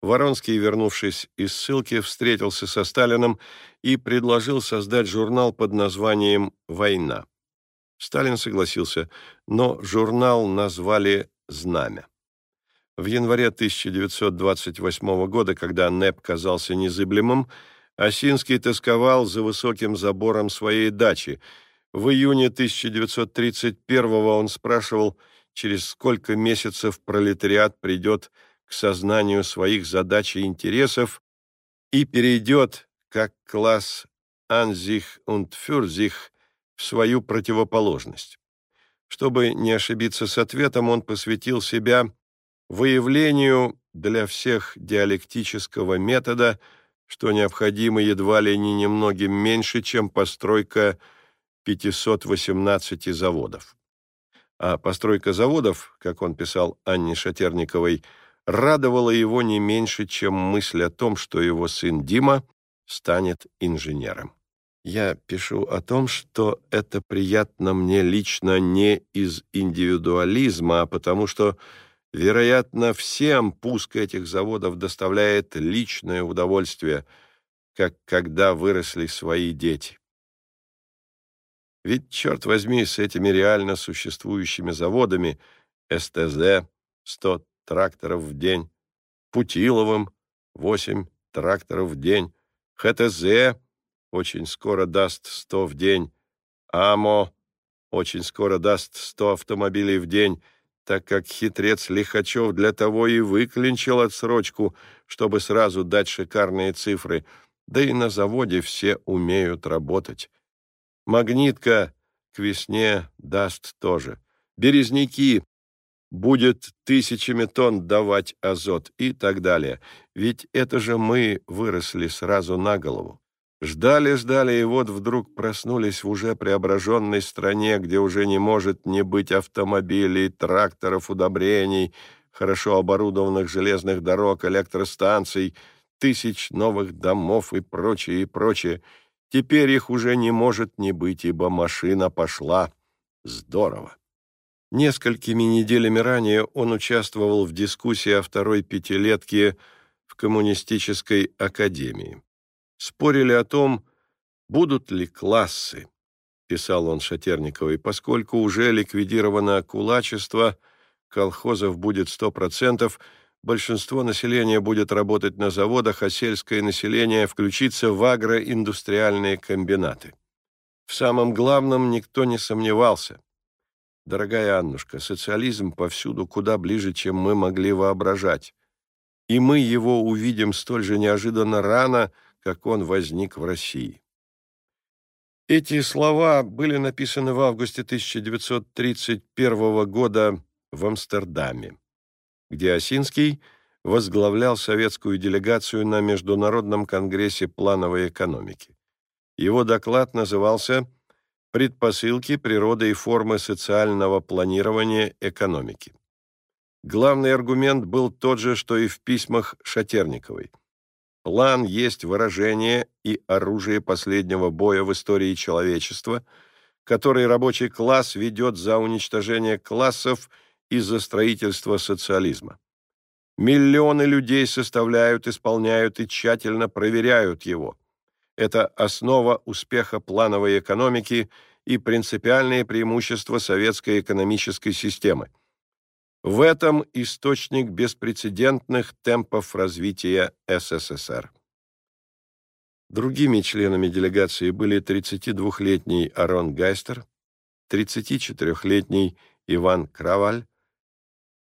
Воронский, вернувшись из ссылки, встретился со Сталином и предложил создать журнал под названием «Война». Сталин согласился, но журнал назвали «Знамя». В январе 1928 года, когда НЭП казался незыблемым, Осинский тосковал за высоким забором своей дачи. В июне 1931-го он спрашивал, через сколько месяцев пролетариат придет к сознанию своих задач и интересов и перейдет, как класс «Анзих und Фюрзих», свою противоположность. Чтобы не ошибиться с ответом, он посвятил себя выявлению для всех диалектического метода, что необходимо едва ли не немногим меньше, чем постройка 518 заводов. А постройка заводов, как он писал Анне Шатерниковой, радовала его не меньше, чем мысль о том, что его сын Дима станет инженером. Я пишу о том, что это приятно мне лично не из индивидуализма, а потому что, вероятно, всем пуск этих заводов доставляет личное удовольствие, как когда выросли свои дети. Ведь, черт возьми, с этими реально существующими заводами СТЗ 100 тракторов в день, Путиловым 8 тракторов в день, ХТЗ очень скоро даст 100 в день, АМО очень скоро даст 100 автомобилей в день, так как хитрец Лихачев для того и выклинчил отсрочку, чтобы сразу дать шикарные цифры, да и на заводе все умеют работать. Магнитка к весне даст тоже. Березники будет тысячами тонн давать азот и так далее. Ведь это же мы выросли сразу на голову. Ждали, ждали, и вот вдруг проснулись в уже преображенной стране, где уже не может не быть автомобилей, тракторов, удобрений, хорошо оборудованных железных дорог, электростанций, тысяч новых домов и прочее, и прочее. Теперь их уже не может не быть, ибо машина пошла. Здорово. Несколькими неделями ранее он участвовал в дискуссии о второй пятилетке в коммунистической академии. Спорили о том, будут ли классы, писал он Шатерниковой, поскольку уже ликвидировано кулачество, колхозов будет 100%, большинство населения будет работать на заводах, а сельское население включится в агроиндустриальные комбинаты. В самом главном никто не сомневался – Дорогая Аннушка, социализм повсюду куда ближе, чем мы могли воображать. И мы его увидим столь же неожиданно рано, как он возник в России. Эти слова были написаны в августе 1931 года в Амстердаме, где Осинский возглавлял советскую делегацию на Международном конгрессе плановой экономики. Его доклад назывался Предпосылки, природа и формы социального планирования экономики. Главный аргумент был тот же, что и в письмах Шатерниковой. План есть выражение и оружие последнего боя в истории человечества, который рабочий класс ведет за уничтожение классов и за строительство социализма. Миллионы людей составляют, исполняют и тщательно проверяют его – это основа успеха плановой экономики и принципиальное преимущество советской экономической системы. В этом источник беспрецедентных темпов развития СССР. Другими членами делегации были 32-летний Арон Гайстер, 34-летний Иван Краваль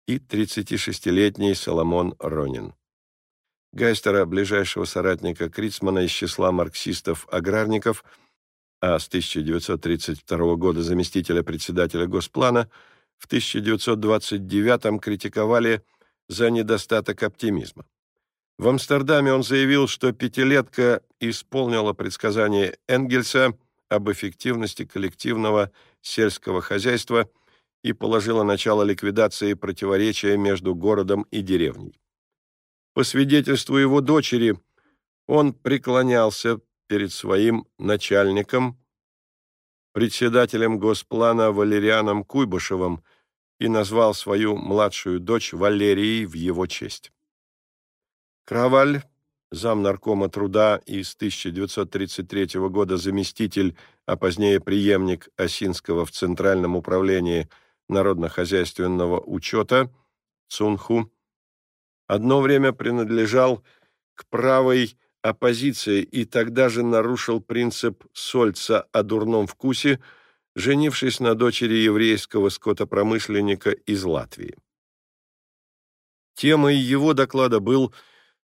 и 36-летний Соломон Ронин. Гайстера, ближайшего соратника Крицмана из числа марксистов-аграрников, а с 1932 года заместителя председателя Госплана, в 1929 критиковали за недостаток оптимизма. В Амстердаме он заявил, что пятилетка исполнила предсказание Энгельса об эффективности коллективного сельского хозяйства и положила начало ликвидации противоречия между городом и деревней. По свидетельству его дочери, он преклонялся перед своим начальником, председателем Госплана Валерианом Куйбышевым и назвал свою младшую дочь Валерией в его честь. Краваль, зам наркома труда и с 1933 года заместитель, а позднее преемник Осинского в Центральном управлении народно-хозяйственного учета Цунху, одно время принадлежал к правой оппозиция и тогда же нарушил принцип Сольца о дурном вкусе, женившись на дочери еврейского скотопромышленника из Латвии. Темой его доклада был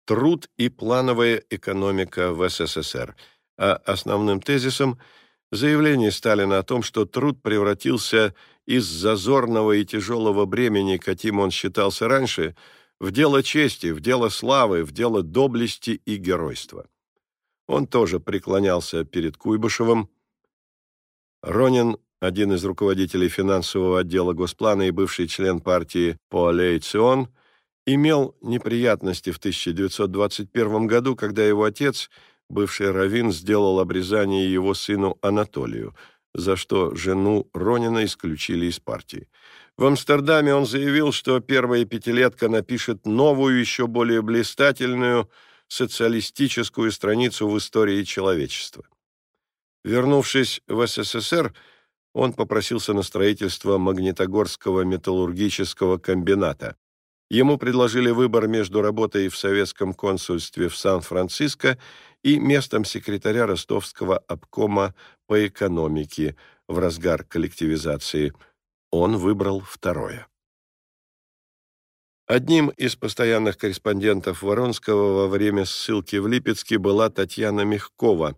«Труд и плановая экономика в СССР», а основным тезисом – заявление Сталина о том, что труд превратился из зазорного и тяжелого бремени, каким он считался раньше, в дело чести, в дело славы, в дело доблести и геройства. Он тоже преклонялся перед Куйбышевым. Ронин, один из руководителей финансового отдела Госплана и бывший член партии Поалейцион, имел неприятности в 1921 году, когда его отец, бывший раввин, сделал обрезание его сыну Анатолию – за что жену Ронина исключили из партии. В Амстердаме он заявил, что первая пятилетка напишет новую, еще более блистательную социалистическую страницу в истории человечества. Вернувшись в СССР, он попросился на строительство Магнитогорского металлургического комбината. Ему предложили выбор между работой в советском консульстве в Сан-Франциско и местом секретаря ростовского обкома по экономике в разгар коллективизации. Он выбрал второе. Одним из постоянных корреспондентов Воронского во время ссылки в Липецке была Татьяна Мягкова,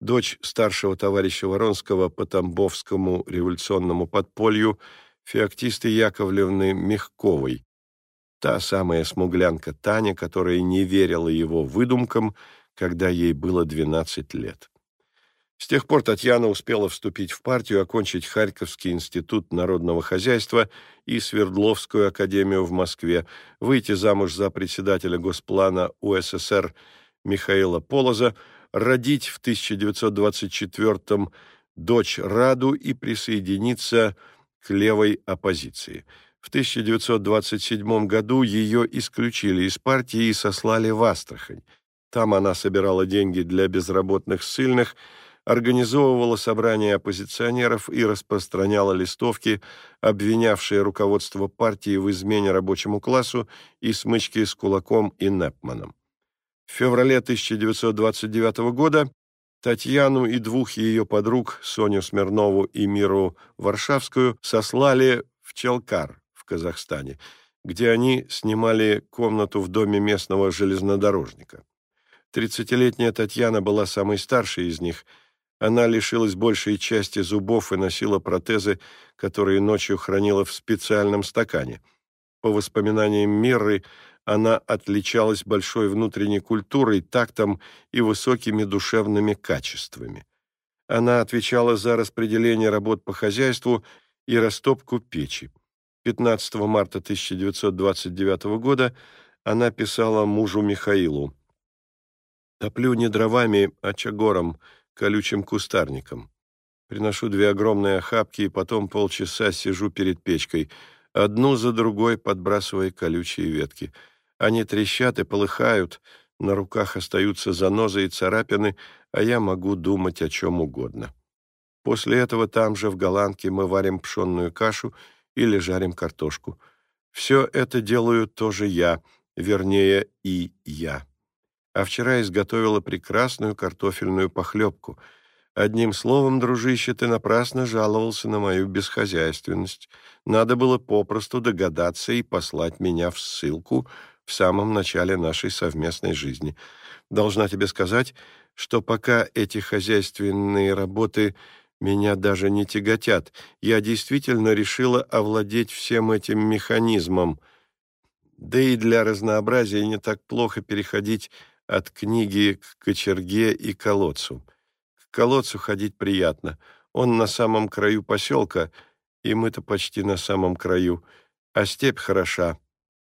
дочь старшего товарища Воронского по Тамбовскому революционному подполью Феоктисты Яковлевны Мягковой, та самая смуглянка Таня, которая не верила его выдумкам, когда ей было 12 лет. С тех пор Татьяна успела вступить в партию, окончить Харьковский институт народного хозяйства и Свердловскую академию в Москве, выйти замуж за председателя Госплана УССР Михаила Полоза, родить в 1924-м дочь Раду и присоединиться к левой оппозиции. В 1927 году ее исключили из партии и сослали в Астрахань. Там она собирала деньги для безработных ссыльных – организовывала собрания оппозиционеров и распространяла листовки, обвинявшие руководство партии в измене рабочему классу и смычке с Кулаком и Непманом. В феврале 1929 года Татьяну и двух ее подруг, Соню Смирнову и Миру Варшавскую, сослали в Челкар в Казахстане, где они снимали комнату в доме местного железнодорожника. Тридцатилетняя Татьяна была самой старшей из них – она лишилась большей части зубов и носила протезы, которые ночью хранила в специальном стакане. По воспоминаниям Мирры, она отличалась большой внутренней культурой, тактом и высокими душевными качествами. Она отвечала за распределение работ по хозяйству и растопку печи. 15 марта 1929 года она писала мужу Михаилу «Топлю не дровами, а чагором, колючим кустарником. Приношу две огромные охапки и потом полчаса сижу перед печкой, одну за другой подбрасывая колючие ветки. Они трещат и полыхают, на руках остаются занозы и царапины, а я могу думать о чем угодно. После этого там же, в голландке, мы варим пшенную кашу или жарим картошку. Все это делаю тоже я, вернее, и я а вчера изготовила прекрасную картофельную похлебку. Одним словом, дружище, ты напрасно жаловался на мою бесхозяйственность. Надо было попросту догадаться и послать меня в ссылку в самом начале нашей совместной жизни. Должна тебе сказать, что пока эти хозяйственные работы меня даже не тяготят, я действительно решила овладеть всем этим механизмом. Да и для разнообразия не так плохо переходить от книги к кочерге и колодцу. К колодцу ходить приятно. Он на самом краю поселка, и мы-то почти на самом краю. А степь хороша,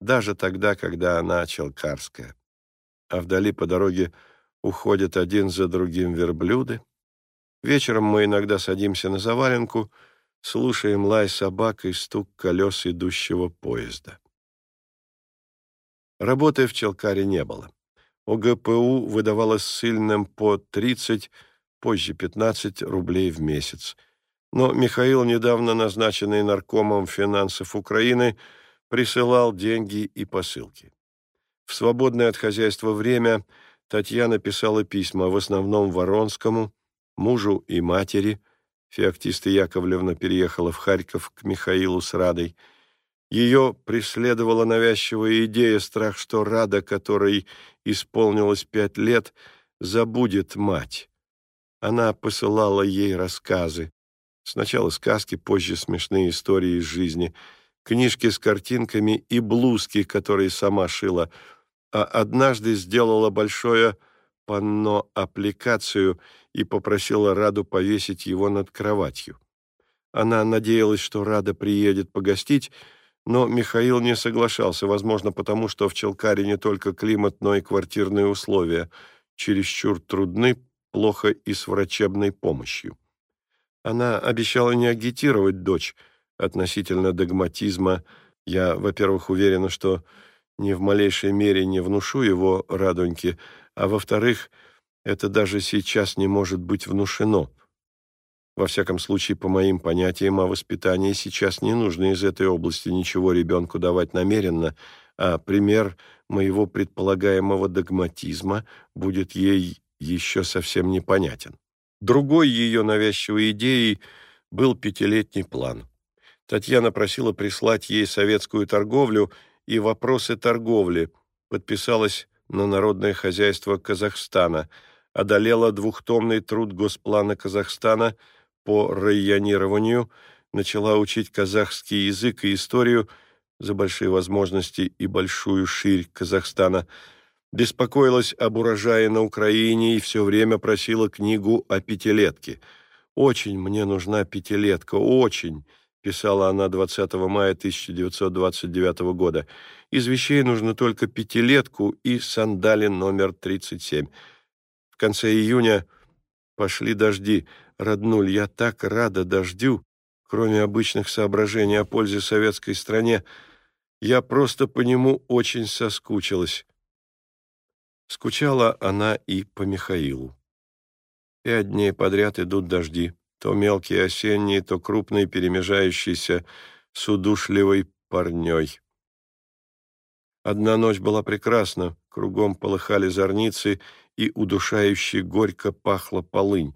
даже тогда, когда она челкарская. А вдали по дороге уходят один за другим верблюды. Вечером мы иногда садимся на заваленку, слушаем лай собак и стук колес идущего поезда. Работы в Челкаре не было. ОГПУ выдавалось ссыльным по 30, позже 15 рублей в месяц. Но Михаил, недавно назначенный наркомом финансов Украины, присылал деньги и посылки. В свободное от хозяйства время Татьяна писала письма в основном Воронскому, мужу и матери. Феоктиста Яковлевна переехала в Харьков к Михаилу с Радой. Ее преследовала навязчивая идея, страх, что Рада, которой исполнилось пять лет, забудет мать. Она посылала ей рассказы. Сначала сказки, позже смешные истории из жизни, книжки с картинками и блузки, которые сама шила, а однажды сделала большое панно-аппликацию и попросила Раду повесить его над кроватью. Она надеялась, что Рада приедет погостить, но Михаил не соглашался, возможно, потому что в Челкаре не только климат, но и квартирные условия чересчур трудны, плохо и с врачебной помощью. Она обещала не агитировать дочь относительно догматизма. Я, во-первых, уверена, что ни в малейшей мере не внушу его радоньке, а во-вторых, это даже сейчас не может быть внушено. Во всяком случае, по моим понятиям о воспитании, сейчас не нужно из этой области ничего ребенку давать намеренно, а пример моего предполагаемого догматизма будет ей еще совсем непонятен. Другой ее навязчивой идеей был пятилетний план. Татьяна просила прислать ей советскую торговлю и вопросы торговли, подписалась на народное хозяйство Казахстана, одолела двухтомный труд Госплана Казахстана по районированию, начала учить казахский язык и историю за большие возможности и большую ширь Казахстана, беспокоилась об урожае на Украине и все время просила книгу о пятилетке. «Очень мне нужна пятилетка, очень!» писала она 20 мая 1929 года. Из вещей нужно только пятилетку и сандали номер 37. В конце июня пошли дожди. Роднуль, я так рада дождю, кроме обычных соображений о пользе советской стране. Я просто по нему очень соскучилась. Скучала она и по Михаилу. Пять дней подряд идут дожди то мелкие осенние, то крупные, перемежающиеся с удушливой парней. Одна ночь была прекрасна, кругом полыхали зорницы, и удушающе горько пахло полынь.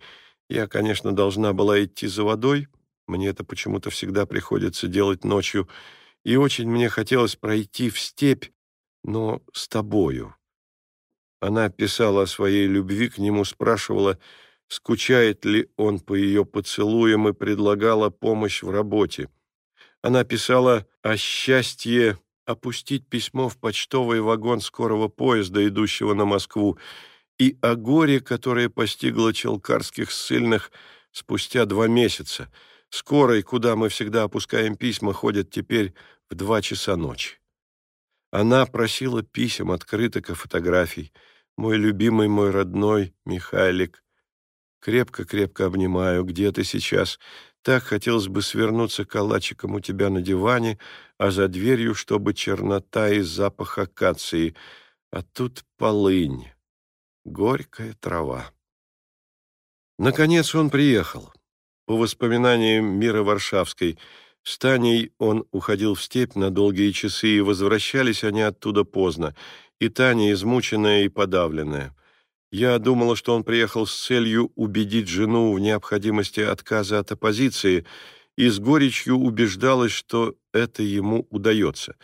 Я, конечно, должна была идти за водой, мне это почему-то всегда приходится делать ночью, и очень мне хотелось пройти в степь, но с тобою. Она писала о своей любви к нему, спрашивала, скучает ли он по ее поцелуям и предлагала помощь в работе. Она писала о счастье опустить письмо в почтовый вагон скорого поезда, идущего на Москву, и о горе, которое постигло челкарских ссыльных спустя два месяца. Скорой, куда мы всегда опускаем письма, ходят теперь в два часа ночи. Она просила писем, открыток и фотографий. «Мой любимый, мой родной Михайлик, Крепко-крепко обнимаю. Где ты сейчас? Так хотелось бы свернуться калачиком у тебя на диване, а за дверью, чтобы чернота и запах акации. А тут полынь. Горькая трава. Наконец он приехал. По воспоминаниям Мира Варшавской, с Таней он уходил в степь на долгие часы, и возвращались они оттуда поздно, и Таня измученная и подавленная. Я думала, что он приехал с целью убедить жену в необходимости отказа от оппозиции и с горечью убеждалась, что это ему удается.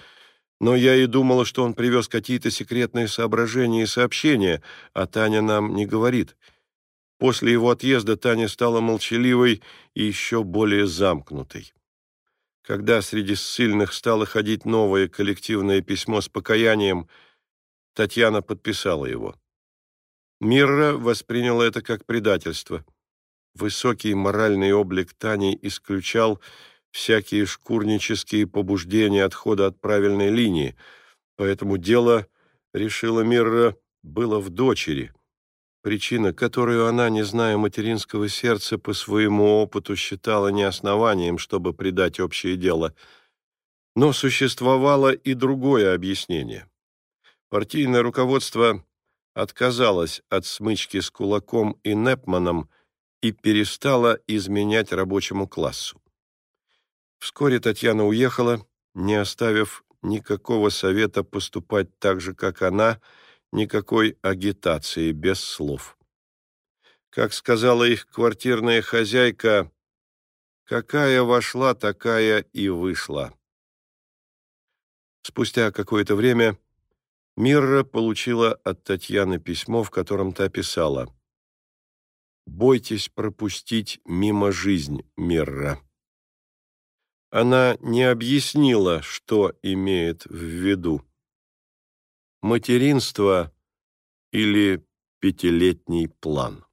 Но я и думала, что он привез какие-то секретные соображения и сообщения, а Таня нам не говорит. После его отъезда Таня стала молчаливой и еще более замкнутой. Когда среди ссыльных стало ходить новое коллективное письмо с покаянием, Татьяна подписала его. Мирра восприняла это как предательство. Высокий моральный облик Тани исключал всякие шкурнические побуждения отхода от правильной линии, поэтому дело, решила Мирра, было в дочери. Причина, которую она, не зная материнского сердца, по своему опыту считала не основанием, чтобы предать общее дело. Но существовало и другое объяснение. Партийное руководство отказалась от смычки с кулаком и Непманом и перестала изменять рабочему классу. Вскоре Татьяна уехала, не оставив никакого совета поступать так же, как она, никакой агитации, без слов. Как сказала их квартирная хозяйка, какая вошла, такая и вышла. Спустя какое-то время Мирра получила от Татьяны письмо, в котором та писала «Бойтесь пропустить мимо жизнь Мирра». Она не объяснила, что имеет в виду. Материнство или пятилетний план.